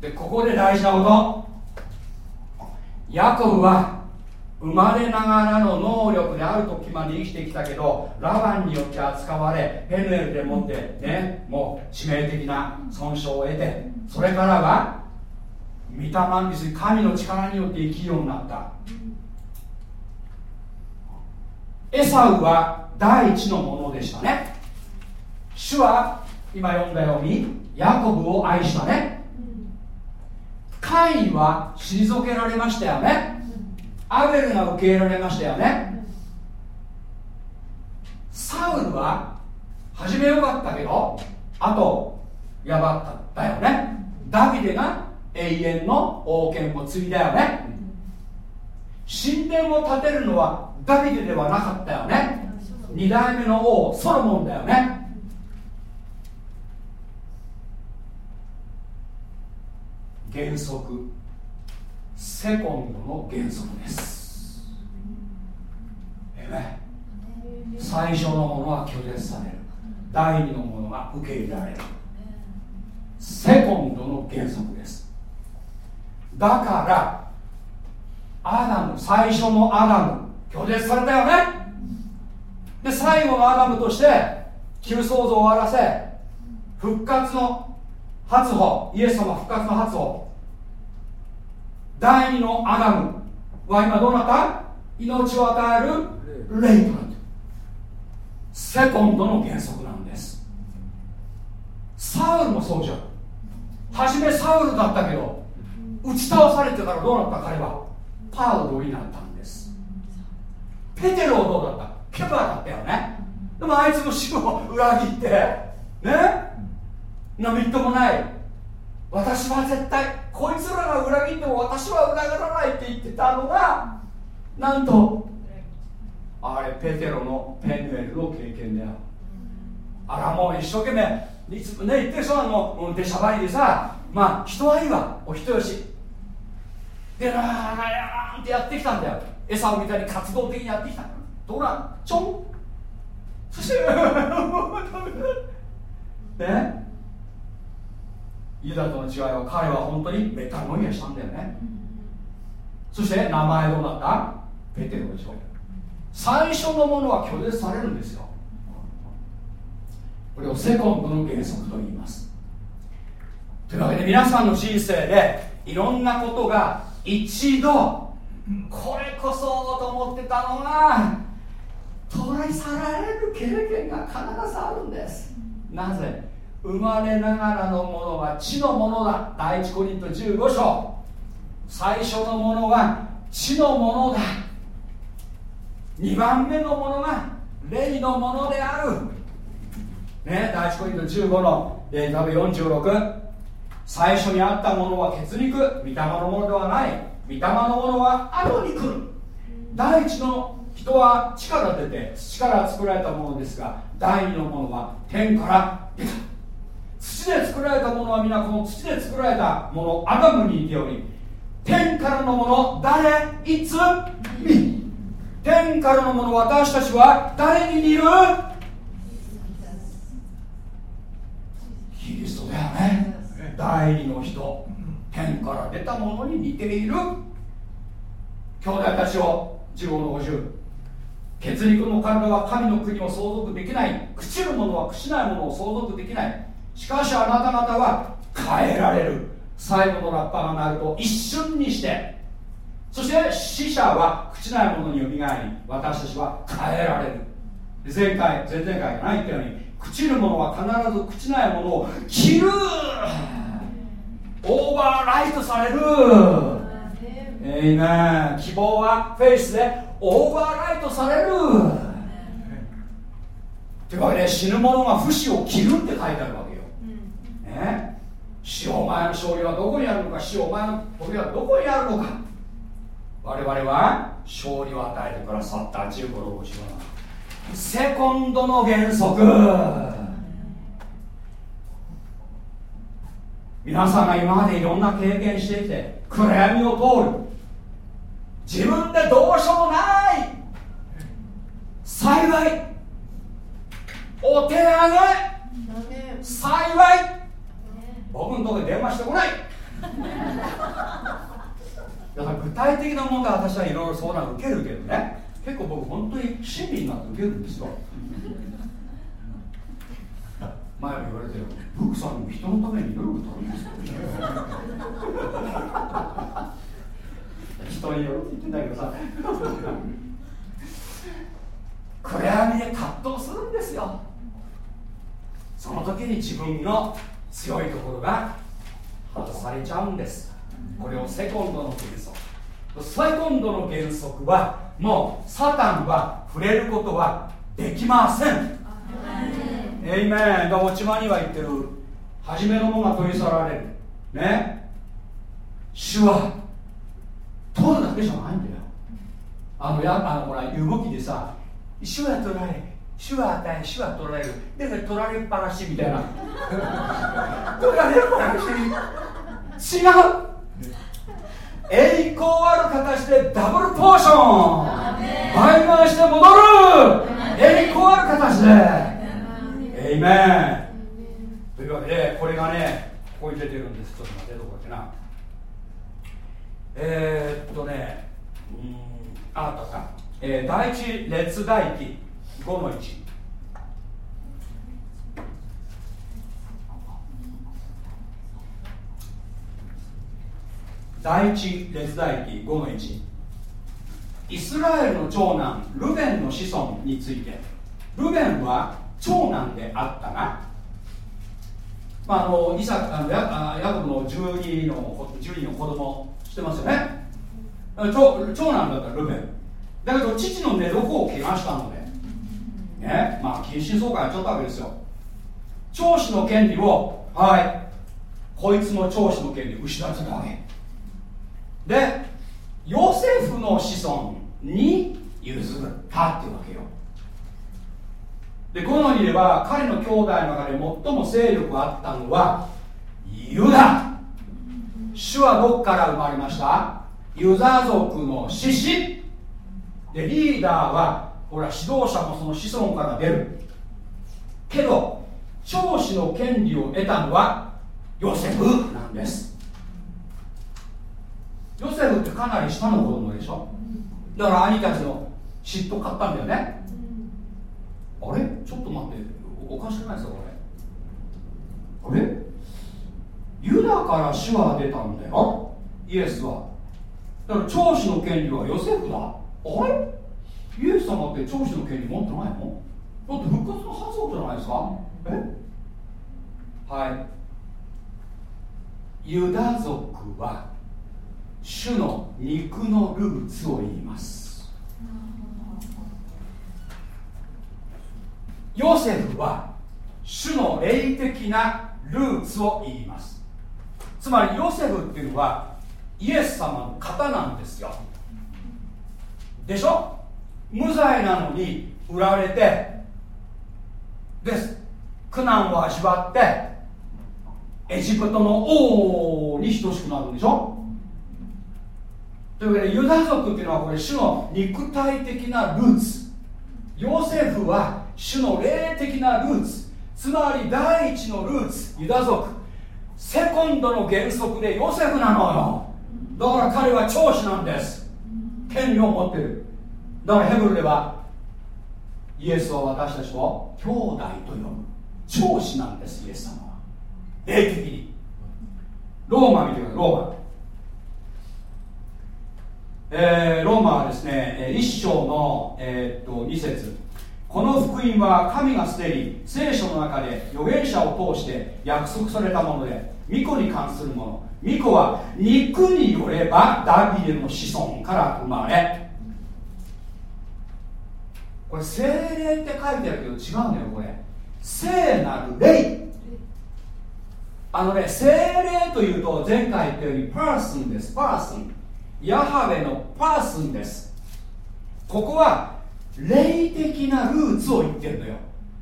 でここで大事なこと。ヤコブは生まれながらの能力である時まで生きてきたけどラバンによって扱われペヌエルでもってねもう致命的な損傷を得てそれからは御霊に神の力によって生きるようになった。エサウは第一のものでしたね。主は今読んだようにヤコブを愛したね。カインは退けられましたよね。アベルが受け入れられましたよね。サウルは初めよかったけどあとやばかったよね。ダビデが永遠の王権を継いだよね。神殿を建てるのはダビデではなかったよね。2代目の王ソロモンだよね。原則。セコンドの原則です。えね。最初のものは拒絶される。第二のものが受け入れられる。セコンドの原則です。だからアダム最初のアダム拒絶されたよね。で最後のアダムとして旧創造を終わらせ復活の初穂イエス様復活の初穂第二のアダムは今どうなった？命を与える霊となって second の原則なんです。サウルもそうじゃん。初めサウルだったけど打ち倒されてからどうなった彼は？パウロになった。ペテロはどうだった？ケバだったよね。でもあいつも主を裏切って。ね？なみっともない。私は絶対こいつらが裏切っても私は裏切らないって言ってたのがなんとあれペテロのペンヌエルの経験だよ。あらもう一生懸命いつもね言ってる人はもう出しゃばりでさまあ人はいいわ。お人よし。でなーなーってやってきたんだよ。餌をみたいに活動的にやってきたどうなんちょんそして。[LAUGHS] ね？ユダとの違いは彼は本当にメタノイアしたんだよね。そして名前どうなった？ペテロでしょ。最初のものは拒絶されるんですよ。これをセコンドの原則と言います。というわけで皆さんの人生でいろんなことが一度これこそと思ってたのが取り去られる経験が必ずあるんです。なぜ？生まれながらのものは地のものだ。第一コリント15章。最初のものは地のものだ。2番目のものが霊のものである。ね第一コリント15の、えー、多分46最初にあったものは血肉。御霊のものではない。御霊のものは後に来る。第一の人は地から出て土から作られたものですが第二のものは天から出た。土で作られたものは皆この土で作られたものアダムに似ており天からのもの誰いつみ天からのもの私たちは誰に似る。キリストだよね。第二の人天から出たものに似ている。兄弟たちを15の50血肉の体は神の国を相続できない。朽ちるものは朽ちないものを相続できない。しかしあなた方は変えられる。最後のラッパが鳴ると一瞬にして。そして死者は朽ちないものによみがえり私たちは変えられる。前回前々回がないったように朽ちるものは必ず朽ちないものを切る。オーバーライトされる。えいめ希望はフェイスでオーバーライトされる。というわけで死ぬ者が不死を切るって書いてあるわけよ、ね。死お前の勝利はどこにあるのか。死お前の時はどこにあるのか。我々は勝利を与えてくださった。15の57セコンドの原則皆さんが今までいろんな経験してきて暗闇を通る。自分でどうしようもない。幸い。お手上げ。幸い。僕のところに電話してこない。[LAUGHS] だから具体的な問題は私はいろいろ相談受けるけどね。結構僕本当に親身になって受けるんですよ前も言われてるブックさんも人のためにいろいろ歌うんですよ人によるって言ってんだけどさ。暗闇で葛藤するんですよ。その時に自分の強いところが外されちゃうんです。これをセコンドの原則。セコンドの原則はもうサタンは触れることはできません。えいめんが落ち間には言ってる。初めのものが取り去られる。ね。主は取るだけじゃないんだよ。あのやあのほら動きでさ主は取られ主は与え主は取られる。だから取られっぱなしみたいな。[LAUGHS] 取られっぱなし。違う。栄光ある形でダブルポーション倍返して戻る。栄光ある形でエイメンというわけでこれがねここに出てるんです。ちょっと待ってどこだっけな。えー、っとねうんあったか、えー、第一列代記5の1第一列代記5の1イスラエルの長男ルベンの子孫について。ルベンは長男であったが、まあ、あのイサあのヤヤコブの12の ,12 の子供知ってますよね？長長男だったルベンだけど父の寝床を怪我したのでね。まあ近親相関やっちゃったわけですよ。長子の権利をはい。こいつの長子の権利失ってたわけ。でヨセフの子孫に譲ったっていうわけよ。でこのにいれば彼の兄弟の中で最も勢力があったのはユダ。主はどこから生まれました？ユダ族の獅子。でリーダーはこれは指導者もその子孫から出る。けど長子の権利を得たのはヨセフなんです。ヨセフってかなり下の子供でしょ？だから兄たちの嫉妬買ったんだよね。あれ？ちょっと待って。おかしくないですかこれ？あれ？ユダから主は出たんだよ。イエスは。だから長子の権利はヨセフだ。あれ？イエス様って長子の権利持ってないの？だって復活の発想じゃないですか。え？はい。ユダ族は主の肉のルーツを言いますヨセフは主の霊的なルーツを言います。つまりヨセフっていうのはイエス様の方なんですよ。でしょ？無罪なのに売られてです。苦難を味わってエジプトの王に等しくなるんでしょ？というわけでユダ族っていうのはこれ主の肉体的なルーツ。ヨセフは主の霊的なルーツ。つまり第一のルーツ。ユダ族。セコンドの原則でヨセフなのよ。だから彼は長子なんです。権利を持ってる。だからヘブルではイエスは私たちを兄弟と呼ぶ。長子なんですイエス様は。霊的に。ローマ見てくださいローマ。えー、ローマはですね一章の、えー、っと2節。この福音は神がすでに聖書の中で預言者を通して約束されたもので巫女に関するもの。巫女は肉によればダビデの子孫から生まれ。これ精霊って書いてあるけど違うのよこれ。聖なる霊。あのね精霊というと前回言ったようにパーソンですパーソン。ヤハウェのパーソンです。ここは霊的なルーツを言ってるのよ。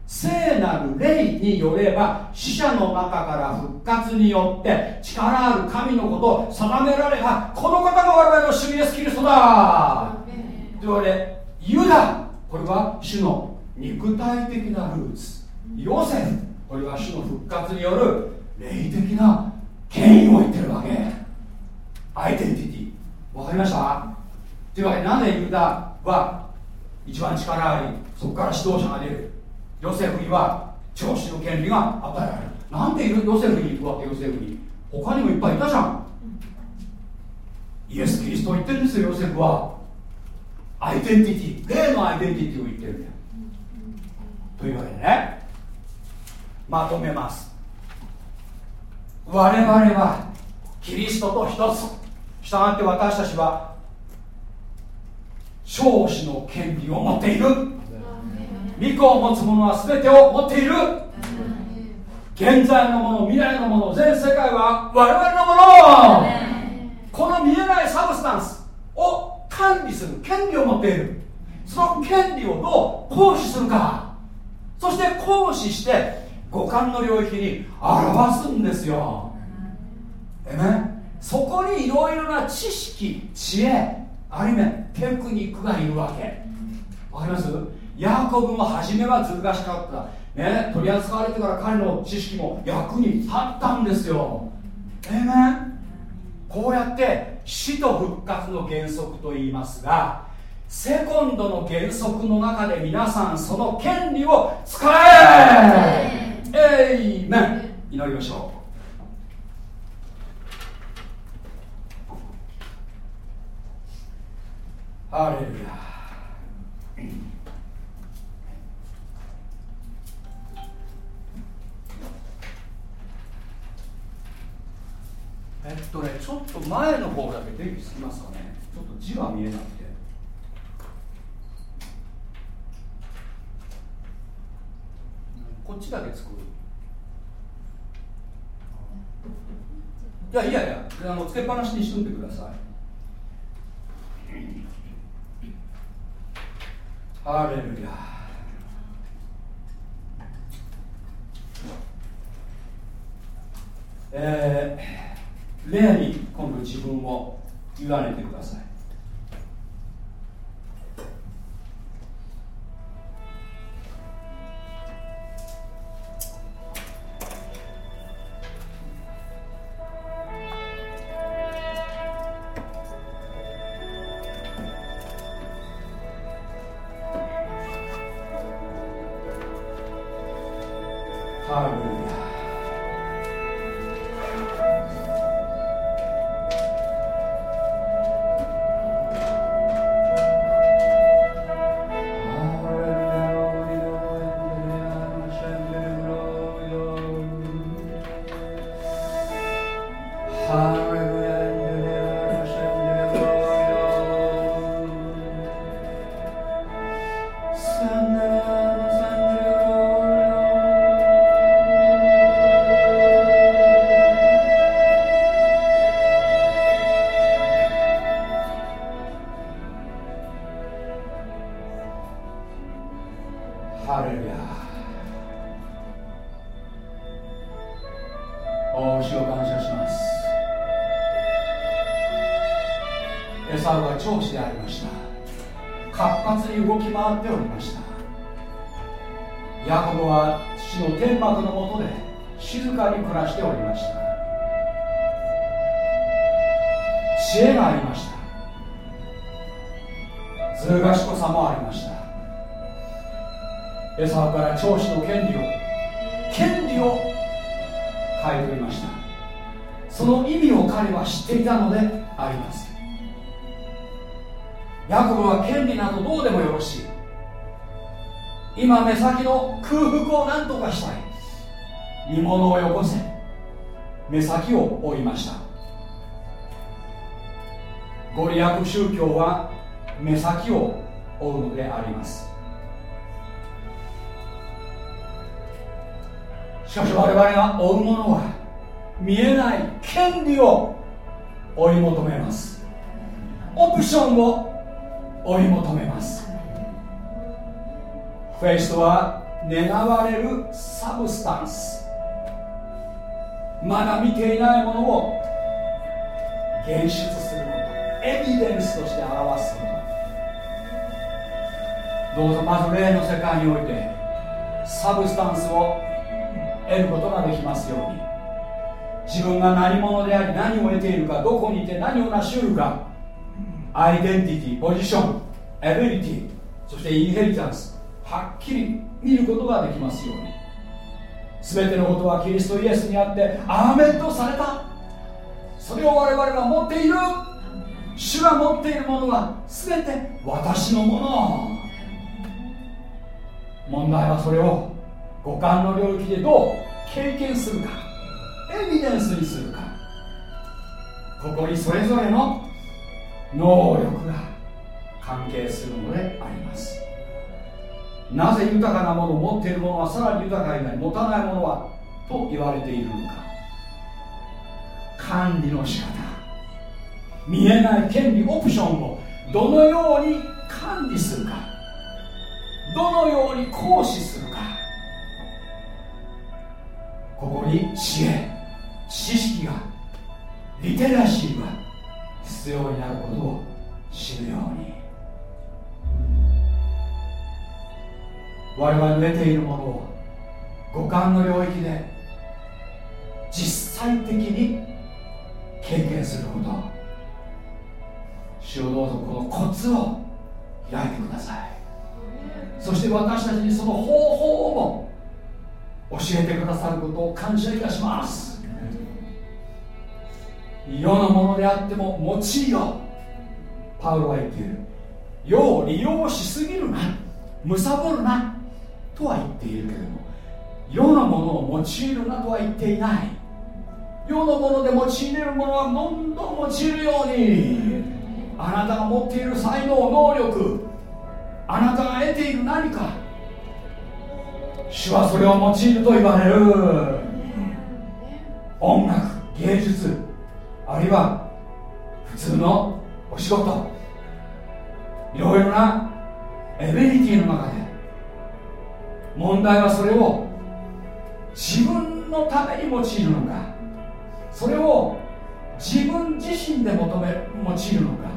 聖なる霊によれば死者の中から復活によって力ある神のことを定められたこの方が我々の主イエスキリストだ。というわけでユダこれは主の肉体的なルーツ。ヨセフこれは主の復活による霊的な権威を言ってるわけ。アイデンティティ。わかりました？というわけでなぜユダは一番力ありそこから指導者が出る。ヨセフには長子の権利が与えられる。なんでヨセフに行くわけヨセフに。他にもいっぱいいたじゃん。イエス・キリストを言ってるんですよヨセフは。アイデンティティ霊のアイデンティティを言ってるんだよ。というわけでね。まとめます。我々はキリストと一つ。したがって私たちは長子の権利を持っている。御子を持つ者は全てを持っている。現在のもの未来のもの全世界は我々のもの。この見えないサブスタンスを管理する権利を持っている。その権利をどう行使するか。そして行使して五感の領域に表すんですよ。えねそこにいろいろな知識知恵あるいはテクニックがいるわけ。わかります？ヤコブも初めはずる賢かった。ね取り扱われてから彼の知識も役に立ったんですよ。ええね。こうやって死と復活の原則と言いますがセコンドの原則の中で皆さんその権利を使え！えいめん祈りましょうハレルヤえっとねちょっと前の方だけ電気つきますかね。ちょっと字が見えなくて。こっちだけ作る。いやいやいやあのつけっぱなしにしといてください。ハレルヤえー、レアに今度自分を委ねてください。今は願われる substance。まだ見ていないものを現出すること。エビデンスとして表すこと。どうぞまず例の世界においてサブスタンスを得ることができますように。自分が何者であり何を得ているかどこにいて何を成し得るか。アイデンティティポジションエビリティそしてインヘリタンスはっきり見ることができますように。全てのことはキリストイエスにあってアーメンとされた。それを我々は持っている。主が持っているものは全て私のもの。問題はそれを五感の領域でどう経験するかエビデンスにするか。ここにそれぞれの能力が関係するのであります。なぜ豊かなものを持っているものはさらに豊かになり持たないものはと言われているのか。管理の仕方。見えない権利オプションをどのように管理するか。どのように行使するか。ここに知恵知識がリテラシーが必要になることを知るように。我々の得ているものを五感の領域で実際的に経験すること。主をどうぞこのコツを開いてください。そして私たちにその方法をも教えてくださることを感謝いたします。世のものであっても用いよパウロは言っている。世を利用しすぎるな。貪るな。とは言っているけれども世のものを用いるなとは言っていない。世のもので用いれるものはどんどん用いるようにあなたが持っている才能能力あなたが得ている何か主はそれを用いると言われる。音楽芸術あるいは普通のお仕事。いろいろなエビリティの中で問題はそれを自分のために用いるのかそれを自分自身で求め用いるのか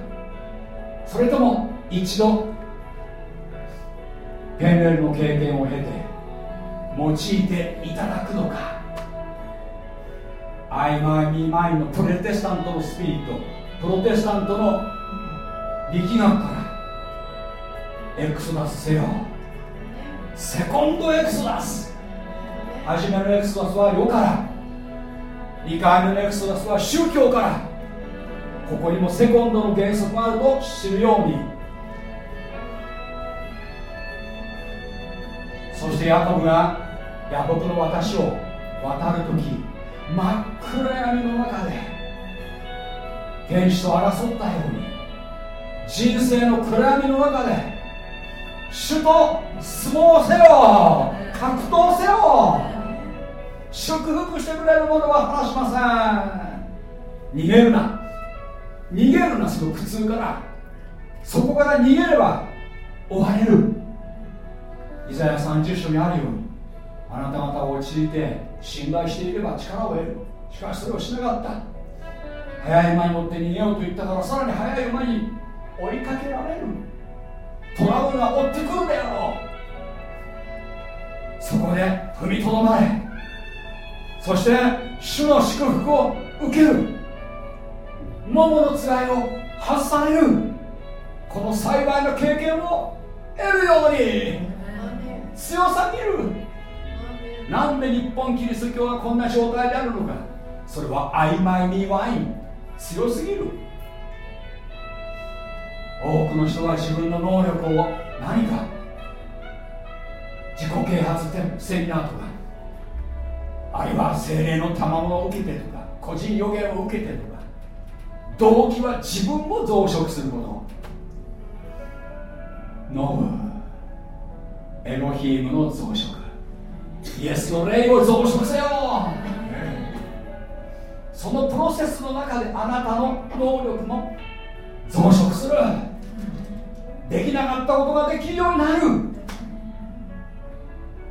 それとも一度ペンネルの経験を経て用いていただくのか。曖昧に前のプロテスタントのスピリットプロテスタントの力学からエクソダスせよ。セコンドエクソダス。初めのエクソダスは世から。2回目のエクソダスは宗教から。ここにもセコンドの原則があると知るように。そしてヤコブがヤコブの私を渡る時真っ暗闇の中で天使と争ったように人生の暗闇の中で主と相撲せよ。格闘せよ。祝福してくれるものは話しません。逃げるな。逃げるなその苦痛から。そこから逃げれば追われる。イザヤ30章にあるようにあなた方を陥いて信頼していれば力を得る。しかしそれをしなかった。早い馬に乗って逃げようと言ったからさらに早い馬に追いかけられる。トラブルが追ってくるであろう。そこで踏みとどまれ。そして主の祝福を受ける。桃のつらいを外される。この幸いの経験を得るように。強さ見る。なんで日本キリスト教がこんな状態であるのか。それは曖昧にワイン強すぎる多くの人は自分の能力を何か自己啓発点セミナーとかあるいは精霊の賜物を受けてとか個人予言を受けてとか動機は自分を増殖することノブエロヒームの増殖。イエスの霊を増殖せよ。そのプロセスの中であなたの能力も増殖する。できなかったことができるようになる。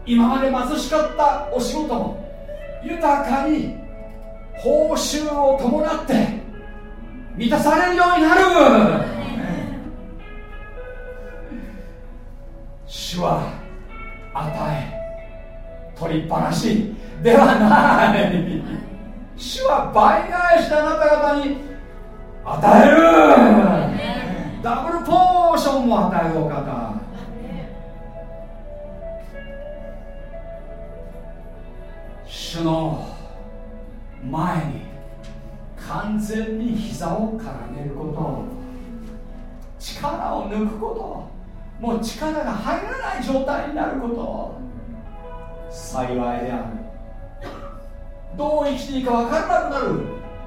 今まで貧しかったお仕事も豊かに報酬を伴って満たされるようになる。主は与え取りっぱなしではない。主は倍返しあなた方に与える。ダブルポーションも与えるお方主の前に完全に膝をからめること。力を抜くこと。もう力が入らない状態になること。幸いである。どう生きていいか分からなくなる。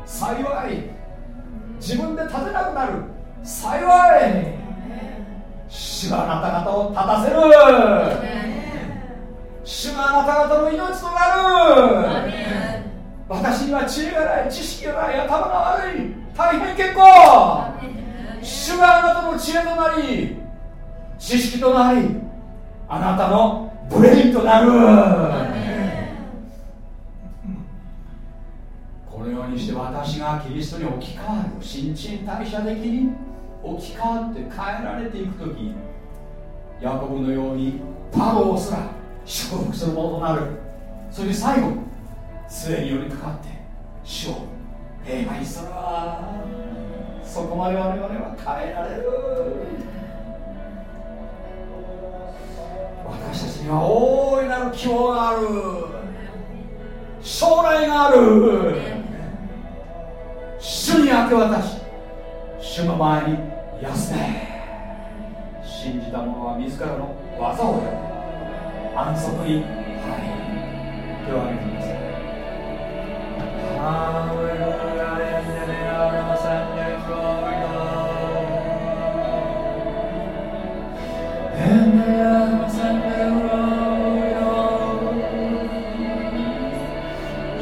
幸い。自分で立てなくなる。幸い主があなた方を立たせる。主があなた方の命となる。私には知恵がない知識がない頭が悪い大変結構主があなたの知恵となり知識となりあなたのブレインとなる。のようにして私がキリストに置き換わる新陳代謝的に置き換わって変えられていく時ヤコブのようにパローすら祝福するものとなる。そして最後杖に寄りかかって主を礼拝するわそこまで我々は変えられる。私たちには大いなる希望がある。将来がある。主に明け渡し主の前に休め。信じた者は自らの技をやる安息に入る。手を挙げてください。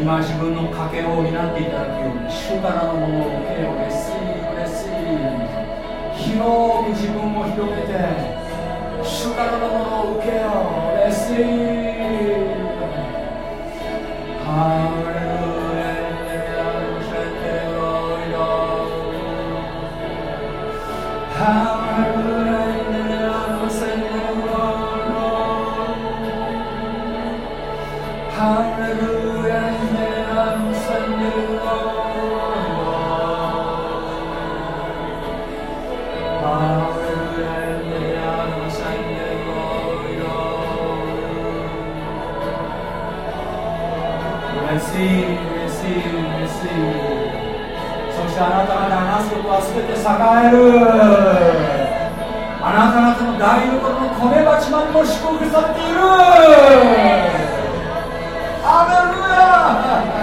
今自分の家計を補っていただくように主からのものを受けよう。嬉しい嬉しい広く自分を広げて主からのものを受けよう。嬉しいハレそしてあなたが話すことは全て栄えるあなた方の台所の米鉢までも祝福されているアレルヤ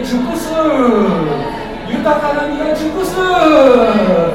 ゆる領域で熟す豊かな実が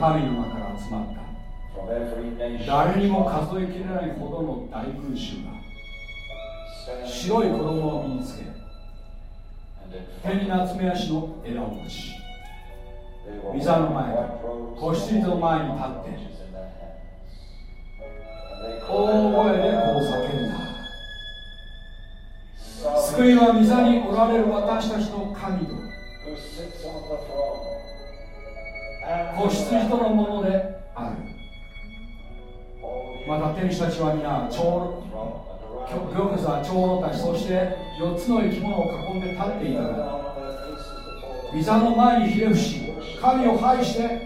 神ひれ伏し神を拝して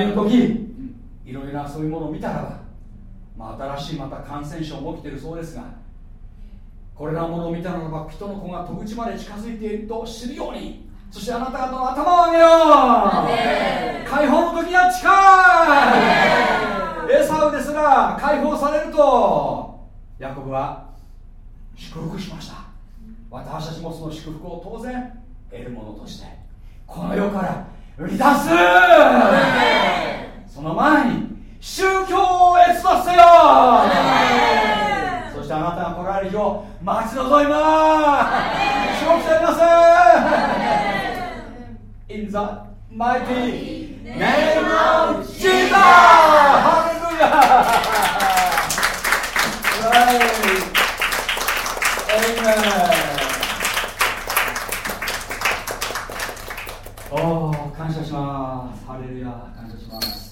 りの時いろいろなそういうものを見たらば、まあ、新しいまた感染症も起きてるそうですがこれらのものを見たならば人の子が戸口まで近づいていると知るようにそしてあなた方の頭を上げよう。解放の時が近い。エサウですが解放されるとヤコブは祝福しました。私たちもその祝福を当然得るものとしてこの世から売り出す、その前に宗教を閲出せよ、そしてあなたが来られる日を待ち望います！祝福されます In the mighty name of Jesus! ハレルヤ Amen! します。ハレルヤ、感謝します。